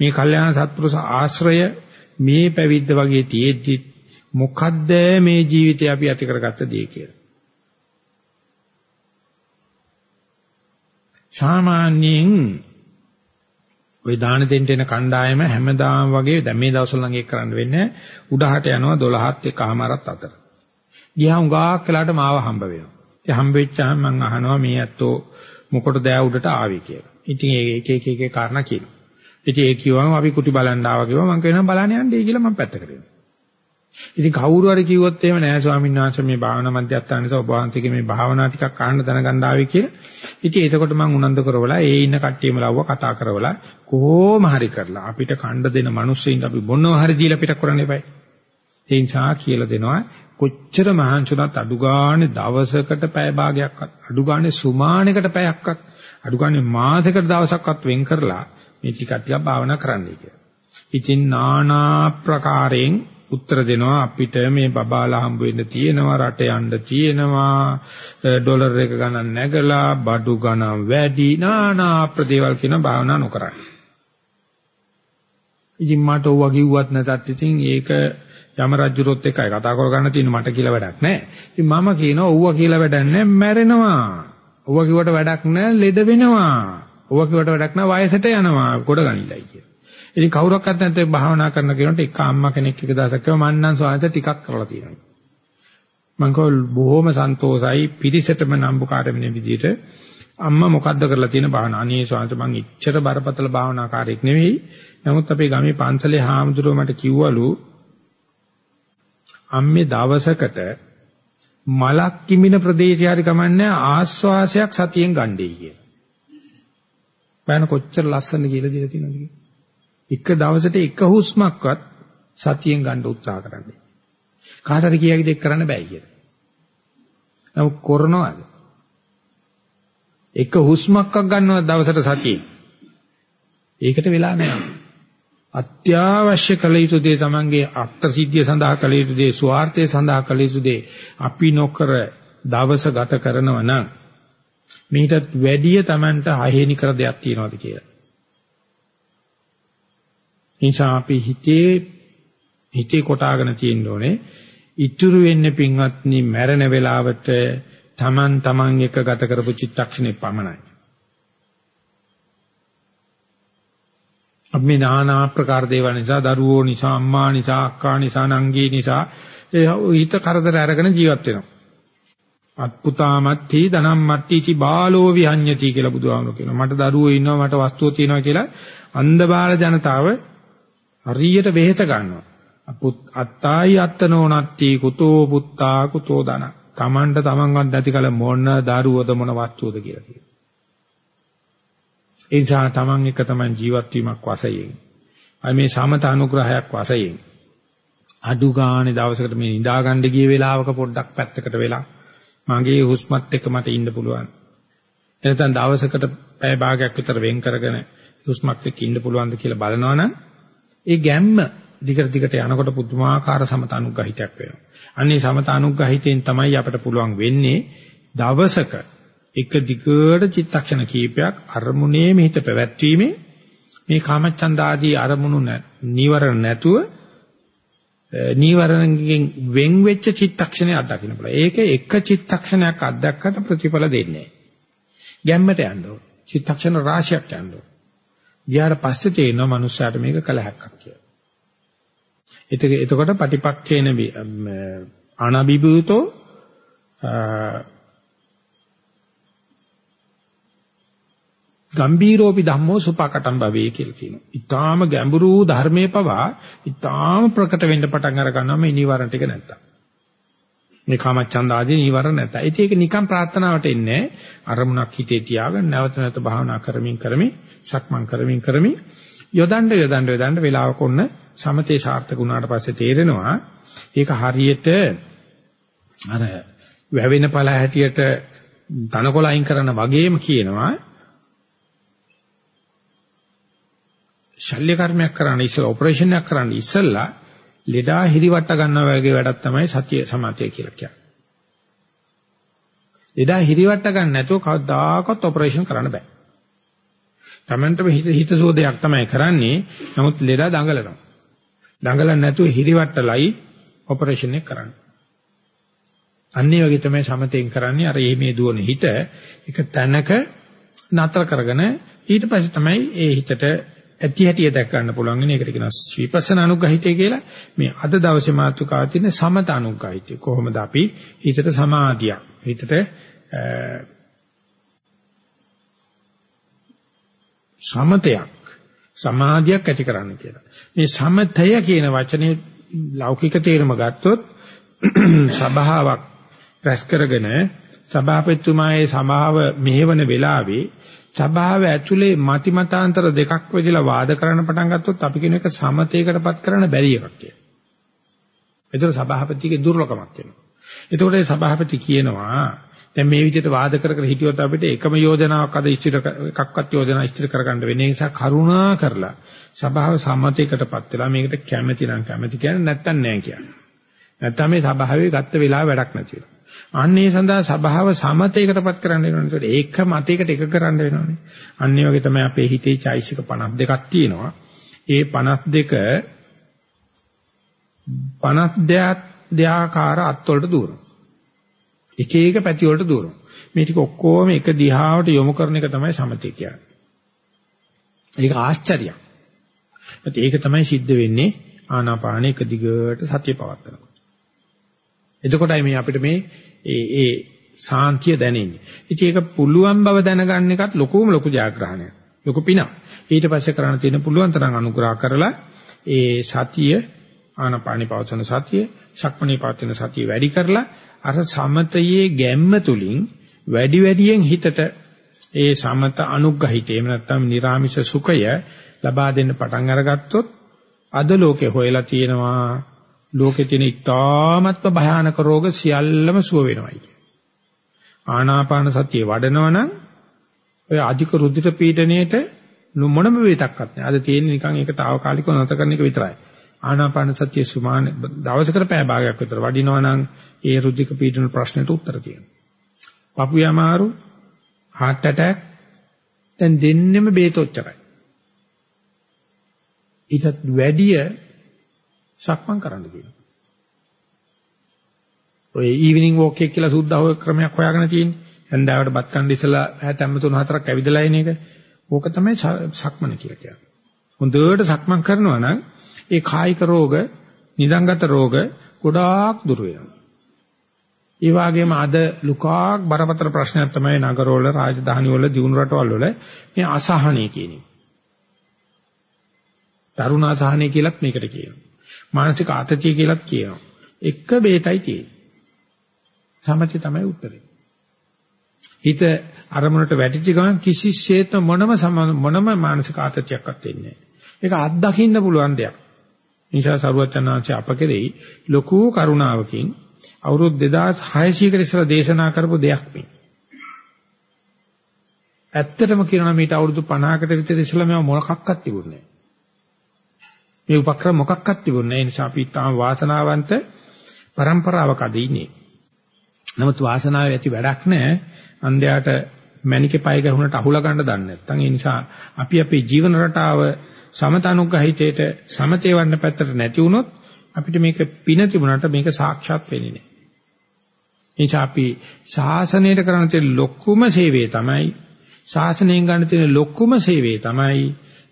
මේ කල්යාණ සත්පුරුෂ ආශ්‍රය මේ පැවිද්ද වගේ තියෙද්දි මොකද්ද මේ ජීවිතේ අපි ඇති කරගත්ත දේ කියලා සාමාන්‍යයෙන් ওই දාන දෙන්න එන කණ්ඩායම හැමදාම වගේ දැන් මේ දවස්වල නම් ඒක කරන්න වෙන්නේ උඩහට යනවා 12ත් එකමාරත් අතර. ගියා උඟාක් වෙලාට මාව හම්බ වෙනවා. ඉතින් හම්බ වෙච්චාම මම අහනවා මේ ඇත්තෝ මොකටද දැ උඩට ආවේ කියලා. ඉතින් ඒක එක එක එක කාරණා කියනවා. ඉතින් ඒ කිව්වම අපි කුටි බලන්න ආවා කිව්වා මම කියනවා බලන්න යන්නේ කියලා මම පැත්තකට වෙනවා. ඉතින් කවුරු හරි කිව්වොත් එහෙම නෑ ස්වාමීන් වහන්සේ මේ භාවනා මධ්‍යස්ථාන නිසා ඔබ වහන්සේගේ මේ භාවනා ටිකක් අහන්න දැනගන්න ආවේ කියලා. ඉතින් එතකොට මම උනන්දු කරවලා ඒ ඉන්න කට්ටියම ලව්ව කතා කරවලා කොහොම හරි කරලා අපිට කණ්ඩ දෙන මිනිස්සුන්ට අපි බොන්නව හරි දීලා පිටක් කරන්න එපයි. ඒ නිසා කියලා දෙනවා කොච්චර මහන්සිුණත් අඩු ගානේ දවසකට පැය භාගයක්වත් අඩු ගානේ සුමානයකට පැයක්වත් අඩු ගානේ මාසයකට දවසක්වත් වෙන් කරලා මේ ටික ටික භාවනා කරන්නයි කියලා. ඉතින් নানা ප්‍රකාරයෙන් උත්තර දෙනවා අපිට මේ බබාලා හම්බ වෙන්න තියෙනවා රට යන්න තියෙනවා ඩොලර් එක ගණන් නැගලා බඩු ගණන් වැඩි নানা ප්‍රදේවල් කියන භාවනා නොකරයි. ඉතින් මට ඕවා කිව්වත් නැතත් ඉතින් ඒක යම රජුරොත් එකයි කතා කරගන්න තියෙන මට කියලා වැඩක් නැහැ. ඉතින් මම කියනවා ඌවා කියලා වැඩක් නැහැ මැරෙනවා. ඕවා කිව්වට වැඩක් නැහැ ලෙඩ වෙනවා. ඕවා කිව්වට වැඩක් නැහැ වයසට යනවා. ගොඩ ගනින්නයි කියලා. ඉතින් කවුරක්වත් නැත්නම් භාවනා කරන කෙනාට එක අම්මා කෙනෙක් එක දවසක් කිව්වා මන්නම් ස්වාමීන් ටිකක් කරලා තියෙනවා. මං කව බොහොම සන්තෝසයි පිරිසටම නම්බුකාර වෙන විදිහට අම්මා මොකද්ද කරලා තියෙන භාවනා. අනේ ස්වාමීන් මං ඉච්ඡර බරපතල භාවනාකාරයෙක් නෙවෙයි. නමුත් අපේ ගමේ පන්සලේ හාමුදුරුවෝ මට කිව්වලු අම්මේ දවසකට මලක් කිමින ප්‍රදේශය හරි කමන්නේ ආස්වාසයක් සතියෙන් ගන්නයි කියලා. බලන්න කොච්චර ලස්සන කියලා දීලා තියෙනවද කියලා. එක දවසට එක හුස්මක්වත් සතියෙන් ගන්න උත්සාහ කරන්නේ. කාට හරි කියාගේ දෙයක් කරන්න බෑ කියලා. නමුත් කරනවාද? එක හුස්මක්ක් ගන්නව දවසට සතියේ. ඒකට වෙලා නැහැ. අත්‍යවශ්‍ය කළ යුතු දේ තමන්ගේ අත්සිද්ධිය සඳහා කළ යුතු දේ ස්වార్థය සඳහා කළ යුතු දේ අපි නොකර දවස ගත කරනවා නම් මීටත් වැඩිය තමන්ට අහේනි කර දෙයක් තියනවාද කියලා. නිසා අපි හිතේ හිතේ කොටාගෙන තියෙන්න ඕනේ. ඉතුරු වෙන්නේ පින්වත්නි මැරෙන වෙලාවට තමන් තමන් එක ගත කරපු චිත්තක්ෂණේ පමණයි. අපි নানা ආකාර දේවල් නිසා දරුවෝ නිසා අම්මා නිසා අක්කා නිසා නංගී නිසා ඒ හිත කරදර අරගෙන ජීවත් වෙනවා. අත්පුතාමත්ති ධනම්මත්තිචි බාලෝ විහඤ්ඤති කියලා බුදුහාමුදුරුවෝ කියනවා. මට දරුවෝ ඉන්නවා මට වස්තුව තියෙනවා කියලා අන්ධබාල ජනතාව හරියට වෙහෙත ගන්නවා. අත්තායි අත්තනෝ නත්ති කුතෝ පුත්තා කුතෝ දන. Tamanට Tamanවත් නැති කල මොන දරුවද මොන වස්තුවද කියලා කියනවා. ඒ නිසා Taman එක Taman ජීවත් වීමක් වශයෙන් අය මේ සමත අනුග්‍රහයක් වශයෙන් අඩු ගානේ දවසකට මේ නිදා ගන්න ගිය වෙලාවක පොඩ්ඩක් පැත්තකට වෙලා මගේ හුස්මත් එක්ක මට ඉන්න පුළුවන්. එනතන් දවසකට පැය භාගයක් විතර වෙන් කරගෙන හුස්මත් එක්ක ඉන්න පුළුවන්ද කියලා බලනවනම් ඒ ගැම්ම දිගට දිගට යනකොට පුදුමාකාර සමතානුග්‍රහිතයක් වෙනවා. අන්නේ සමතානුග්‍රහිතෙන් තමයි අපිට පුළුවන් වෙන්නේ දවසක එක දිගට චිත්තක්ෂණ කීපයක් අරමුණේ මෙහිත පැවැත්වීමේ මේ කාමච්ඡන්ද ආදී අරමුණු නීවරණ නැතුව නීවරණගෙන් වෙන් වෙච්ච චිත්තක්ෂණය අත්දකින්න පුළුවන්. ඒක එක චිත්තක්ෂණයක් අත්දැක්කට ප්‍රතිඵල දෙන්නේ නැහැ. ගැම්මට යන්න ඕන. චිත්තක්ෂණ රාශියක් යන්න ඕන. ගියාට පස්සේ තේරෙනවා මනුස්සයාට මේක කලහක්ක් කියලා. ඒක එතකොට පටිපක්ඛේන ආනාබිබූතෝ ගම්බීරෝපි ධම්මෝ සුපකටම් භවේ කියලා කියනවා. ඊටාම ගැඹුරු ධර්මයේ පවා ඊටාම ප්‍රකට වෙන්න පටන් අර ගන්නවා මේ නිවරණ ටික නැත්තම්. මේ කාමච්ඡන්ද ආදී නිවරණ නැත. ඒක නිකම් ප්‍රාර්ථනාවට එන්නේ අරමුණක් හිතේ තියාගෙන නැවත නැවත භාවනා කරමින් කරමින් සක්මන් කරමින් කරමින් යොදන්න යොදන්න යොදන්න වෙලාවක ඔන්න සමතේ සාර්ථක වුණාට පස්සේ තේරෙනවා ඒක හරියට අර වැවෙන පළ හැටියට තනකොළ අයින් කරන වගේම කියනවා ශල්‍ය කර්මයක් කරන්න ඉස්සෙල්ලා ඔපරේෂන් එකක් කරන්න ඉස්සෙල්ලා ලෙඩා හිරිවට ගන්නවා වගේ වැඩක් තමයි සතිය සමාධිය කියලා කියන්නේ. ලෙඩා හිරිවට ගන්න නැතුව කවදාකවත් ඔපරේෂන් කරන්න බෑ. Tamanටම හිත හිතසෝදයක් තමයි කරන්නේ. නමුත් ලෙඩා දඟලනවා. දඟලන්නේ නැතුව හිරිවට්ටලයි ඔපරේෂන් එක කරන්නේ. අන්නේ වගේ තමයි සමතෙන් කරන්නේ අර මේ දුවන හිත එක තැනක නතර කරගෙන ඊට පස්සේ තමයි ඒ හිතට ඇති හැටිය දැක් ගන්න පුළුවන් වෙන එකට කියනවා විපස්සන අනුග්‍රහිතය කියලා. මේ අද දවසේ මාතෘකාව තියෙන සමත අනුග්‍රහිතය. කොහොමද අපි හිතට සමාධියක් හිතට සමතයක් සමාධියක් ඇති කරන්න කියලා. මේ සමතය කියන වචනේ ලෞකික තේරුම ගත්තොත් සබාවක් රැස් කරගෙන සභාපතිතුමාගේ සභාව මෙහෙවන වෙලාවේ සභාව ඇතුලේ මතිමතාන්තර දෙකක් වෙදිලා වාද කරන්න පටන් ගත්තොත් අපි කියන එක සමතේකටපත් කරන්න බැරි එකක් කියලා. ඒතර සභාපතිගේ දුර්ලභමක් වෙනවා. එතකොට සභාපති කියනවා දැන් මේ විදිහට වාද කර කර හිටියොත් අපිට එකම යෝජනාවක් අද ඉස්තිර එකක්වත් යෝජනා ඉස්තිර කරගන්න වෙන්නේ නිසා කරුණා කරලා සභාව සම්මතයකටපත් වෙලා මේකට කැමැති නම් කැමැති කියන්නේ නැත්තම් නෑ කියන්නේ. නැත්තම් මේ සභාවේ ගත්ත වෙලාව වැඩක් නැති වෙනවා. අන්නේ සඳහා සභාව සමතයකටපත් කරන්න වෙනවනේ. ඒක මතයකට එක කරන්න වෙනවනේ. අන්නේ වගේ තමයි අපේ හිතේ චෛසික 52ක් තියෙනවා. ඒ 52 52 දෙආකාර අත්වලට දුවනවා. එක එක පැති වලට දුවනවා. මේ ටික ඔක්කොම එක දිහාවට යොමු කරන එක තමයි සමතේ කියන්නේ. ඒක ආශ්චර්යයක්. ඒක තමයි සිද්ධ වෙන්නේ ආනාපාන එක දිගට සතිය පවත්වනකොට. එතකොටයි මේ අපිට මේ ඒ ඒ සාන්තිය දැනෙන්නේ. ඉතින් ඒක පුළුවන් බව දැනගන්න එකත් ලොකුම ලොකු ජයග්‍රහණයක්. ලොකු පිනක්. ඊට පස්සේ කරන්න තියෙන පුළුවන් තරම් අනුග්‍රහ කරලා ඒ සතිය ආනාපානි පවත්වන සතිය, ශක්මණේ පවත්වන සතිය වැඩි කරලා අර සමතයේ ගැම්ම තුලින් වැඩි වැඩියෙන් හිතට ඒ සමත අනුග්‍රහිතේ එහෙම නැත්නම් නිර්ාමිෂ සුඛය ලබා දෙන්න පටන් අරගත්තොත් අද ලෝකේ හොයලා තියෙනවා ලෝකේ තියෙන ඉතාමත්ම භයානක රෝග සියල්ලම සුව වෙනවයි කිය. ආනාපාන සතිය වඩනවනම් ඔය අධික රුධිර පීඩණයට මොනම වේතක්වත් නැහැ. අද තියෙන්නේ නිකන් ඒක తాවකාලිකව නැත කරන එක විතරයි. ආනාපාන සතිය සුමාන දවසකට පැය භාගයක් විතර වඩිනවනම් ඒ රුධික පීඩන ප්‍රශ්නෙට උත්තර තියෙනවා. පපු යමාරු, heart attack දැන් දෙන්නෙම බේත ඔච්චරයි. ඊටත් වැඩිය සක්මන් කරන්න කියනවා. ඔය ඊවිනිං වෝක් එක කියලා සුද්ධව ක්‍රමයක් හොයාගෙන තියෙන්නේ. හන්දාවට බත් කන්න ඉස්සලා හැතැම්ම තුන හතරක් ඇවිදලා එන එක. ඕක තමයි සක්මන කියලා කියන්නේ. හොඳට සක්මන් කරනවා නම් ඒ කායික රෝග, නිදංගත රෝග ගොඩාක් දුර වෙනවා. ඒ වගේම අද ලුකාක් බරපතල ප්‍රශ්නයක් තමයි නගරවල රාජධානි වල දියුණු රටවල් වල මේ අසහනය කියන එක. තරුණ අසහනය කියලත් මේකට කියනවා. මානසික ආතතිය කියලත් කියනවා. එක බේතයි තියෙන්නේ. සමථය තමයි උත්තරේ. හිත අරමුණට වැටිච්ච ගමන් කිසිසේත් මොනම මොනම මානසික ආතතියක්වත් වෙන්නේ නැහැ. ඒක අත්දකින්න පුළුවන් දෙයක්. නිසා සරුවචනාංශය අප කෙරෙහි ලොකු කරුණාවකින් අවුරුදු 2600 කට ඉස්සලා දේශනා කරපු දෙයක් මේ. ඇත්තටම කියනවා මේට අවුරුදු 50කට විතර ඉස්සලා මේව මොකක්වත් තිබුණේ නැහැ. මේ උපක්‍රම මොකක්වත් තිබුණේ නැහැ. ඒ නිසා අපි තාම වාසනාවන්ත પરම්පරාවක අද ඉන්නේ. නමුත් වාසනාවේ ඇති වැඩක් නැහැ. අන්ධයාට මණිකේ පය ගැහුනට අහුලා ගන්න දන්නේ නැත්නම් ඒ නිසා අපි අපේ ජීවන රටාව සමතනුග්‍රහිතේට සමතේ වන්න පැත්තට නැති වුණොත් අපිට මේක පින තිබුණාට මේක සාක්ෂාත් වෙන්නේ නැහැ. එනිසා අපි ශාසනයට කරන තියෙන ලොකුම සේවය තමයි ශාසනයෙන් ගන්න තියෙන ලොකුම සේවය තමයි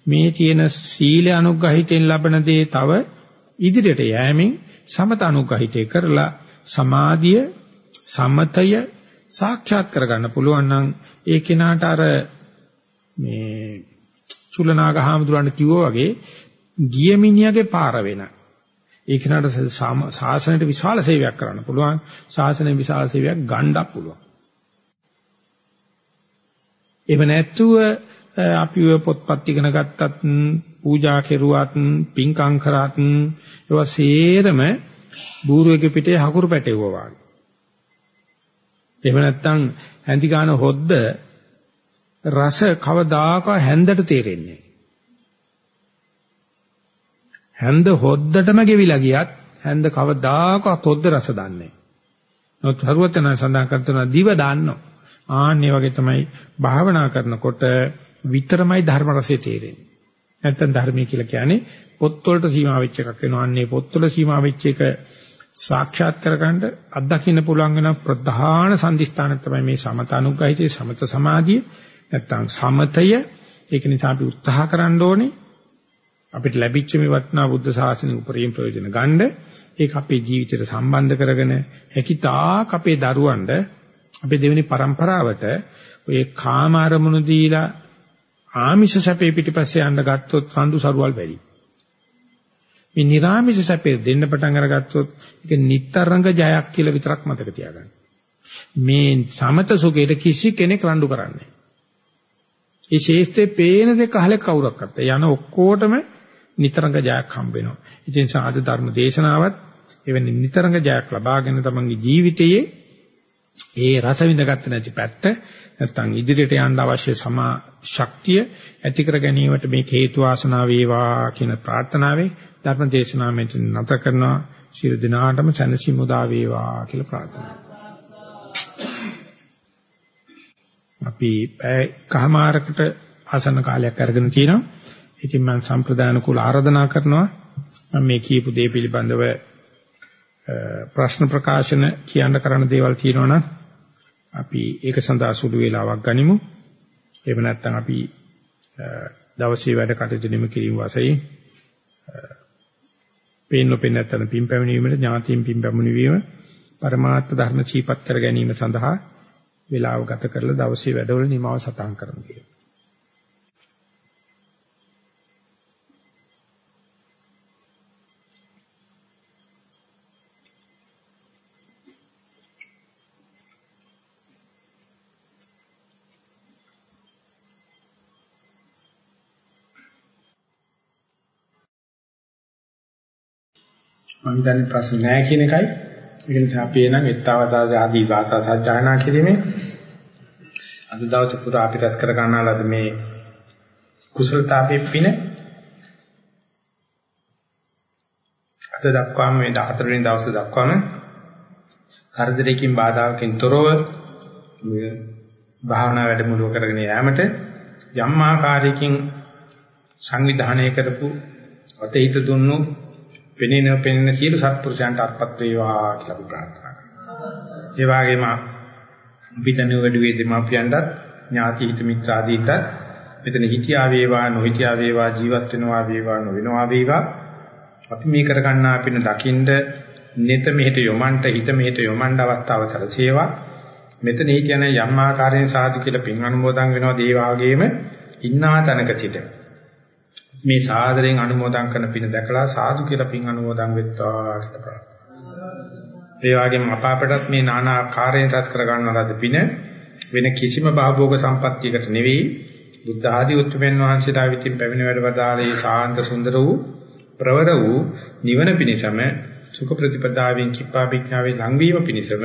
මේ තියෙන සීල අනුග්‍රහිතෙන් ලබන දේ තව ඉදිරියට යෑමෙන් සමත අනුග්‍රහිතේ කරලා සමාධිය සමතය සාක්ෂාත් කරගන්න පුළුවන් නම් ඒ කෙනාට අර මේ චුලනාග හාමුදුරන්ට කිව්වා වගේ ගිය මිනිහගේ පාර වෙන. ඒ කෙනාට සාසනයට විශාල සේවයක් කරන්න පුළුවන්. සාසනයේ විශාල සේවයක් ගන්නත් පුළුවන්. එහෙම නැත්තුව අපි ඔය පොත්පත් ඉගෙන ගත්තත් පූජා කෙරුවත් පින්කම් කරත් ඒවා සේරම බූරුවක පිටේ හකුරු පැටවුවා වගේ. එහෙම නැත්නම් ඇඳි ගන්න හොද්ද රස කවදාක හැන්දට තේරෙන්නේ හැන්ද හොද්දටම ගෙවිලා ගියත් හැන්ද කවදාකවත් හොද්ද රස දන්නේ නැහැ. නමුත් හරුවතන සඳහන් කරනවා දිව දාන්නෝ. ආන්නේ වගේ තමයි භාවනා කරනකොට විතරමයි ධර්ම රසය තේරෙන්නේ. නැත්තම් ධර්මයේ කියලා කියන්නේ පොත්වලට සීමා වෙච්ච එකක් වෙනවා. අන්නේ පොත්වල සීමා වෙච්ච එක සාක්ෂාත් කරගන්න අත්දකින්න පුළුවන් වෙන ප්‍රධාන සම්දිස්ථාන තමයි මේ සමතනුග්ගහිතේ සමත සමාධිය නැත්තම් සමතය ඒක නිසා අපි උත්සාහ කරන්න ඕනේ අපිට ලැබිච්ච මේ වටිනා බුද්ධ ශාසනය උපරිම ප්‍රයෝජන ගන්න ඒක අපේ ජීවිතයට සම්බන්ධ කරගෙන හැකිතාක් අපේ දරුවන්ට අපේ දෙවෙනි પરම්පරාවට ඔය කාම අරමුණු දීලා ආමිෂ සැපේ පිටිපස්සේ යන්න ගත්තොත් රණ්ඩු සරුවල් වැඩි. මේ නිර්ආමිෂ සැපේ දෙන්න පටන් අරගත්තොත් ඒක නිතරංග ජයක් කියලා විතරක් මතක තියාගන්න. මේ සමත සුඛයට කිසි කෙනෙක් රණ්ඩු කරන්නේ නැහැ. ඒ ශේෂ්ත්‍රේ පේන දෙක අහලේ කවුරක්වත් යන ඔක්කොටම නිතරංග ජයක් හම්බ වෙනවා. ඉතින් සාද ධර්ම දේශනාවත් එවැනි නිතරංග ජයක් ලබාගෙන තමන්ගේ ජීවිතයේ ඒ රස විඳගත්ත නැති පැත්ත නැත්තම් ඉදිරියට යන්න අවශ්‍ය සමා ශක්තිය ඇති කර ගැනීමට මේ හේතු වාසනා වේවා කියන ප්‍රාර්ථනාවේ ධර්ම දේශනාව මෙතන නැත කරනවා. සියලු දිනාටම සැනසීම උදා වේවා කියලා ප්‍රාර්ථනා අපි කහමාරකට ආසන්න කාලයක් අරගෙන තිනවා. ඉතින් මම සම්ප්‍රදාන කුල ආරාධනා කරනවා මම මේ කියපු දේ පිළිබඳව ප්‍රශ්න ප්‍රකාශන කියන්න කරන දේවල් තියෙනවනම් අපි ඒක සඳහා සුළු වේලාවක් ගනිමු. එහෙම නැත්නම් අපි දවසේ වැඩ කටයුතු නිම කිරීම වශයෙන් පේන්න පේන්න නැත්නම් පින් පැමිණීමේ ඥාතීන් පින් පැමිණීම පරමාර්ථ ධර්ම චීපත් කර ගැනීම සඳහා වේලාව ගත කරලා දවසේ වැඩවල නිමාව සටහන් කරමු කියලා. මම හිතන්නේ ප්‍රශ්න නැහැ කියන එකයි. ඒ නිසා අපි එනම් ස්ථාවදාස ආදී වාතා සජ්ජායනා කිරීමේ අද දවසේ පුරා අපි රැස් කර ගන්නාලද මේ කුසලතාවේ පින අද දක්වාම මේ 14 වෙනි දවසේ දක්වාම කරදරයකින් බාධාකින් තොරව භාවනා වැඩමුළුව කරගෙන යාමට යම් ආකාරයකින් සංවිධානය කරපු අතීත දුන්නු පෙනෙන පෙනෙන සියලු සත්පුරුෂයන්ට අත්පත් වේවා කියලා අපි ප්‍රාර්ථනා කරනවා. ඒ වගේම පිටණු වැඩුවේ දෙමාපියන්ටත් ඥාති හිත මිත්‍ර ආදීන්ට මෙතන හිතියා වේවා නොහිතියා වේවා ජීවත් වෙනවා වේවා නොවෙනවා වේවා. අපි මේ කරගන්නා පින දකින්ද neත මෙහෙට යොමන්ට හිත මෙහෙට යොමන්ඩ අවස්ථාව සැලසේවා. මෙතන කියන යම් ආකාරයෙන් සාදු කියලා පින් අනුමෝදන් වෙනවා ඒ වාගේම ඉන්නා තැනක සිට. මේ සාදරයෙන් අනුමෝදන් කරන පින දැකලා සාදු කියලා පින් අනුමෝදන් වෙත්වා කියලා ප්‍රාර්ථනා. ඒ වගේම අපාපටත් මේ নানা ආකාරයෙන් රැස් කර ගන්නා ලද පින වෙන කිසිම භාභෝග සම්පත්තියකට නෙවෙයි බුද්ධ ආදී උතුම්යන් වහන්සේලා විසින් පැමිණ වැඩවදාලේ ශාන්ත සුන්දර වූ ප්‍රවර වූ නිවන පිණිසම සුඛ ප්‍රතිපදාවෙන් කිප්පා විඥාවේ ලංවීම පිණිසම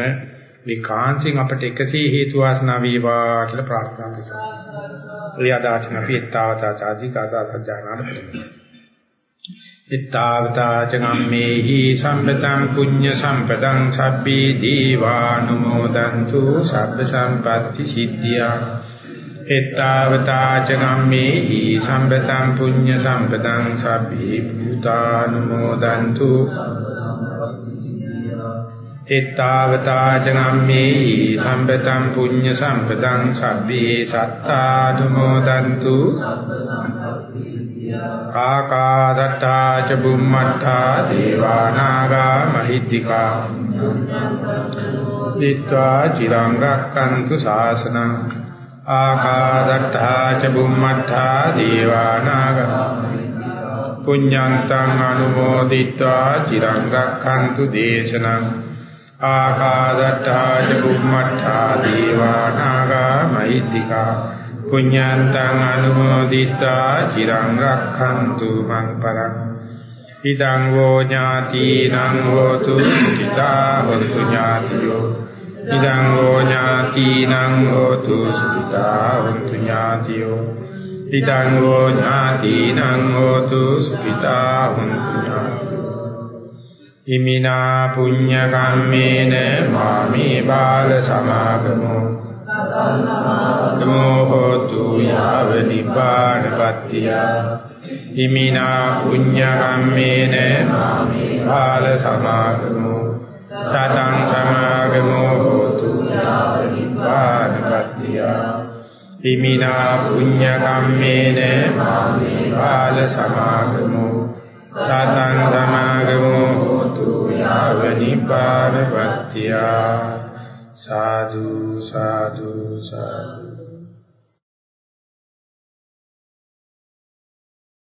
මේ කාංශෙන් අපට එකසේ හේතු වාසනා වේවා කියලා ප්‍රාර්ථනා කරනවා. ක්‍රියාදාචන අපි ඊත්තාවතා ආදී කාසා සජ්ජානාට පිළිගන්නවා. ඊත්තාවතා චගම්මේහි සම්පතං පුඤ්ඤ සම්පතං සබ්බේ දීවානුමෝදන්තු සබ්බ සම්පatti සිද්ධියා. ඊත්තාවතා චගම්මේහි සම්පතං පුඤ්ඤ සම්පතං සබ්බේ භූතානුමෝදන්තු එත්තාවතා ජනම්මේ සම්පතම් පුඤ්ඤ සම්පතං සබ්බේ සත්තානුමෝදන්තු ආකාදත්තා ච බුම්මත්තා දේවානාගා මහිත්‍තිකා දිත්වා චිරං රක්칸තු ශාසනං ආකාදත්තා ච බුම්මත්තා දේවානාගා පුඤ්ඤන්තං අනුමෝදිත්වා චිරං රක්칸තු දේශනං ආකාදට්ටා ච බුම්මට්ටා දීවා නාග මහිත්‍තිකා පුඤ්ඤන්තං අනුමෝදිතා චිරං රක්ඛන්තු මං පරං. ඉදං වෝ ඥාතිනං හෝතු සුඛිතා හොන්තු ඥාතියෝ. ඉදං වෝ ඥාතිනං හෝතු සුඛිතා හොන්තු ඥාතියෝ. ඉදං වෝ ඥාතිනං හෝතු සුඛිතා හොන්තු ඥාතියෝ. ඉමිනා පුඤ්ඤ කම්මේන මාමේ බාල සමාගමෝ නමෝ හෝතු යාව නිපාණපත්තිය ඉමිනා පුඤ්ඤ කම්මේන මාමේ බාල සමාගමෝ සතං සමාගමෝ හෝතු යාව නිපාණපත්තිය ඉමිනා පුඤ්ඤ කම්මේන මාමේ බාල සමාගමෝ සතං සමාගමෝ හෝතු යාව නිපානපත්තිය සාදු සාදු සාදු.